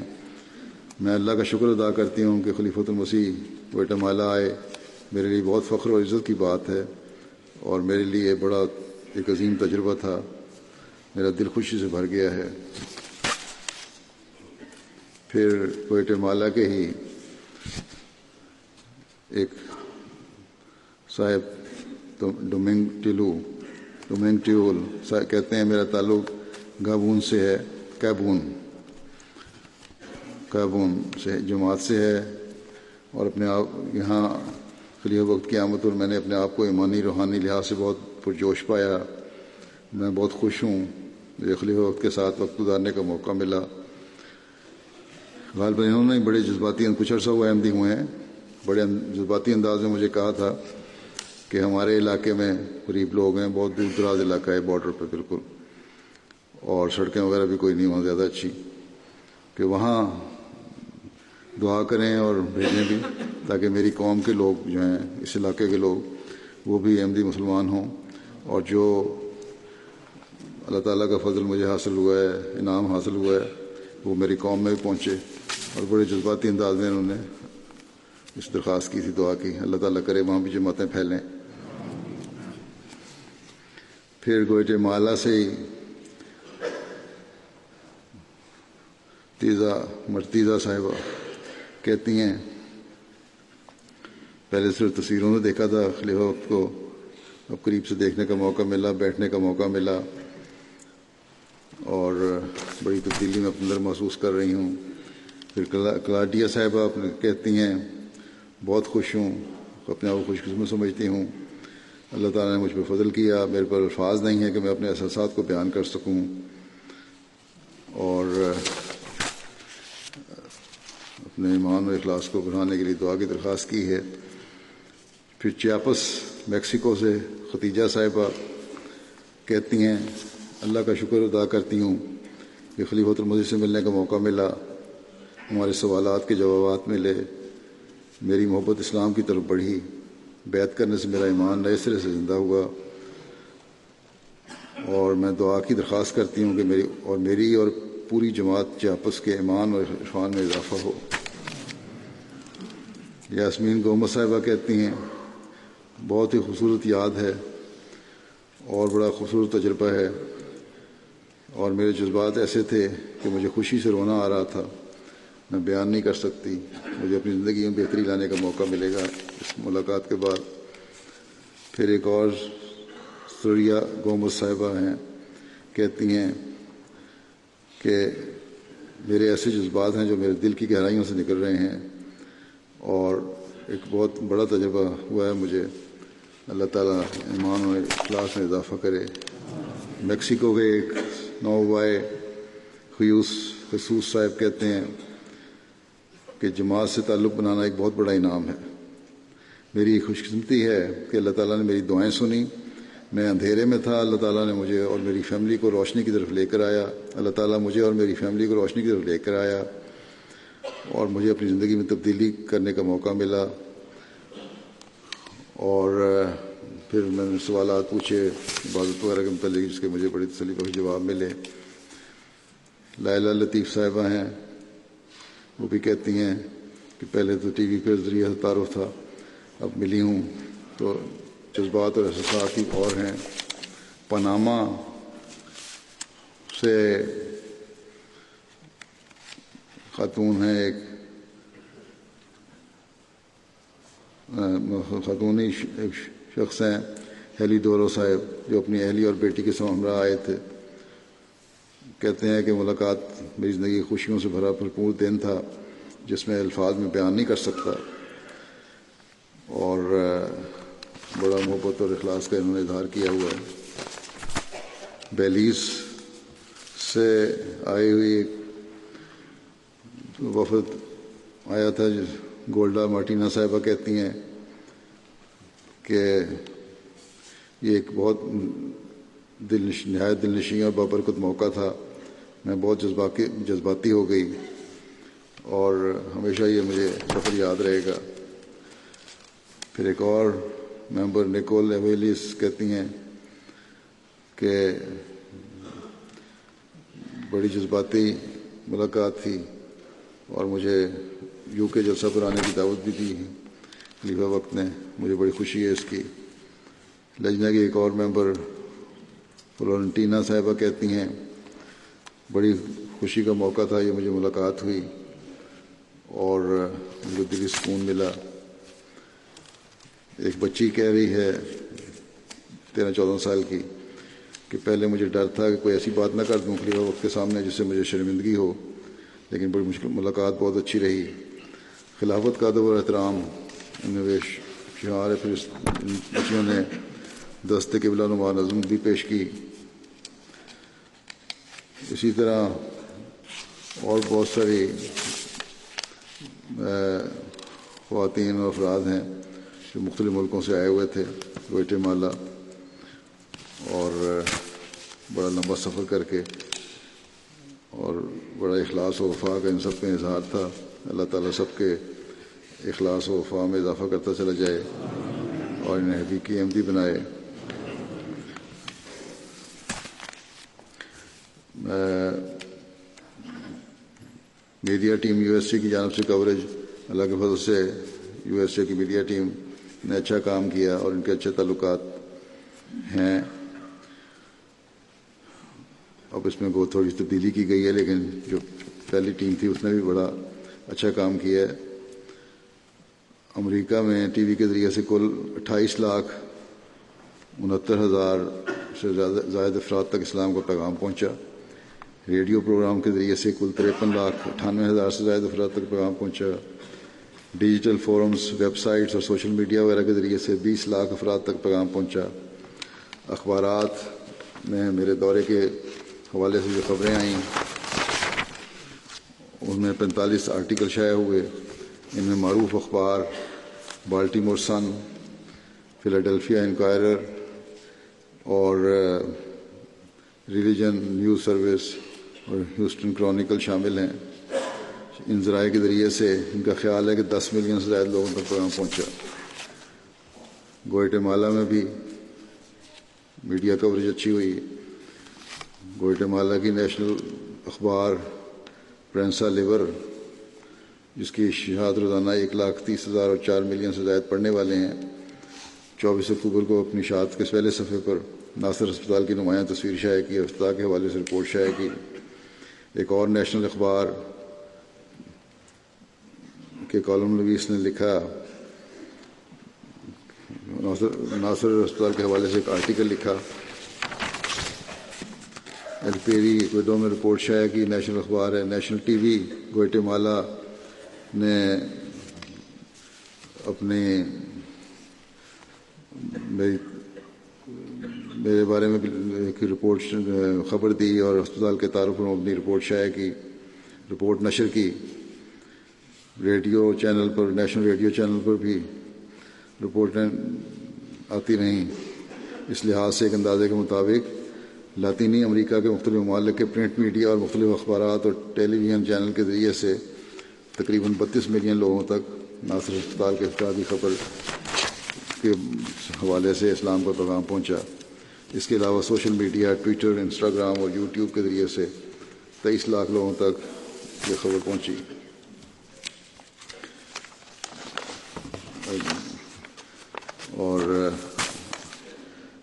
میں اللہ کا شکر ادا کرتی ہوں کہ خلیفۃ المسیح گوئٹمالا آئے۔ میرے لیے بہت فخر و عزت کی بات ہے اور میرے لیے بڑا ایک عظیم تجربہ تھا۔ میرا دل خوشی سے بھر گیا ہے۔ پھر گوئٹمالا کے ہی ایک صاحب ڈومنگ ٹیلو، ڈومنگ ٹیول کہتے ہیں، میرا تعلق گابون سے ہے۔ کیبون کیبون سے جماعت سے ہے اور اپنے آپ یہاں خلیہ وقت کی آمد اور میں نے اپنے آپ کو ایمانی روحانی لحاظ سے بہت پرجوش پایا۔ میں بہت خوش ہوں۔ مجھے خلیہ وقت کے ساتھ وقت گزارنے کا موقع ملا۔ غالب انہوں نے بڑے جذباتی کچھ عرصہ ہوئے احمدی ہوئے ہیں۔ بڑے جذباتی انداز میں مجھے کہا تھا کہ ہمارے علاقے میں غریب لوگ ہیں، بہت دور دراز علاقہ ہے بارڈر پہ، بالکل۔ اور سڑکیں وغیرہ بھی کوئی نہیں، وہاں زیادہ اچھی۔ کہ وہاں دعا کریں اور بھیجیں بھی، تاکہ میری قوم کے لوگ جو ہیں، اس علاقے کے لوگ، وہ بھی احمدی مسلمان ہوں۔ اور جو اللہ تعالیٰ کا فضل مجھے حاصل ہوا ہے، انعام حاصل ہوا ہے، وہ میری قوم میں بھی پہنچے۔ اور بڑے جذباتی انداز میں انہوں نے اس درخواست کی تھی دعا کی۔ اللہ تعالیٰ کرے وہاں بھی جماعتیں پھیلیں۔ پھر گوئٹے مالا سے ہی تیزا مرتیزہ صاحبہ کہتی ہیں۔ پہلے صرف تصویروں میں دیکھا تھا، خلیفہ وقت کو اب قریب سے دیکھنے کا موقع ملا، بیٹھنے کا موقع ملا۔ اور بڑی تبدیلی میں اپنے اندر محسوس کر رہی ہوں۔ پھر کلاڈیا صاحبہ کہتی ہیں، بہت خوش ہوں، اپنے آپ کو خوش قسمت سمجھتی ہوں۔ اللہ تعالیٰ نے مجھ پہ فضل کیا، میرے پر الفاظ نہیں ہے کہ میں اپنے احساسات کو بیان کر سکوں۔ اور اپنے ایمان و اخلاص کو بڑھانے کے لیے دعا کی درخواست کی ہے۔ پھر چیاپس میکسیکو سے ختیجہ صاحبہ کہتی ہیں، اللہ کا شکر ادا کرتی ہوں کہ خلیفۃ المسیح سے ملنے کا موقع ملا، ہمارے سوالات کے جوابات ملے، میری محبت اسلام کی طرف بڑھی بیت کرنے سے میرا ایمان نئے سرے سے زندہ ہوا۔ اور میں دعا کی درخواست کرتی ہوں کہ میری اور میری اور پوری جماعت آپس کے ایمان اور عرفان میں اضافہ ہو۔ یاسمین گومت صاحبہ کہتی ہیں، بہت ہی خوبصورت یاد ہے اور بڑا خوبصورت تجربہ ہے۔ اور میرے جذبات ایسے تھے کہ مجھے خوشی سے رونا آ رہا تھا۔ میں بیان نہیں کر سکتی۔ مجھے اپنی زندگی میں بہتری لانے کا موقع ملے گا۔ اس ملاقات کے بعد پھر ایک اور سوریا گومد صاحبہ ہیں۔ کہتی ہیں کہ میرے ایسے جذبات ہیں جو میرے دل کی گہرائیوں سے نکل رہے ہیں۔ اور ایک بہت بڑا تجربہ ہوا ہے مجھے۔ اللہ تعالیٰ ایمان و اخلاص میں اضافہ کرے۔ میکسیکو کے ایک نوائے خیوس خصوص صاحب کہتے ہیں کہ جماعت سے تعلق بنانا ایک بہت بڑا انعام ہے۔ میری خوش قسمتی ہے کہ اللہ تعالیٰ نے میری دعائیں سنی میں اندھیرے میں تھا۔ اللہ تعالیٰ نے مجھے اور میری فیملی کو روشنی کی طرف لے کر آیا۔ اللہ تعالیٰ مجھے اور میری فیملی کو روشنی کی طرف لے کر آیا۔ اور مجھے اپنی زندگی میں تبدیلی کرنے کا موقع ملا اور پھر میں نے سوالات پوچھے، عبادت وغیرہ کے متعلق، جس کے مجھے بڑی تسلی بخش جواب ملے۔ لائلہ لطیف صاحبہ ہیں، وہ بھی کہتی ہیں کہ پہلے تو ٹی وی پہ ذریعہ تعارف تھا، اب ملی ہوں۔ تو جذبات اور احساسات ہی اور ہیں۔ پناما سے خاتون ہیں ایک۔ خاتون ایک شخص ہیں، ہیلی دورو صاحب، جو اپنی اہلی اور بیٹی کے ساتھ ہمراہ آئے تھے۔ کہتے ہیں کہ ملاقات میری زندگی خوشیوں سے بھرا بھرپور دن تھا، جس میں الفاظ میں بیان نہیں کر سکتا۔ اور بڑا محبت اور اخلاص کا انہوں نے اظہار کیا ہوا ہے۔ بیلیز سے آئی ہوئی وفد آیا تھا گولڈا مارٹینا صاحبہ کہتی ہیں کہ یہ ایک بہت دل نہایت دل نشیں اور بابرکت موقع تھا۔ میں بہت جذباتی جذباتی ہو گئی اور ہمیشہ یہ مجھے سفر یاد رہے گا۔ پھر ایک اور ممبر نکول ایویلیس کہتی ہیں کہ بڑی جذباتی ملاقات تھی۔ اور مجھے یو کے جلسہ پر آنے کی دعوت بھی دی ہے۔ خلیفہ وقت نے مجھے بڑی خوشی ہے اس کی۔ لجنہ کی ایک اور ممبر فلورنٹینا صاحبہ کہتی ہیں، بڑی خوشی کا موقع تھا، یہ مجھے ملاقات ہوئی اور مجھے دلی سکون ملا۔ ایک بچی کہہ رہی ہے تیرہ چودہ سال کی، کہ پہلے مجھے ڈر تھا کہ کوئی ایسی بات نہ کر دوں خلیفہ وقت کے سامنے جس سے مجھے شرمندگی ہو۔ لیکن بڑی مشکل ملاقات بہت اچھی رہی۔ خلافت کا ادب اور احترام، ان میں شعار ہے۔ پھر اس بچیوں نے دست قبلہ نما نظم بھی پیش کی۔ اسی طرح اور بہت ساری خواتین اور افراد ہیں جو مختلف ملکوں سے آئے ہوئے تھے، گوئٹے مالا اور بڑا لمبا سفر کر کے اور بڑا اخلاص و وفا کا ان سب کا اظہار تھا۔ اللہ تعالیٰ سب کے اخلاص و وفا میں اضافہ کرتا چلا جائے اور انہیں حقیقی احمدی بنائے۔ Media team U S C کی جانب سے کوریج اللہ کے فضل سے یو ایس اے کی میڈیا ٹیم نے اچھا کام کیا اور ان کے اچھے تعلقات ہیں۔ اب اس میں بہت تھوڑی تبدیلی کی گئی ہے، لیکن جو پہلی ٹیم تھی، اس نے بھی بڑا اچھا کام کیا ہے۔ امریکہ میں ٹی وی کے ذریعے سے کل اٹھائیس لاکھ انہتر ہزار سے زائد افراد تک اسلام کا پیغام پہنچا۔ ریڈیو پروگرام کے ذریعے سے کل تریپن لاکھ اٹھانوے ہزار سے زائد افراد تک پیغام پہنچا۔ ڈیجیٹل فورمز، ویب سائٹس اور سوشل میڈیا وغیرہ کے ذریعے سے بیس لاکھ افراد تک پیغام پہنچا۔ اخبارات میں میرے دورے کے حوالے سے جو خبریں آئیں، ان میں پینتالیس آرٹیکل شائع ہوئے۔ ان میں معروف اخبار بالٹی مور سن فلاڈیلفیا انکوائرر اور ریلیجن نیوز سروس اور ہیوسٹن کرونیکل شامل ہیں۔ ان ذرائع کے ذریعے سے ان کا خیال ہے کہ دس ملین سے زائد لوگوں تک پیغام پہنچا۔ گوئٹے مالا میں بھی میڈیا کوریج اچھی ہوئی۔ گوئٹے مالا کی نیشنل اخبار پرنسا لیور جس کی اشاعت روزانہ ایک لاکھ تیس ہزار اور چار ملین سے زائد پڑھنے والے ہیں، چوبیس اکتوبر کو اپنی اشاعت کے پہلے صفحے پر ناصر اسپتال کی نمایاں تصویر شائع کی اسپتال کے حوالے سے رپورٹ شائع کی۔ ایک اور نیشنل اخبار کے کالم نویس نے لکھا، ناصر اسپتال کے حوالے سے ایک آرٹیکل لکھا۔ ایل پیری وڈو میں رپورٹ شائع کی نیشنل اخبار ہے نیشنل ٹی وی گوئٹے مالا نے اپنے میرے بارے میں ایک رپورٹ خبر دی اور اسپتال کے تعارف میں اپنی رپورٹ شائع کی، رپورٹ نشر کی۔ ریڈیو چینل پر نیشنل ریڈیو چینل پر بھی رپورٹیں آتی رہیں۔ اس لحاظ سے ایک اندازے کے مطابق لاطینی امریکہ کے مختلف ممالک کے پرنٹ میڈیا اور مختلف اخبارات اور ٹیلی ویژن چینل کے ذریعے سے تقریباً بتیس ملین لوگوں تک ناصر اسپتال کے افرادی خبر کے حوالے سے اسلام کا پیغام پہنچا۔ اس کے علاوہ سوشل میڈیا، ٹویٹر، انسٹاگرام اور یوٹیوب کے ذریعے سے تیئیس لاکھ لوگوں تک یہ خبر پہنچی۔ اور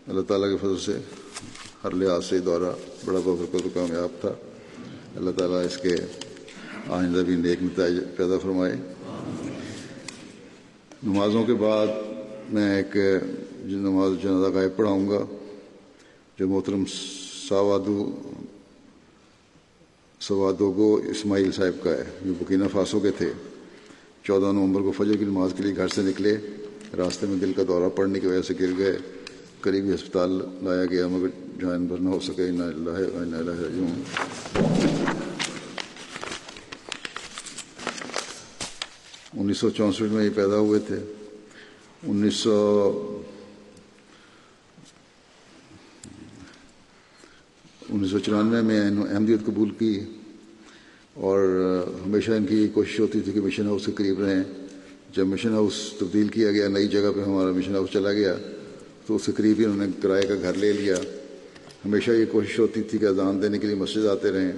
اللہ تعالیٰ کے فضل سے ہر لحاظ سے دورہ بڑا ببرکت و کامیاب تھا۔ اللہ تعالیٰ اس کے آئندہ بھی نیک نتائج پیدا فرمائے۔ نمازوں کے بعد میں ایک نماز جنازہ غائب پڑھاؤں گا، جو محترم ساوادو سوادوگو اسماعیل صاحب کا ہے۔ جو بکینہ فاسو کے تھے۔ چودہ نومبر کو فجر کی نماز کے لیے گھر سے نکلے۔ راستے میں دل کا دورہ پڑنے کی وجہ سے گر گئے۔ قریبی ہسپتال لایا گیا، مگر جان بھر نہ ہو سکے نہ اللہ اللہ انیس سو چونسٹھ میں یہ پیدا ہوئے تھے۔ انیس سو انیس سو چورانوے میں احمدیت قبول کی اور ہمیشہ ان کی کوشش ہوتی تھی کہ مشن ہاؤس کے قریب رہیں۔ جب مشن ہاؤس تبدیل کیا گیا، نئی جگہ پہ ہمارا مشن ہاؤس چلا گیا تو اس کے قریب ہی انہوں نے کرائے کا گھر لے لیا۔ ہمیشہ یہ کوشش ہوتی تھی کہ اذان دینے کے لیے مسجد آتے رہیں۔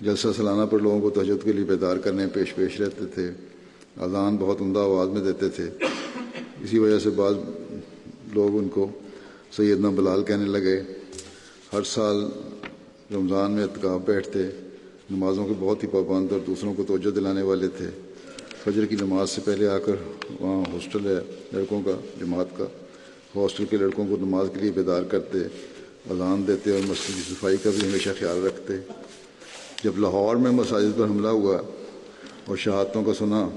جلسہ سالانہ پر لوگوں کو تہجد کے لیے بیدار کرنے، پیش پیش رہتے تھے۔ اذان بہت عمدہ آواز میں دیتے تھے۔ اسی وجہ سے بعض لوگ ان کو سیدنا بلال کہنے لگے۔ ہر سال رمضان میں اعتکاف بیٹھتے، نمازوں کے بہت ہی پابند اور دوسروں کو توجہ دلانے والے تھے۔ فجر کی نماز سے پہلے آ کر وہاں ہاسٹل ہے، لڑکوں کا، جماعت کا۔ ہاسٹل کے لڑکوں کو نماز کے لیے بیدار کرتے۔ اذان دیتے اور مسجد کی صفائی کا بھی ہمیشہ خیال رکھتے۔ جب لاہور میں مساجد پر حملہ ہوا اور شہادتوں کا سنا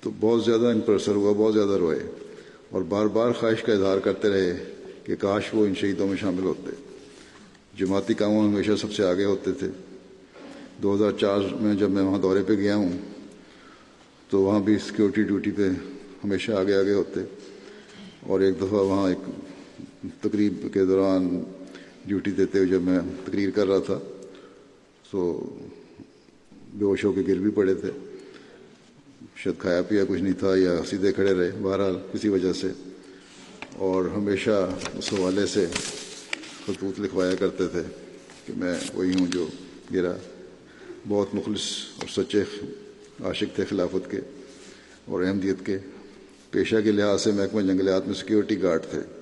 تو بہت زیادہ ان پر اثر ہوا، بہت زیادہ روئے اور بار بار خواہش کا اظہار کرتے رہے کہ کاش وہ ان شہیدوں میں شامل ہوتے۔ جماعتی کاموں میں ہمیشہ سب سے آگے ہوتے تھے۔ دو ہزار چار میں جب میں وہاں دورے پہ گیا ہوں تو وہاں بھی سیکورٹی ڈیوٹی پہ ہمیشہ آگے آگے ہوتے۔ اور ایک دفعہ وہاں ایک تقریب کے دوران ڈیوٹی دیتے ہوئے جب میں تقریر کر رہا تھا، تو بے ہوش ہو کے گر بھی پڑے تھے۔ شاید کھایا پیا کچھ نہیں تھا یا سیدھے کھڑے رہے، بہرحال کسی وجہ سے۔ اور ہمیشہ اس حوالے سے خطوط لکھوایا کرتے تھے کہ میں وہی ہوں جو گرا۔ بہت مخلص اور سچے عاشق تھے خلافت کے اور احمدیت کے۔ پیشہ کے لحاظ سے محکمہ جنگلیات میں سیکیورٹی گارڈ تھے۔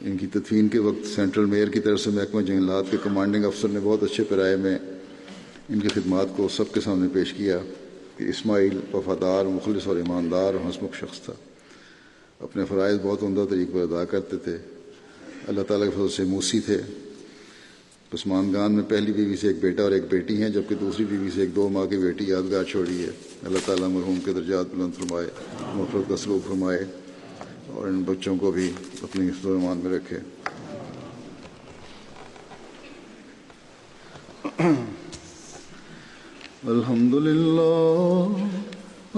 ان کی تدفین کے وقت سینٹرل میئر کی طرف سے محکمہ جنگلات کے کمانڈنگ افسر نے بہت اچھے پیرائے میں ان کی خدمات کو سب کے سامنے پیش کیا کہ اسماعیل وفادار، مخلص اور ایماندار اور ہنسمکھ شخص تھا۔ اپنے فرائض بہت عمدہ طریقے پر ادا کرتے تھے۔ اللہ تعالیٰ کے فضل سے موسی تھے۔ عثمان گان میں پہلی بیوی سے ایک بیٹا اور ایک بیٹی ہیں، جبکہ دوسری بیوی سے ایک دو ماہ کی بیٹی یادگار چھوڑی ہے۔ اللہ تعالیٰ مرحوم کے درجات بلند فرمائے، مفرت کا سلوک فرمائے۔ اور ان بچوں کو بھی اپنی ایمان میں رکھے۔ الحمد لله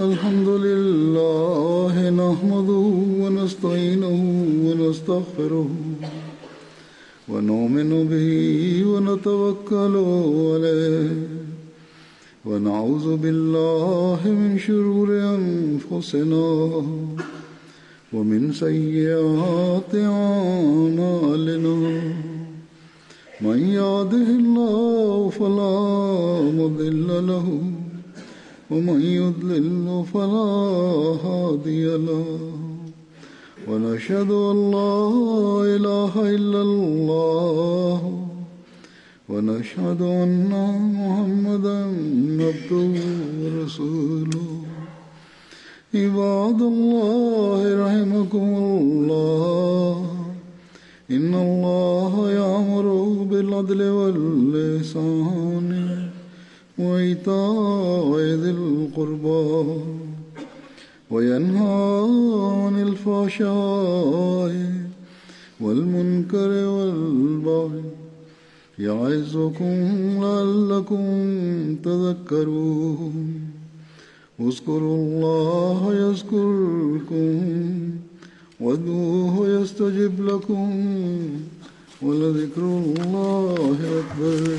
الحمد لله نحمده ونستعينه ونستغفره ونؤمن به ونتوكل عليه ونعوذ بالله من شرور أنفسنا ومن سيئات أعمالنا من يهده الله فلا مضل له، ومن يضلل فلا هادي له. ونشهد أن لا إله إلا الله ونشهد أن محمدا عبده ورسوله عباد الله رحمكم الله. إن الله يأمر بالعدل واللسان وإيتاء ذي القربى وينهى عن الفحشاء والمنكر والبغي يعظكم لعلكم تذكرون. اذكروا الله يذكركم وادعوه يستجب لكم ولذكر الله أكبر.